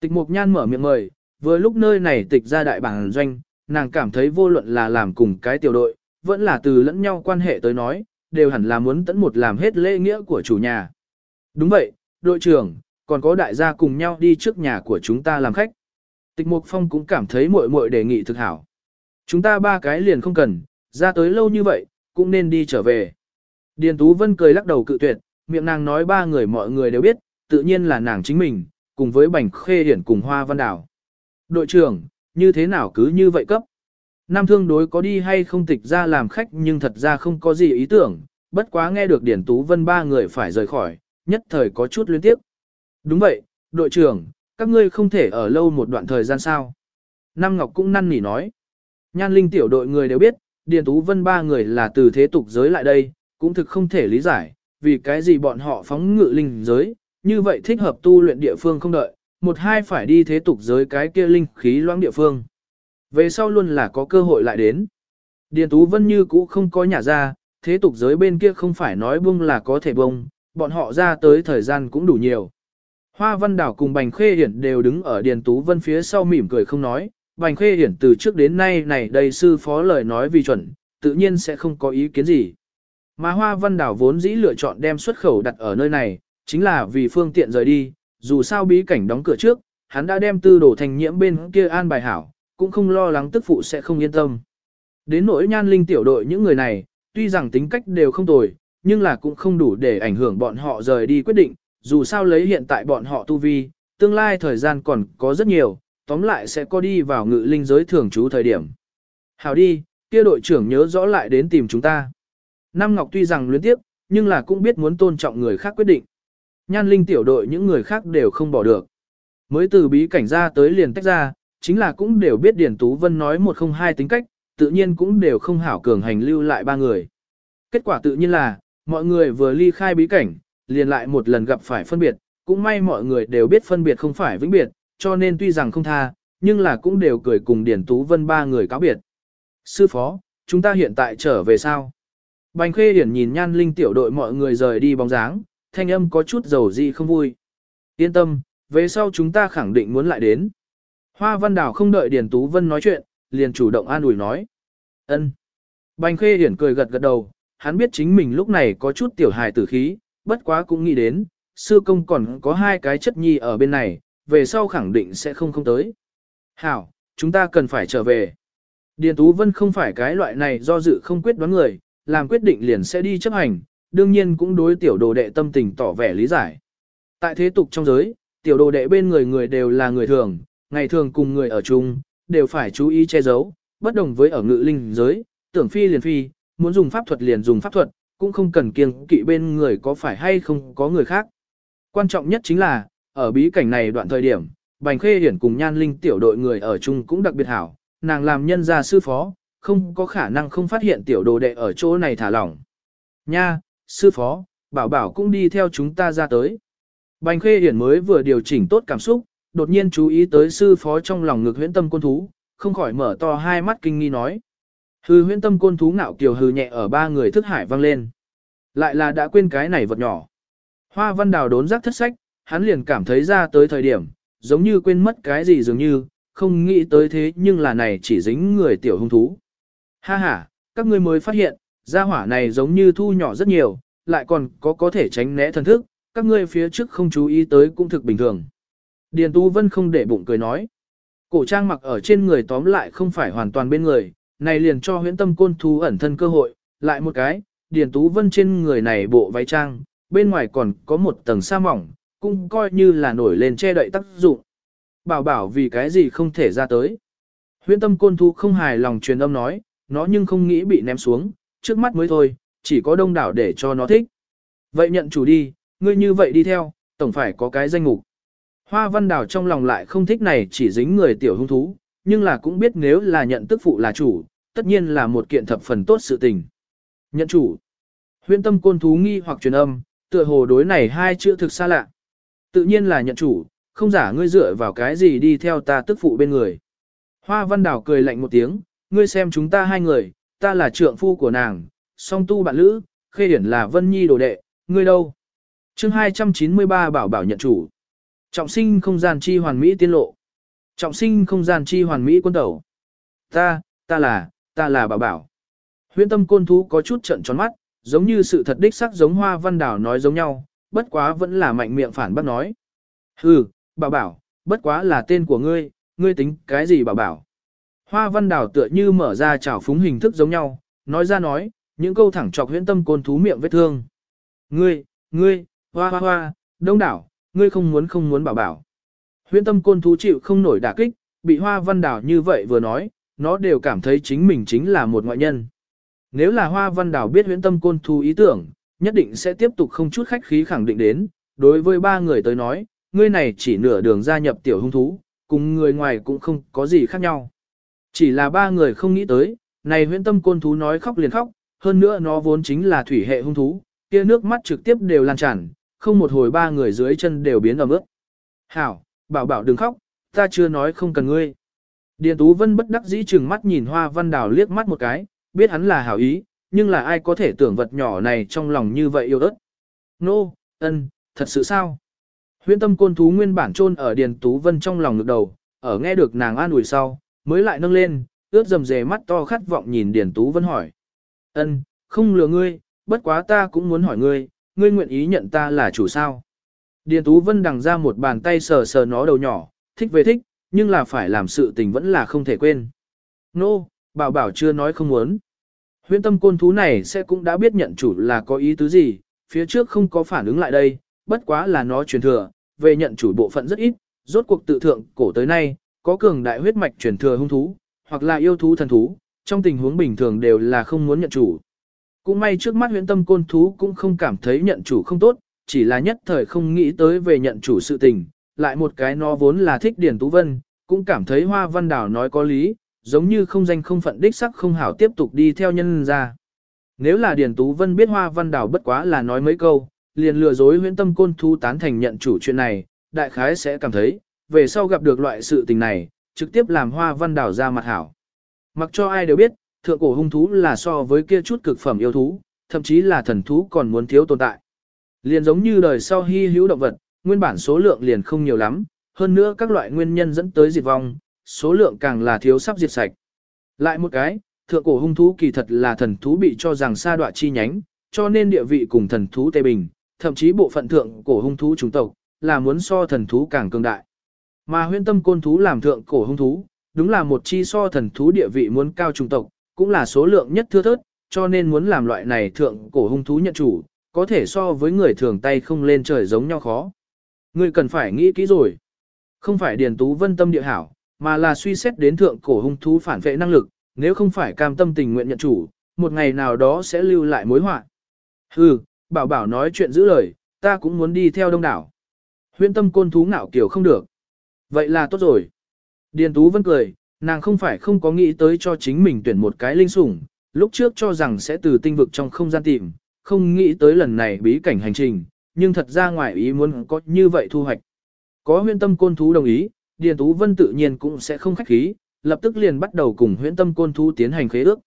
Tịch Mục Nhan mở miệng mời, vừa lúc nơi này tịch ra đại bảng doanh, nàng cảm thấy vô luận là làm cùng cái tiểu đội, vẫn là từ lẫn nhau quan hệ tới nói, đều hẳn là muốn tẫn một làm hết lễ nghĩa của chủ nhà. Đúng vậy, đội trưởng, còn có đại gia cùng nhau đi trước nhà của chúng ta làm khách. Tịch Mục Phong cũng cảm thấy muội muội đề nghị thực hảo. Chúng ta ba cái liền không cần, ra tới lâu như vậy, cũng nên đi trở về. Điền Tú Vân cười lắc đầu cự tuyệt, miệng nàng nói ba người mọi người đều biết, tự nhiên là nàng chính mình, cùng với Bành Khê Hiển cùng Hoa Văn Đảo. Đội trưởng, như thế nào cứ như vậy cấp? Nam thương đối có đi hay không tịch ra làm khách nhưng thật ra không có gì ý tưởng, bất quá nghe được Điển Tú Vân ba người phải rời khỏi, nhất thời có chút liên tiếp. Đúng vậy, đội trưởng, các ngươi không thể ở lâu một đoạn thời gian sao. Nam Ngọc cũng năn nỉ nói. Nhan linh tiểu đội người đều biết, Điền Tú Vân ba người là từ thế tục giới lại đây, cũng thực không thể lý giải, vì cái gì bọn họ phóng ngự linh giới, như vậy thích hợp tu luyện địa phương không đợi, một hai phải đi thế tục giới cái kia linh khí loãng địa phương. Về sau luôn là có cơ hội lại đến. Điền Tú Vân như cũ không có nhà ra, thế tục giới bên kia không phải nói bung là có thể bung, bọn họ ra tới thời gian cũng đủ nhiều. Hoa Văn Đảo cùng Bành Khê Hiển đều đứng ở Điền Tú Vân phía sau mỉm cười không nói, Bành Khê Hiển từ trước đến nay này đầy sư phó lời nói vì chuẩn, tự nhiên sẽ không có ý kiến gì. Mà Hoa Văn Đảo vốn dĩ lựa chọn đem xuất khẩu đặt ở nơi này, chính là vì phương tiện rời đi, dù sao bí cảnh đóng cửa trước, hắn đã đem tư đồ thành nhiễm bên kia an bài hảo, cũng không lo lắng tức phụ sẽ không yên tâm. Đến nỗi nhan linh tiểu đội những người này, tuy rằng tính cách đều không tồi, nhưng là cũng không đủ để ảnh hưởng bọn họ rời đi quyết định, dù sao lấy hiện tại bọn họ tu vi, tương lai thời gian còn có rất nhiều, tóm lại sẽ có đi vào ngự linh giới thường trú thời điểm. Hảo đi, kia đội trưởng nhớ rõ lại đến tìm chúng ta. Nam Ngọc tuy rằng luyến tiếp, nhưng là cũng biết muốn tôn trọng người khác quyết định. Nhan linh tiểu đội những người khác đều không bỏ được. Mới từ bí cảnh ra tới liền tách ra, chính là cũng đều biết Điền Tú Vân nói một không hai tính cách, tự nhiên cũng đều không hảo cường hành lưu lại ba người. Kết quả tự nhiên là, mọi người vừa ly khai bí cảnh, liền lại một lần gặp phải phân biệt, cũng may mọi người đều biết phân biệt không phải vĩnh biệt, cho nên tuy rằng không tha, nhưng là cũng đều cười cùng Điền Tú Vân ba người cáo biệt. Sư phó, chúng ta hiện tại trở về sao? Bành Khê Điển nhìn nhan linh tiểu đội mọi người rời đi bóng dáng, thanh âm có chút dầu dị không vui. Yên tâm, về sau chúng ta khẳng định muốn lại đến. Hoa Văn Đào không đợi Điền Tú Vân nói chuyện, liền chủ động an ủi nói. ân. Bành Khê hiển cười gật gật đầu, hắn biết chính mình lúc này có chút tiểu hài tử khí, bất quá cũng nghĩ đến, sư công còn có hai cái chất nhi ở bên này, về sau khẳng định sẽ không không tới. Hảo, chúng ta cần phải trở về. Điền Tú Vân không phải cái loại này do dự không quyết đoán người, làm quyết định liền sẽ đi chấp hành, đương nhiên cũng đối tiểu đồ đệ tâm tình tỏ vẻ lý giải. Tại thế tục trong giới, tiểu đồ đệ bên người người đều là người thường, ngày thường cùng người ở chung, đều phải chú ý che giấu, bất đồng với ở ngự linh giới, tưởng phi liền phi, muốn dùng pháp thuật liền dùng pháp thuật, cũng không cần kiêng kỵ bên người có phải hay không có người khác. Quan trọng nhất chính là, ở bí cảnh này đoạn thời điểm, Bành Khê Hiển cùng Nhan Linh tiểu đội người ở chung cũng đặc biệt hảo, nàng làm nhân gia sư phó, không có khả năng không phát hiện tiểu đồ đệ ở chỗ này thả lỏng. Nha, sư phó, bảo bảo cũng đi theo chúng ta ra tới. Bành Khê Hiển mới vừa điều chỉnh tốt cảm xúc, đột nhiên chú ý tới sư phó trong lòng ngực huyễn tâm côn thú, không khỏi mở to hai mắt kinh nghi nói. Hư huyễn tâm côn thú ngạo kiều hư nhẹ ở ba người thức hải vang lên. Lại là đã quên cái này vật nhỏ. Hoa văn đào đốn giác thất sách, hắn liền cảm thấy ra tới thời điểm, giống như quên mất cái gì dường như, không nghĩ tới thế nhưng là này chỉ dính người tiểu hung thú. Ha ha, các ngươi mới phát hiện, gia hỏa này giống như thu nhỏ rất nhiều, lại còn có có thể tránh né thần thức, các ngươi phía trước không chú ý tới cũng thực bình thường. Điền Tú Vân không để bụng cười nói. Cổ trang mặc ở trên người tóm lại không phải hoàn toàn bên người, này liền cho huyễn tâm côn thú ẩn thân cơ hội, lại một cái, Điền Tú Vân trên người này bộ váy trang, bên ngoài còn có một tầng sa mỏng, cũng coi như là nổi lên che đậy tác dụng. Bảo bảo vì cái gì không thể ra tới. Huyễn tâm côn thú không hài lòng truyền âm nói, nó nhưng không nghĩ bị ném xuống, trước mắt mới thôi, chỉ có đông đảo để cho nó thích. Vậy nhận chủ đi, ngươi như vậy đi theo, tổng phải có cái danh mục. Hoa văn đảo trong lòng lại không thích này chỉ dính người tiểu hung thú, nhưng là cũng biết nếu là nhận tức phụ là chủ, tất nhiên là một kiện thập phần tốt sự tình. Nhận chủ. Huyễn tâm côn thú nghi hoặc truyền âm, tựa hồ đối này hai chữ thực xa lạ. Tự nhiên là nhận chủ, không giả ngươi dựa vào cái gì đi theo ta tức phụ bên người. Hoa văn đảo cười lạnh một tiếng, ngươi xem chúng ta hai người, ta là trượng phu của nàng, song tu bạn lữ, khê điển là vân nhi đồ đệ, ngươi đâu? chương 293 bảo bảo nhận chủ. Trọng sinh không gian chi hoàn mỹ tiên lộ. Trọng sinh không gian chi hoàn mỹ quân đầu. Ta, ta là, ta là bảo bảo. Huyễn tâm côn thú có chút trận tròn mắt, giống như sự thật đích sắc giống hoa văn đảo nói giống nhau, bất quá vẫn là mạnh miệng phản bác nói. Hừ, bảo bảo, bất quá là tên của ngươi, ngươi tính cái gì bảo bảo. Hoa văn đảo tựa như mở ra trào phúng hình thức giống nhau, nói ra nói, những câu thẳng chọc huyễn tâm côn thú miệng vết thương. Ngươi, ngươi, hoa hoa hoa, đông đảo, ngươi không muốn không muốn bảo bảo. Huyễn tâm côn thú chịu không nổi đả kích, bị hoa văn đảo như vậy vừa nói, nó đều cảm thấy chính mình chính là một ngoại nhân. Nếu là hoa văn đảo biết huyễn tâm côn thú ý tưởng, nhất định sẽ tiếp tục không chút khách khí khẳng định đến, đối với ba người tới nói, ngươi này chỉ nửa đường gia nhập tiểu hung thú, cùng người ngoài cũng không có gì khác nhau. Chỉ là ba người không nghĩ tới, này huyễn tâm côn thú nói khóc liền khóc, hơn nữa nó vốn chính là thủy hệ hung thú, kia nước mắt trực tiếp đều lan tràn, không một hồi ba người dưới chân đều biến ẩm ướt. Hảo, bảo bảo đừng khóc, ta chưa nói không cần ngươi. Điền Tú Vân bất đắc dĩ chừng mắt nhìn Hoa Văn Đào liếc mắt một cái, biết hắn là hảo ý, nhưng là ai có thể tưởng vật nhỏ này trong lòng như vậy yêu đất. Nô, no, ân, thật sự sao? Huyễn tâm côn thú nguyên bản chôn ở Điền Tú Vân trong lòng ngực đầu, ở nghe được nàng an ủi sau, mới lại nâng lên, ướt dầm dề mắt to khát vọng nhìn Điền Tú Vân hỏi. Ân, không lừa ngươi, bất quá ta cũng muốn hỏi ngươi, ngươi nguyện ý nhận ta là chủ sao? Điền Tú Vân đằng ra một bàn tay sờ sờ nó đầu nhỏ, thích về thích, nhưng là phải làm sự tình vẫn là không thể quên. Nô, no, bảo bảo chưa nói không muốn. Huyễn tâm côn thú này sẽ cũng đã biết nhận chủ là có ý tứ gì, phía trước không có phản ứng lại đây, bất quá là nó truyền thừa, về nhận chủ bộ phận rất ít, rốt cuộc tự thượng cổ tới nay, có cường đại huyết mạch truyền thừa hung thú, hoặc là yêu thú thần thú, trong tình huống bình thường đều là không muốn nhận chủ. Cũng may trước mắt huyễn tâm côn thú cũng không cảm thấy nhận chủ không tốt, chỉ là nhất thời không nghĩ tới về nhận chủ sự tình, lại một cái nó vốn là thích Điền Tú Vân, cũng cảm thấy Hoa Văn Đảo nói có lý, giống như không danh không phận đích sắc không hảo tiếp tục đi theo nhân ra. Nếu là Điền Tú Vân biết Hoa Văn Đảo bất quá là nói mấy câu, liền lừa dối huyễn tâm côn thú tán thành nhận chủ chuyện này, đại khái sẽ cảm thấy, về sau gặp được loại sự tình này, trực tiếp làm Hoa Văn Đảo ra mặt hảo. Mặc cho ai đều biết, thượng cổ hung thú là so với kia chút cực phẩm yêu thú, thậm chí là thần thú còn muốn thiếu tồn tại. Liền giống như đời sau hy hữu động vật, nguyên bản số lượng liền không nhiều lắm, hơn nữa các loại nguyên nhân dẫn tới diệt vong, số lượng càng là thiếu sắp diệt sạch. Lại một cái, thượng cổ hung thú kỳ thật là thần thú bị cho rằng sa đoạ chi nhánh, cho nên địa vị cùng thần thú tề Bình, thậm chí bộ phận thượng cổ hung thú chủng tộc, là muốn so thần thú càng cường đại. Mà huyên tâm côn thú làm thượng cổ hung thú, đúng là một chi so thần thú địa vị muốn cao trùng tộc, cũng là số lượng nhất thưa thớt, cho nên muốn làm loại này thượng cổ hung thú nhận chủ, có thể so với người thường tay không lên trời giống nhau khó. Ngươi cần phải nghĩ kỹ rồi. Không phải Điền Tú Vân tâm địa hảo, mà là suy xét đến thượng cổ hung thú phản vệ năng lực, nếu không phải cam tâm tình nguyện nhận chủ, một ngày nào đó sẽ lưu lại mối họa. Hừ, bảo bảo nói chuyện giữ lời, ta cũng muốn đi theo đông đảo. Huyên tâm côn thú ngạo kiểu không được. Vậy là tốt rồi. Điền Tú Vân cười, nàng không phải không có nghĩ tới cho chính mình tuyển một cái linh sủng, lúc trước cho rằng sẽ từ tinh vực trong không gian tìm, không nghĩ tới lần này bí cảnh hành trình, nhưng thật ra ngoài ý muốn có như vậy thu hoạch. Có huyên tâm côn thú đồng ý, Điền Tú Vân tự nhiên cũng sẽ không khách khí, lập tức liền bắt đầu cùng huyễn tâm côn thú tiến hành khế ước.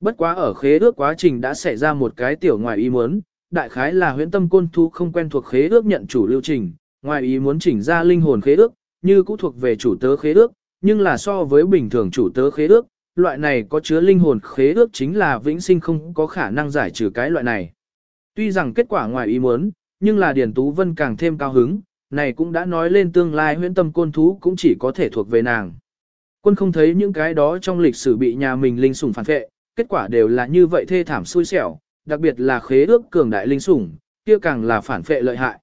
Bất quá ở khế ước quá trình đã xảy ra một cái tiểu ngoài ý muốn, đại khái là huyễn tâm côn thú không quen thuộc khế ước nhận chủ lưu trình, ngoài ý muốn chỉnh ra linh hồn khế ước, như cũ thuộc về chủ tớ khế ước, nhưng là so với bình thường chủ tớ khế ước, loại này có chứa linh hồn khế ước chính là vĩnh sinh không có khả năng giải trừ cái loại này. Tuy rằng kết quả ngoài ý muốn, nhưng là Điền Tú Vân càng thêm cao hứng, này cũng đã nói lên tương lai huyễn tâm côn thú cũng chỉ có thể thuộc về nàng. Quân không thấy những cái đó trong lịch sử bị nhà mình linh sủng phản vệ, kết quả đều là như vậy thê thảm xui xẻo, đặc biệt là khế ước cường đại linh sủng, kia càng là phản phệ lợi hại.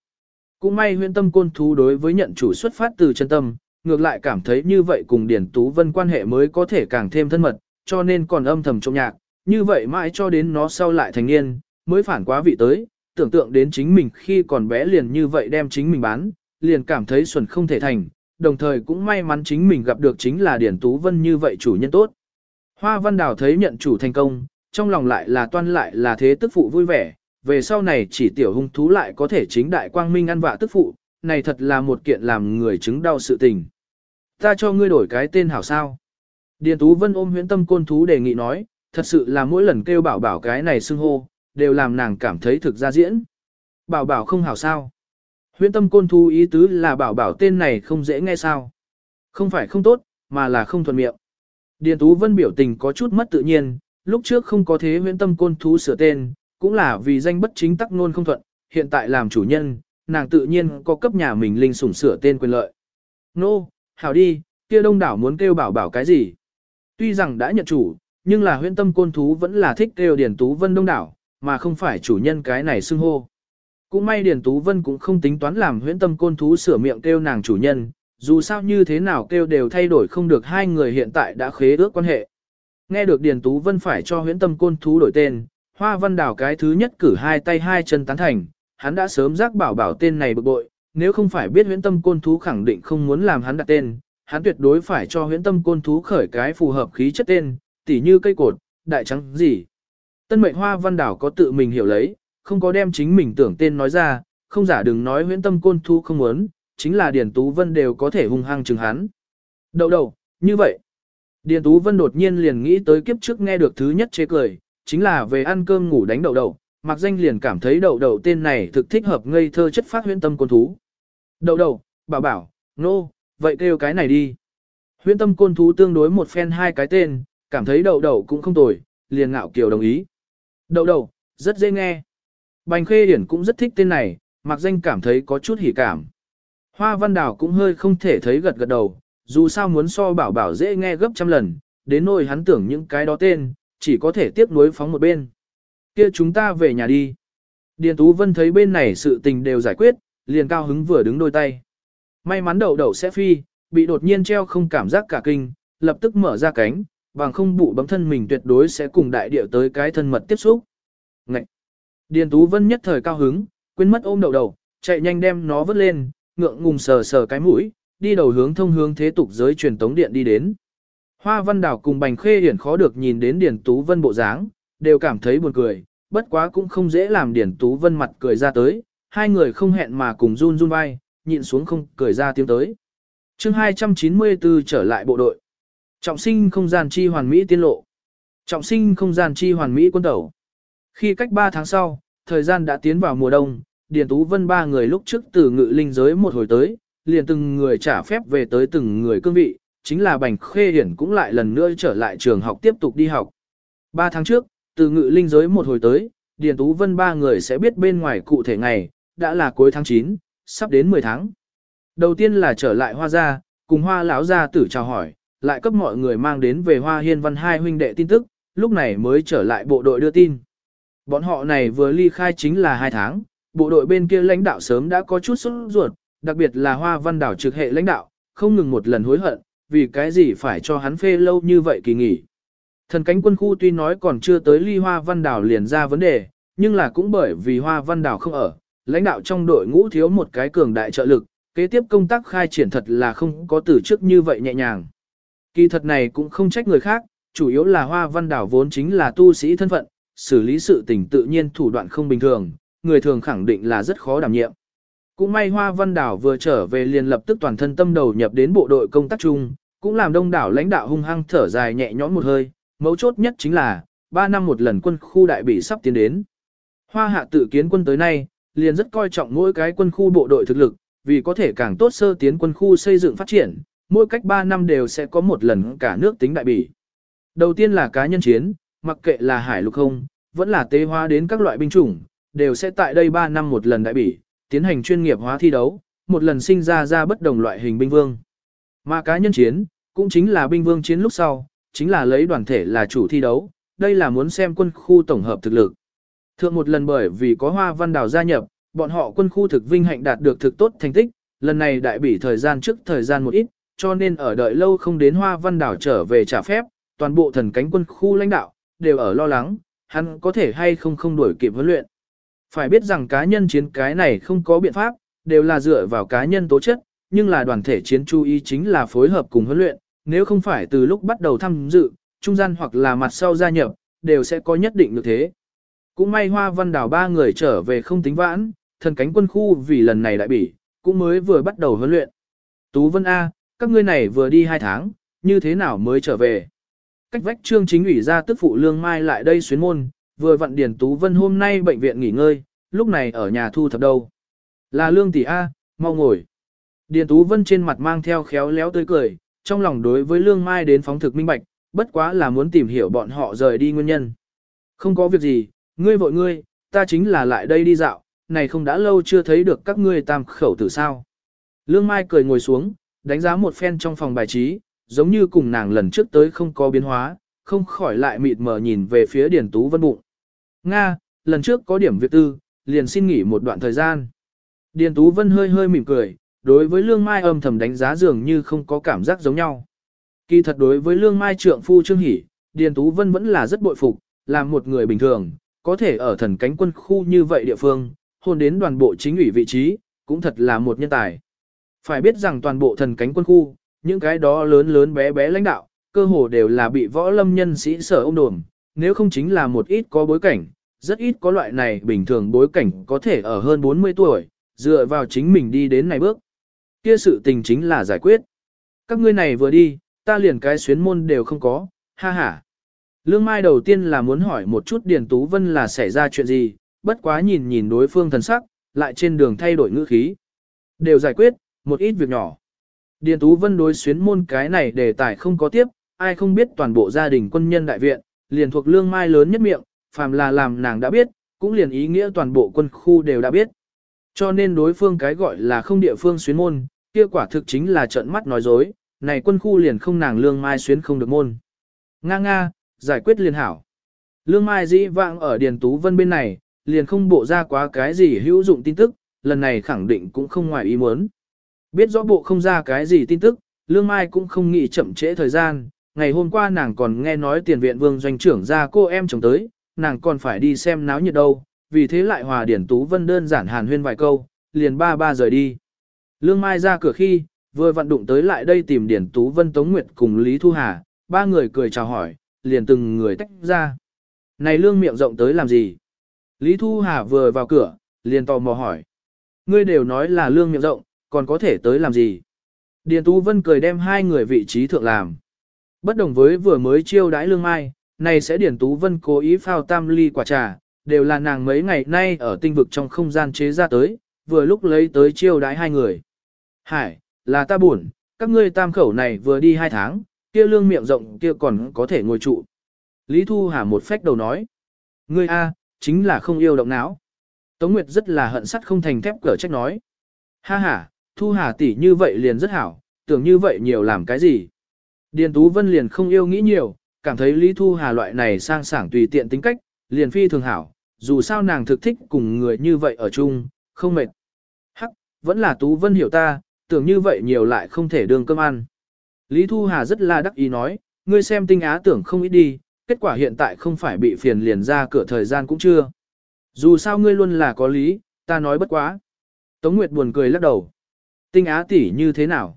Cũng may huyễn tâm côn thú đối với nhận chủ xuất phát từ chân tâm, ngược lại cảm thấy như vậy cùng Điển Tú Vân quan hệ mới có thể càng thêm thân mật, cho nên còn âm thầm trong nhạc, như vậy mãi cho đến nó sau lại thành niên, mới phản quá vị tới, tưởng tượng đến chính mình khi còn bé liền như vậy đem chính mình bán, liền cảm thấy xuẩn không thể thành, đồng thời cũng may mắn chính mình gặp được chính là Điển Tú Vân như vậy chủ nhân tốt. Hoa Văn Đào thấy nhận chủ thành công, trong lòng lại là toan lại là thế tức phụ vui vẻ, về sau này chỉ tiểu hung thú lại có thể chính đại quang minh ăn vạ tức phụ, này thật là một kiện làm người chứng đau sự tình. Ta cho ngươi đổi cái tên hảo sao. Điền Tú Vân ôm huyễn tâm côn thú đề nghị nói, thật sự là mỗi lần kêu bảo bảo cái này xưng hô, đều làm nàng cảm thấy thực ra diễn. Bảo bảo không hảo sao. Huyễn tâm côn thú ý tứ là bảo bảo tên này không dễ nghe sao. Không phải không tốt, mà là không thuận miệng. Điền Tú Vân biểu tình có chút mất tự nhiên, lúc trước không có thế huyễn tâm côn thú sửa tên, cũng là vì danh bất chính tắc nôn không thuận, hiện tại làm chủ nhân, nàng tự nhiên có cấp nhà mình linh sủng sửa tên quyền lợi. Nô, no, hảo đi, kia đông đảo muốn kêu bảo bảo cái gì. Tuy rằng đã nhận chủ, nhưng là huyễn tâm côn thú vẫn là thích kêu Điền Tú Vân đông đảo, mà không phải chủ nhân cái này xưng hô. Cũng may Điền Tú Vân cũng không tính toán làm huyễn tâm côn thú sửa miệng kêu nàng chủ nhân, dù sao như thế nào kêu đều thay đổi không được hai người hiện tại đã khế ước quan hệ. Nghe được Điền Tú Vân phải cho huyễn tâm côn thú đổi tên, Hoa Văn Đào cái thứ nhất cử hai tay hai chân tán thành, hắn đã sớm giác bảo bảo tên này bực bội, nếu không phải biết huyễn tâm côn thú khẳng định không muốn làm hắn đặt tên, hắn tuyệt đối phải cho huyễn tâm côn thú khởi cái phù hợp khí chất tên, tỉ như cây cột, đại trắng gì. Tân mệnh Hoa Văn Đào có tự mình hiểu lấy, không có đem chính mình tưởng tên nói ra, không giả đừng nói huyễn tâm côn thú không muốn, chính là Điền Tú Vân đều có thể hung hăng chừng hắn. Đầu đầu, như vậy. Điền Tú Vân đột nhiên liền nghĩ tới kiếp trước nghe được thứ nhất chế cười, chính là về ăn cơm ngủ đánh đậu đậu, mặc danh liền cảm thấy đậu đậu tên này thực thích hợp ngây thơ chất phát huyễn tâm côn thú. Đậu đậu, bảo bảo, nô, no, vậy kêu cái này đi. Huyễn tâm côn thú tương đối một phen hai cái tên, cảm thấy đậu đậu cũng không tồi, liền ngạo kiều đồng ý. Đậu đậu, rất dễ nghe. Bành khê điển cũng rất thích tên này, mặc danh cảm thấy có chút hỉ cảm. Hoa văn đảo cũng hơi không thể thấy gật gật đầu, dù sao muốn so bảo bảo dễ nghe gấp trăm lần, đến nỗi hắn tưởng những cái đó tên, chỉ có thể tiếp nối phóng một bên. Kia chúng ta về nhà đi. Điền Tú Vân thấy bên này sự tình đều giải quyết, liền cao hứng vừa đứng đôi tay. May mắn đậu đậu sẽ phi, bị đột nhiên treo không cảm giác cả kinh, lập tức mở ra cánh, bằng không bụ bấm thân mình tuyệt đối sẽ cùng đại điệu tới cái thân mật tiếp xúc. Ngậy! Điền Tú Vân nhất thời cao hứng, quên mất ôm đậu đậu, chạy nhanh đem nó vứt lên, ngượng ngùng sờ sờ cái mũi, đi đầu hướng thông hướng thế tục giới truyền tống điện đi đến. Hoa Văn Đào cùng Bành Khê Hiển khó được nhìn đến Điền Tú Vân bộ dáng, đều cảm thấy buồn cười, bất quá cũng không dễ làm Điền Tú Vân mặt cười ra tới, hai người không hẹn mà cùng run run vai, nhịn xuống không cười ra tiếng tới. chương 294 trở lại bộ đội. Trọng sinh không gian chi hoàn mỹ tiên lộ. Trọng sinh không gian chi hoàn mỹ quân tẩu. Khi cách 3 tháng sau, thời gian đã tiến vào mùa đông, Điền Tú Vân ba người lúc trước từ ngự linh giới một hồi tới, liền từng người trả phép về tới từng người cương vị, chính là Bành Khê Hiển cũng lại lần nữa trở lại trường học tiếp tục đi học. Ba tháng trước, từ ngự linh giới một hồi tới, Điền Tú Vân ba người sẽ biết bên ngoài cụ thể ngày, đã là cuối tháng 9, sắp đến 10 tháng. Đầu tiên là trở lại hoa gia, cùng hoa lão gia tử chào hỏi, lại cấp mọi người mang đến về hoa hiên văn hai huynh đệ tin tức, lúc này mới trở lại bộ đội đưa tin. Bọn họ này vừa ly khai chính là hai tháng, bộ đội bên kia lãnh đạo sớm đã có chút sốt ruột, đặc biệt là hoa văn đảo trực hệ lãnh đạo, không ngừng một lần hối hận, vì cái gì phải cho hắn phê lâu như vậy kỳ nghỉ. Thần cánh quân khu tuy nói còn chưa tới ly hoa văn đảo liền ra vấn đề, nhưng là cũng bởi vì hoa văn đảo không ở, lãnh đạo trong đội ngũ thiếu một cái cường đại trợ lực, kế tiếp công tác khai triển thật là không có từ trước như vậy nhẹ nhàng. Kỳ thật này cũng không trách người khác, chủ yếu là hoa văn đảo vốn chính là tu sĩ thân phận, xử lý sự tình tự nhiên thủ đoạn không bình thường, người thường khẳng định là rất khó đảm nhiệm. Cũng may Hoa Văn Đảo vừa trở về liền lập tức toàn thân tâm đầu nhập đến bộ đội công tác chung, cũng làm đông đảo lãnh đạo hung hăng thở dài nhẹ nhõm một hơi, mấu chốt nhất chính là, 3 năm một lần quân khu đại bị sắp tiến đến. Hoa hạ tự kiến quân tới nay, liền rất coi trọng mỗi cái quân khu bộ đội thực lực, vì có thể càng tốt sơ tiến quân khu xây dựng phát triển, mỗi cách 3 năm đều sẽ có một lần cả nước tính đại bỉ. Đầu tiên là cá nhân chiến, mặc kệ là hải lục không, vẫn là tế hóa đến các loại binh chủng, đều sẽ tại đây 3 năm một lần đại bỉ, tiến hành chuyên nghiệp hóa thi đấu, một lần sinh ra ra bất đồng loại hình binh vương. Mà cá nhân chiến, cũng chính là binh vương chiến lúc sau, chính là lấy đoàn thể là chủ thi đấu, đây là muốn xem quân khu tổng hợp thực lực. Thượng một lần bởi vì có hoa văn đào gia nhập, bọn họ quân khu thực vinh hạnh đạt được thực tốt thành tích, lần này đại bỉ thời gian trước thời gian một ít, cho nên ở đợi lâu không đến hoa văn đảo trở về trả phép, toàn bộ thần cánh quân khu lãnh đạo, đều ở lo lắng, hắn có thể hay không không đuổi kịp huấn luyện. Phải biết rằng cá nhân chiến cái này không có biện pháp, đều là dựa vào cá nhân tố chất, nhưng là đoàn thể chiến chú ý chính là phối hợp cùng huấn luyện, nếu không phải từ lúc bắt đầu tham dự, trung gian hoặc là mặt sau gia nhập, đều sẽ có nhất định được thế. Cũng may hoa văn đảo ba người trở về không tính vãn, thần cánh quân khu vì lần này đại bỉ, cũng mới vừa bắt đầu huấn luyện. Tú Vân A, các ngươi này vừa đi hai tháng, như thế nào mới trở về? Cách vách trương chính ủy ra tức phụ lương mai lại đây xuyến môn, vừa vặn Điền Tú Vân hôm nay bệnh viện nghỉ ngơi, lúc này ở nhà thu thập đâu. Là lương tỷ A, mau ngồi. Điền Tú Vân trên mặt mang theo khéo léo tươi cười, trong lòng đối với lương mai đến phóng thực minh bạch, bất quá là muốn tìm hiểu bọn họ rời đi nguyên nhân. Không có việc gì, ngươi vội ngươi, ta chính là lại đây đi dạo, này không đã lâu chưa thấy được các ngươi tam khẩu tử sao. Lương Mai cười ngồi xuống, đánh giá một phen trong phòng bài trí, giống như cùng nàng lần trước tới không có biến hóa, không khỏi lại mịt mờ nhìn về phía Điền Tú Vân bụng. Nga, lần trước có điểm việc tư, liền xin nghỉ một đoạn thời gian. Điền Tú Vân hơi hơi mỉm cười, đối với Lương Mai âm thầm đánh giá dường như không có cảm giác giống nhau. Kỳ thật đối với Lương Mai trượng phu Trương Hỷ, Điền Tú Vân vẫn là rất bội phục, làm một người bình thường, có thể ở thần cánh quân khu như vậy địa phương, hôn đến đoàn bộ chính ủy vị trí, cũng thật là một nhân tài. Phải biết rằng toàn bộ thần cánh quân khu, những cái đó lớn lớn bé bé lãnh đạo, cơ hồ đều là bị võ lâm nhân sĩ sở ôm đồm, nếu không chính là một ít có bối cảnh, rất ít có loại này bình thường bối cảnh có thể ở hơn 40 tuổi, dựa vào chính mình đi đến này bước. Kia sự tình chính là giải quyết. Các ngươi này vừa đi, ta liền cái xuyến môn đều không có, ha ha. Lương Mai đầu tiên là muốn hỏi một chút Điền Tú Vân là xảy ra chuyện gì, bất quá nhìn nhìn đối phương thần sắc, lại trên đường thay đổi ngữ khí. Đều giải quyết, một ít việc nhỏ. Điền Tú Vân đối xuyến môn cái này đề tài không có tiếp, ai không biết toàn bộ gia đình quân nhân đại viện, liền thuộc lương mai lớn nhất miệng, phàm là làm nàng đã biết, cũng liền ý nghĩa toàn bộ quân khu đều đã biết. Cho nên đối phương cái gọi là không địa phương xuyến môn, kia quả thực chính là trận mắt nói dối, này quân khu liền không nàng lương mai xuyến không được môn. Nga nga, giải quyết liền hảo. Lương mai dĩ vãng ở Điền Tú Vân bên này, liền không bộ ra quá cái gì hữu dụng tin tức, lần này khẳng định cũng không ngoài ý muốn. Biết rõ bộ không ra cái gì tin tức, Lương Mai cũng không nghĩ chậm trễ thời gian, ngày hôm qua nàng còn nghe nói tiền viện vương doanh trưởng ra cô em chồng tới, nàng còn phải đi xem náo nhiệt đâu, vì thế lại hòa điển tú vân đơn giản hàn huyên vài câu, liền ba ba rời đi. Lương Mai ra cửa khi, vừa vận đụng tới lại đây tìm điển tú vân Tống Nguyệt cùng Lý Thu Hà, ba người cười chào hỏi, liền từng người tách ra. Này Lương miệng rộng tới làm gì? Lý Thu Hà vừa vào cửa, liền tò mò hỏi. Ngươi đều nói là Lương miệng rộng, còn có thể tới làm gì? Điền Tú Vân cười đem hai người vị trí thượng làm. Bất đồng với vừa mới chiêu đãi lương mai, này sẽ điển Tú Vân cố ý phao tam ly quả trà, đều là nàng mấy ngày nay ở tinh vực trong không gian chế ra tới, vừa lúc lấy tới chiêu đãi hai người. Hải, là ta buồn, các ngươi tam khẩu này vừa đi hai tháng, kia lương miệng rộng kia còn có thể ngồi trụ. Lý Thu Hà một phách đầu nói. Ngươi A, chính là không yêu động não. Tống Nguyệt rất là hận sắt không thành thép cỡ trách nói. Ha ha, Thu Hà tỷ như vậy liền rất hảo, tưởng như vậy nhiều làm cái gì. Điền Tú Vân liền không yêu nghĩ nhiều, cảm thấy Lý Thu Hà loại này sang sảng tùy tiện tính cách, liền phi thường hảo, dù sao nàng thực thích cùng người như vậy ở chung, không mệt. Hắc, vẫn là Tú Vân hiểu ta, tưởng như vậy nhiều lại không thể đường cơm ăn. Lý Thu Hà rất là đắc ý nói, ngươi xem tinh á tưởng không ít đi, kết quả hiện tại không phải bị phiền liền ra cửa thời gian cũng chưa. Dù sao ngươi luôn là có lý, ta nói bất quá. Tống Nguyệt buồn cười lắc đầu. Tinh Á tỷ như thế nào?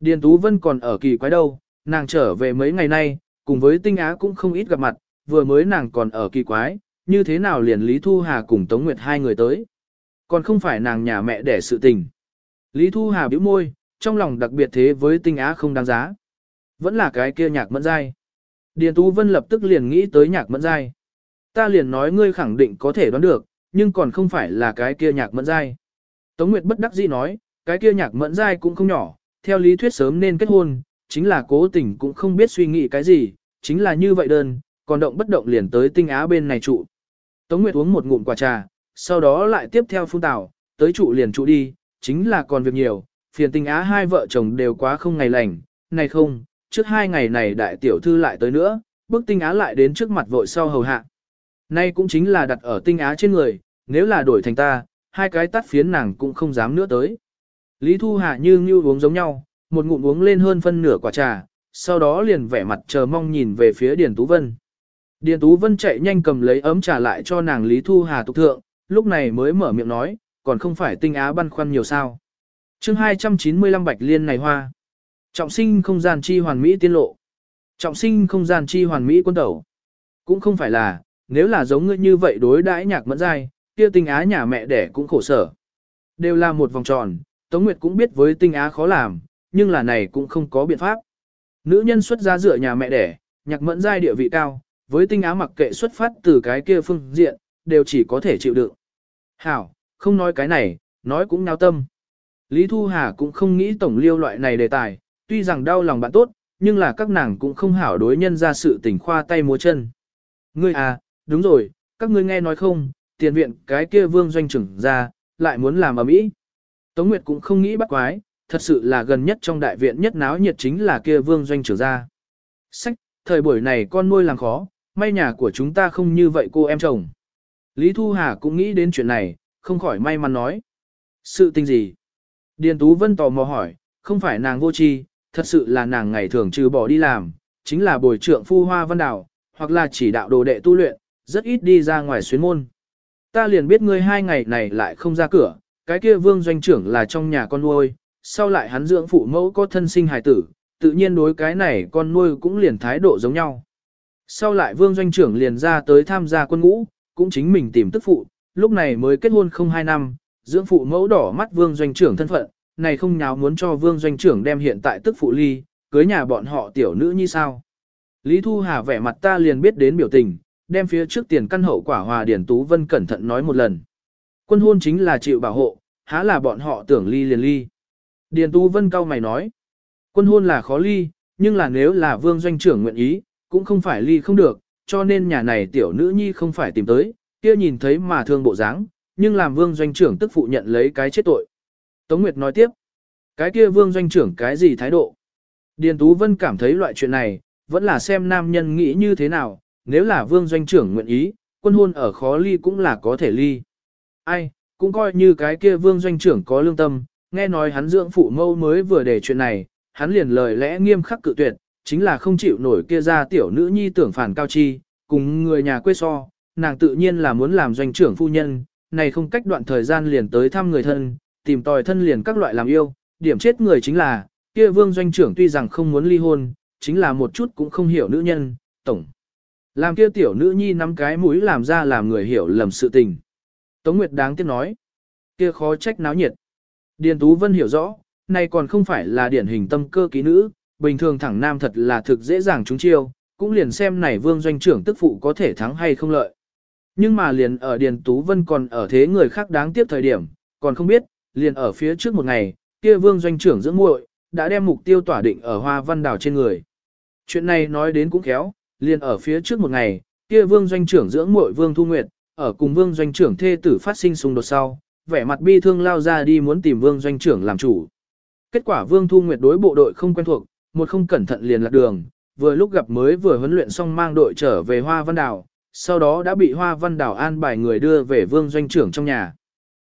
Điền Tú Vân còn ở kỳ quái đâu, nàng trở về mấy ngày nay, cùng với Tinh Á cũng không ít gặp mặt, vừa mới nàng còn ở kỳ quái, như thế nào liền Lý Thu Hà cùng Tống Nguyệt hai người tới. Còn không phải nàng nhà mẹ để sự tình. Lý Thu Hà bĩu môi, trong lòng đặc biệt thế với Tinh Á không đáng giá. Vẫn là cái kia nhạc mẫn dai. Điền Tú Vân lập tức liền nghĩ tới nhạc mẫn dai. Ta liền nói ngươi khẳng định có thể đoán được, nhưng còn không phải là cái kia nhạc mẫn dai. Tống Nguyệt bất đắc dĩ nói, cái kia nhạc mẫn dai cũng không nhỏ, theo lý thuyết sớm nên kết hôn, chính là cố tình cũng không biết suy nghĩ cái gì, chính là như vậy đơn, còn động bất động liền tới tinh á bên này trụ. Tống Nguyệt uống một ngụm quả trà, sau đó lại tiếp theo phun tảo, tới trụ liền trụ đi, chính là còn việc nhiều, phiền tinh á hai vợ chồng đều quá không ngày lành, này không, trước hai ngày này đại tiểu thư lại tới nữa, bước tinh á lại đến trước mặt vội sau hầu hạ. Nay cũng chính là đặt ở tinh á trên người, nếu là đổi thành ta, hai cái tắt phiến nàng cũng không dám nữa tới. Lý Thu Hà như như uống giống nhau, một ngụm uống lên hơn phân nửa quả trà, sau đó liền vẻ mặt chờ mong nhìn về phía Điền Tú Vân. Điền Tú Vân chạy nhanh cầm lấy ấm trà lại cho nàng Lý Thu Hà tục thượng, lúc này mới mở miệng nói, còn không phải tinh á băn khoăn nhiều sao. chương 295 bạch liên này hoa. Trọng sinh không gian chi hoàn mỹ tiên lộ. Trọng sinh không gian chi hoàn mỹ quân tẩu. Cũng không phải là, nếu là giống ngươi như vậy đối đãi nhạc mẫn dai, kia tinh á nhà mẹ đẻ cũng khổ sở. Đều là một vòng tròn, Tống Nguyệt cũng biết với tinh á khó làm, nhưng là này cũng không có biện pháp. Nữ nhân xuất ra dựa nhà mẹ đẻ, nhạc mẫn giai địa vị cao, với tinh á mặc kệ xuất phát từ cái kia phương diện, đều chỉ có thể chịu đựng. Hảo, không nói cái này, nói cũng nao tâm. Lý Thu Hà cũng không nghĩ tổng liêu loại này đề tài, tuy rằng đau lòng bạn tốt, nhưng là các nàng cũng không hảo đối nhân ra sự tình khoa tay múa chân. Ngươi à, đúng rồi, các ngươi nghe nói không, tiền viện cái kia vương doanh trưởng ra, lại muốn làm ở mỹ. Tống Nguyệt cũng không nghĩ bắt quái, thật sự là gần nhất trong đại viện nhất náo nhiệt chính là kia vương doanh trưởng gia. Sách, thời buổi này con nuôi làm khó, may nhà của chúng ta không như vậy cô em chồng. Lý Thu Hà cũng nghĩ đến chuyện này, không khỏi may mắn nói. Sự tình gì? Điền Tú Vân tò mò hỏi, không phải nàng vô tri, thật sự là nàng ngày thường trừ bỏ đi làm, chính là bồi trưởng phu hoa văn đảo, hoặc là chỉ đạo đồ đệ tu luyện, rất ít đi ra ngoài xuyến môn. Ta liền biết ngươi hai ngày này lại không ra cửa, cái kia vương doanh trưởng là trong nhà con nuôi, sau lại hắn dưỡng phụ mẫu có thân sinh hài tử, tự nhiên đối cái này con nuôi cũng liền thái độ giống nhau. Sau lại vương doanh trưởng liền ra tới tham gia quân ngũ, cũng chính mình tìm tức phụ, lúc này mới kết hôn không hai năm, dưỡng phụ mẫu đỏ mắt vương doanh trưởng thân phận, này không nháo muốn cho vương doanh trưởng đem hiện tại tức phụ ly, cưới nhà bọn họ tiểu nữ như sao. Lý Thu Hà vẻ mặt ta liền biết đến biểu tình, đem phía trước tiền căn hậu quả hòa Điển Tú Vân cẩn thận nói một lần. Quân hôn chính là chịu bảo hộ, há là bọn họ tưởng ly liền ly. Điền Tú Vân cao mày nói, quân hôn là khó ly, nhưng là nếu là vương doanh trưởng nguyện ý, cũng không phải ly không được, cho nên nhà này tiểu nữ nhi không phải tìm tới, kia nhìn thấy mà thương bộ dáng, nhưng làm vương doanh trưởng tức phụ nhận lấy cái chết tội. Tống Nguyệt nói tiếp, cái kia vương doanh trưởng cái gì thái độ? Điền Tú Vân cảm thấy loại chuyện này, vẫn là xem nam nhân nghĩ như thế nào, nếu là vương doanh trưởng nguyện ý, quân hôn ở khó ly cũng là có thể ly. Ai, cũng coi như cái kia vương doanh trưởng có lương tâm, nghe nói hắn dưỡng phụ mâu mới vừa để chuyện này, hắn liền lời lẽ nghiêm khắc cự tuyệt, chính là không chịu nổi kia ra tiểu nữ nhi tưởng phản cao chi, cùng người nhà quê so, nàng tự nhiên là muốn làm doanh trưởng phu nhân, này không cách đoạn thời gian liền tới thăm người thân, tìm tòi thân liền các loại làm yêu, điểm chết người chính là, kia vương doanh trưởng tuy rằng không muốn ly hôn, chính là một chút cũng không hiểu nữ nhân, tổng. Làm kia tiểu nữ nhi nắm cái mũi làm ra làm người hiểu lầm sự tình. Tống Nguyệt đáng tiếc nói, kia khó trách náo nhiệt. Điền Tú Vân hiểu rõ, này còn không phải là điển hình tâm cơ ký nữ, bình thường thẳng nam thật là thực dễ dàng trúng chiêu, cũng liền xem này vương doanh trưởng tức phụ có thể thắng hay không lợi. Nhưng mà liền ở Điền Tú Vân còn ở thế người khác đáng tiếc thời điểm, còn không biết, liền ở phía trước một ngày, kia vương doanh trưởng dưỡng muội đã đem mục tiêu tỏa định ở hoa văn đảo trên người. Chuyện này nói đến cũng khéo, liền ở phía trước một ngày, kia vương doanh trưởng dưỡng muội vương thu nguyệt, ở cùng vương doanh trưởng thê tử phát sinh xung đột sau, vẻ mặt bi thương lao ra đi muốn tìm vương doanh trưởng làm chủ. Kết quả vương thu nguyệt đối bộ đội không quen thuộc, một không cẩn thận liền lạc đường, vừa lúc gặp mới vừa huấn luyện xong mang đội trở về Hoa Văn Đảo, sau đó đã bị Hoa Văn Đảo an bài người đưa về vương doanh trưởng trong nhà.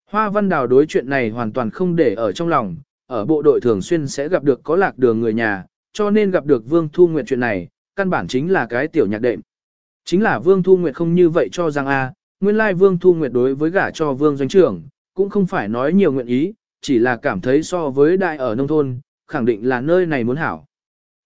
Hoa Văn Đảo đối chuyện này hoàn toàn không để ở trong lòng, ở bộ đội thường xuyên sẽ gặp được có lạc đường người nhà, cho nên gặp được Vương Thu Nguyệt chuyện này, căn bản chính là cái tiểu nhạc đệm. Chính là Vương Thu Nguyệt không như vậy cho rằng a, nguyên lai Vương Thu Nguyệt đối với gả cho Vương doanh trưởng, cũng không phải nói nhiều nguyện ý, chỉ là cảm thấy so với đại ở nông thôn, khẳng định là nơi này muốn hảo.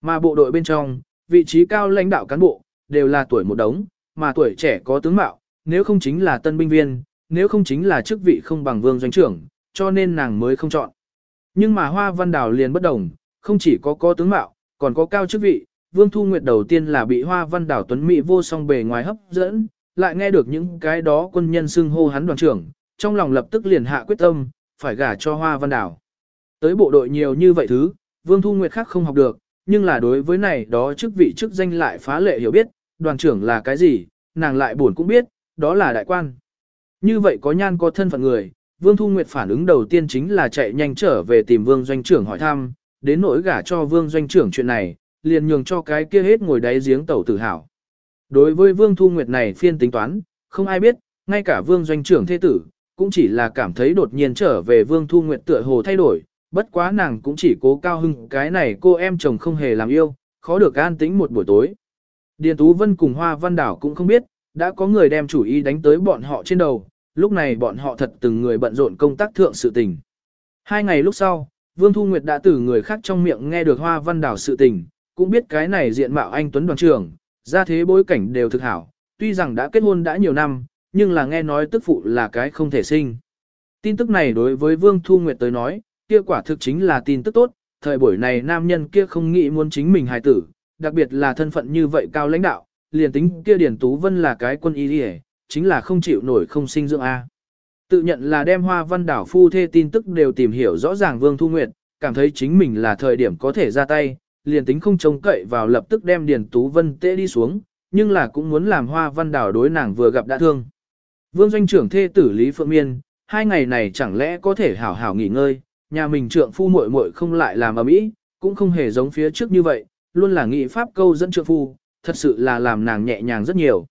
Mà bộ đội bên trong, vị trí cao lãnh đạo cán bộ, đều là tuổi một đống, mà tuổi trẻ có tướng mạo, nếu không chính là tân binh viên, nếu không chính là chức vị không bằng vương doanh trưởng, cho nên nàng mới không chọn. Nhưng mà Hoa Văn Đào liền bất đồng, không chỉ có có tướng mạo, còn có cao chức vị, Vương Thu Nguyệt đầu tiên là bị Hoa Văn Đào Tuấn Mỹ vô song bề ngoài hấp dẫn, lại nghe được những cái đó quân nhân xưng hô hắn đoàn trưởng, trong lòng lập tức liền hạ quyết tâm, phải gả cho Hoa Văn Đảo Tới bộ đội nhiều như vậy thứ, Vương Thu Nguyệt khác không học được, nhưng là đối với này đó chức vị chức danh lại phá lệ hiểu biết, đoàn trưởng là cái gì, nàng lại buồn cũng biết, đó là đại quan. Như vậy có nhan có thân phận người, Vương Thu Nguyệt phản ứng đầu tiên chính là chạy nhanh trở về tìm Vương Doanh trưởng hỏi thăm, đến nỗi gả cho Vương Doanh trưởng chuyện này, liền nhường cho cái kia hết ngồi đáy giếng tẩu tử hào. Đối với Vương Thu Nguyệt này phiên tính toán, không ai biết, ngay cả vương doanh trưởng thế tử, cũng chỉ là cảm thấy đột nhiên trở về vương thu nguyệt tựa hồ thay đổi, bất quá nàng cũng chỉ cố cao hưng cái này cô em chồng không hề làm yêu, khó được an tĩnh một buổi tối. Điền Tú Vân cùng Hoa Văn Đảo cũng không biết, đã có người đem chủ ý đánh tới bọn họ trên đầu, lúc này bọn họ thật từng người bận rộn công tác thượng sự tình. Hai ngày lúc sau, Vương Thu Nguyệt đã từ người khác trong miệng nghe được Hoa Văn Đảo sự tình, cũng biết cái này diện mạo anh Tuấn đoàn trưởng, ra thế bối cảnh đều thực hảo, tuy rằng đã kết hôn đã nhiều năm, nhưng là nghe nói tức phụ là cái không thể sinh. Tin tức này đối với Vương Thu Nguyệt tới nói, kia quả thực chính là tin tức tốt, thời buổi này nam nhân kia không nghĩ muốn chính mình hài tử, đặc biệt là thân phận như vậy cao lãnh đạo, liền tính kia Điển Tú Vân là cái quân y đi chính là không chịu nổi không sinh dưỡng A. Tự nhận là đem hoa văn đảo phu thê tin tức đều tìm hiểu rõ ràng Vương Thu Nguyệt, cảm thấy chính mình là thời điểm có thể ra tay, liền tính không trông cậy vào lập tức đem Điền Tú Vân tê đi xuống, nhưng là cũng muốn làm hoa văn đảo đối nàng vừa gặp đã thương. Vương doanh trưởng thê tử Lý Phượng Miên, hai ngày này chẳng lẽ có thể hảo hảo nghỉ ngơi, nhà mình trượng phu muội muội không lại làm ở mỹ, cũng không hề giống phía trước như vậy, luôn là nghị pháp câu dẫn trượng phu, thật sự là làm nàng nhẹ nhàng rất nhiều.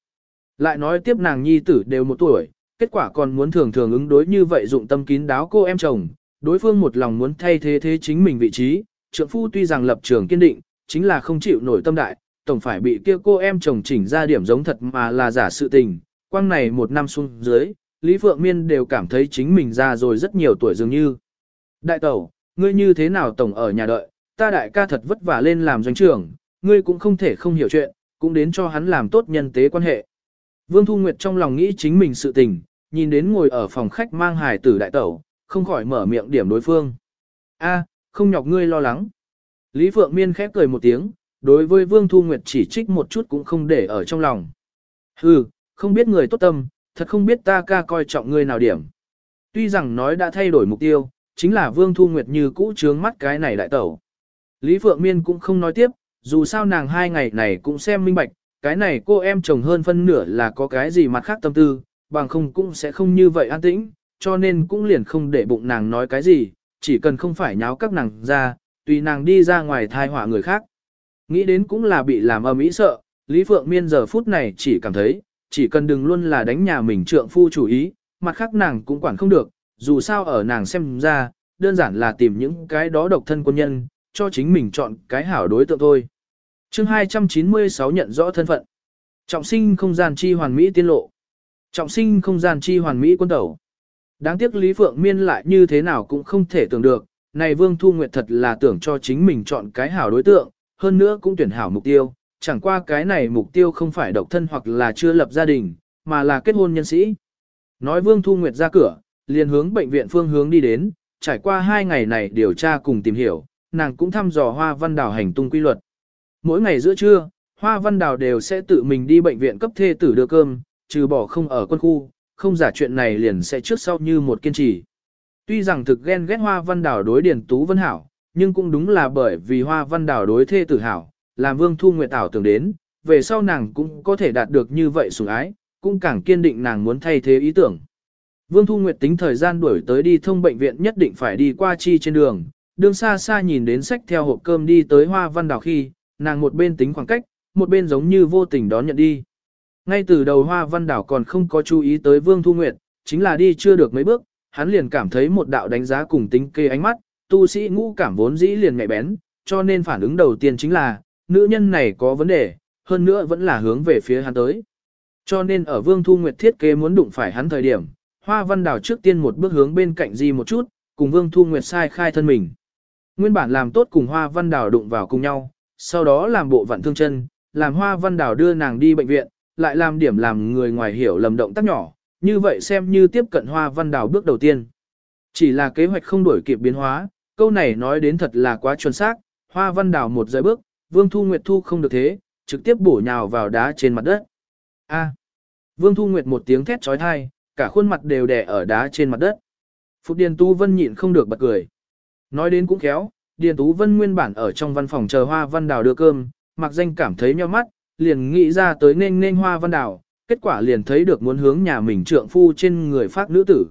Lại nói tiếp nàng nhi tử đều một tuổi, kết quả còn muốn thường thường ứng đối như vậy dụng tâm kín đáo cô em chồng, đối phương một lòng muốn thay thế thế chính mình vị trí, trượng phu tuy rằng lập trường kiên định, chính là không chịu nổi tâm đại, tổng phải bị kia cô em chồng chỉnh ra điểm giống thật mà là giả sự tình, quang này một năm xuống dưới, Lý Phượng Miên đều cảm thấy chính mình già rồi rất nhiều tuổi dường như. Đại tẩu, ngươi như thế nào tổng ở nhà đợi, ta đại ca thật vất vả lên làm doanh trưởng, ngươi cũng không thể không hiểu chuyện, cũng đến cho hắn làm tốt nhân tế quan hệ. Vương Thu Nguyệt trong lòng nghĩ chính mình sự tình, nhìn đến ngồi ở phòng khách mang hài tử đại tẩu, không khỏi mở miệng điểm đối phương. A, không nhọc ngươi lo lắng. Lý Phượng Miên khép cười một tiếng, đối với Vương Thu Nguyệt chỉ trích một chút cũng không để ở trong lòng. Hừ, không biết người tốt tâm, thật không biết ta ca coi trọng ngươi nào điểm. Tuy rằng nói đã thay đổi mục tiêu, chính là Vương Thu Nguyệt như cũ trướng mắt cái này đại tẩu. Lý Phượng Miên cũng không nói tiếp, dù sao nàng hai ngày này cũng xem minh bạch, cái này cô em chồng hơn phân nửa là có cái gì mặt khác tâm tư, bằng không cũng sẽ không như vậy an tĩnh, cho nên cũng liền không để bụng nàng nói cái gì, chỉ cần không phải nháo các nàng ra, tùy nàng đi ra ngoài thai họa người khác. Nghĩ đến cũng là bị làm âm ý sợ, Lý Phượng Miên giờ phút này chỉ cảm thấy, chỉ cần đừng luôn là đánh nhà mình trượng phu chủ ý, mặt khác nàng cũng quản không được, dù sao ở nàng xem ra, đơn giản là tìm những cái đó độc thân quân nhân, cho chính mình chọn cái hảo đối tượng thôi. chương 296 nhận rõ thân phận. Trọng sinh không gian chi hoàn mỹ tiên lộ. Trọng sinh không gian chi hoàn mỹ quân tẩu. Đáng tiếc Lý Phượng Miên lại như thế nào cũng không thể tưởng được, này Vương Thu Nguyệt thật là tưởng cho chính mình chọn cái hảo đối tượng, hơn nữa cũng tuyển hảo mục tiêu, chẳng qua cái này mục tiêu không phải độc thân hoặc là chưa lập gia đình, mà là kết hôn nhân sĩ. Nói Vương Thu Nguyệt ra cửa, liền hướng bệnh viện phương hướng đi đến, trải qua hai ngày này điều tra cùng tìm hiểu, nàng cũng thăm dò Hoa Văn Đào hành tung quy luật. Mỗi ngày giữa trưa, Hoa Văn Đào đều sẽ tự mình đi bệnh viện cấp thê tử đưa cơm, trừ bỏ không ở quân khu, không giả chuyện này liền sẽ trước sau như một kiên trì. Tuy rằng thực ghen ghét Hoa Văn Đào đối Điền Tú Vân hảo, nhưng cũng đúng là bởi vì Hoa Văn Đào đối thê tử hảo, làm Vương Thu Nguyệt ảo tưởng đến, về sau nàng cũng có thể đạt được như vậy sủng ái, cũng càng kiên định nàng muốn thay thế ý tưởng. Vương Thu Nguyệt tính thời gian đuổi tới đi thông bệnh viện nhất định phải đi qua chi trên đường, đường xa xa nhìn đến sách theo hộp cơm đi tới Hoa Văn Đào khi, nàng một bên tính khoảng cách, một bên giống như vô tình đón nhận đi. Ngay từ đầu Hoa Văn Đảo còn không có chú ý tới Vương Thu Nguyệt, chính là đi chưa được mấy bước, hắn liền cảm thấy một đạo đánh giá cùng tính kê ánh mắt, tu sĩ ngũ cảm vốn dĩ liền nhạy bén, cho nên phản ứng đầu tiên chính là, nữ nhân này có vấn đề, hơn nữa vẫn là hướng về phía hắn tới. Cho nên ở Vương Thu Nguyệt thiết kế muốn đụng phải hắn thời điểm, Hoa Văn Đào trước tiên một bước hướng bên cạnh di một chút, cùng Vương Thu Nguyệt sai khai thân mình. Nguyên bản làm tốt cùng Hoa Văn Đào đụng vào cùng nhau, sau đó làm bộ vặn thương chân, làm Hoa Văn Đào đưa nàng đi bệnh viện, lại làm điểm làm người ngoài hiểu lầm động tác nhỏ, như vậy xem như tiếp cận Hoa Văn Đào bước đầu tiên. Chỉ là kế hoạch không đổi kịp biến hóa, câu này nói đến thật là quá chuẩn xác, Hoa Văn Đào một giây bước, Vương Thu Nguyệt thu không được thế, trực tiếp bổ nhào vào đá trên mặt đất. A. Vương Thu Nguyệt một tiếng thét trói thai, cả khuôn mặt đều đè ở đá trên mặt đất. Phục Điền Tú Vân nhịn không được bật cười. Nói đến cũng khéo, Điền Tú Vân nguyên bản ở trong văn phòng chờ Hoa Văn Đào đưa cơm, mặc danh cảm thấy nheo mắt, liền nghĩ ra tới nên nên Hoa Văn Đào, kết quả liền thấy được muốn hướng nhà mình trượng phu trên người phát nữ tử.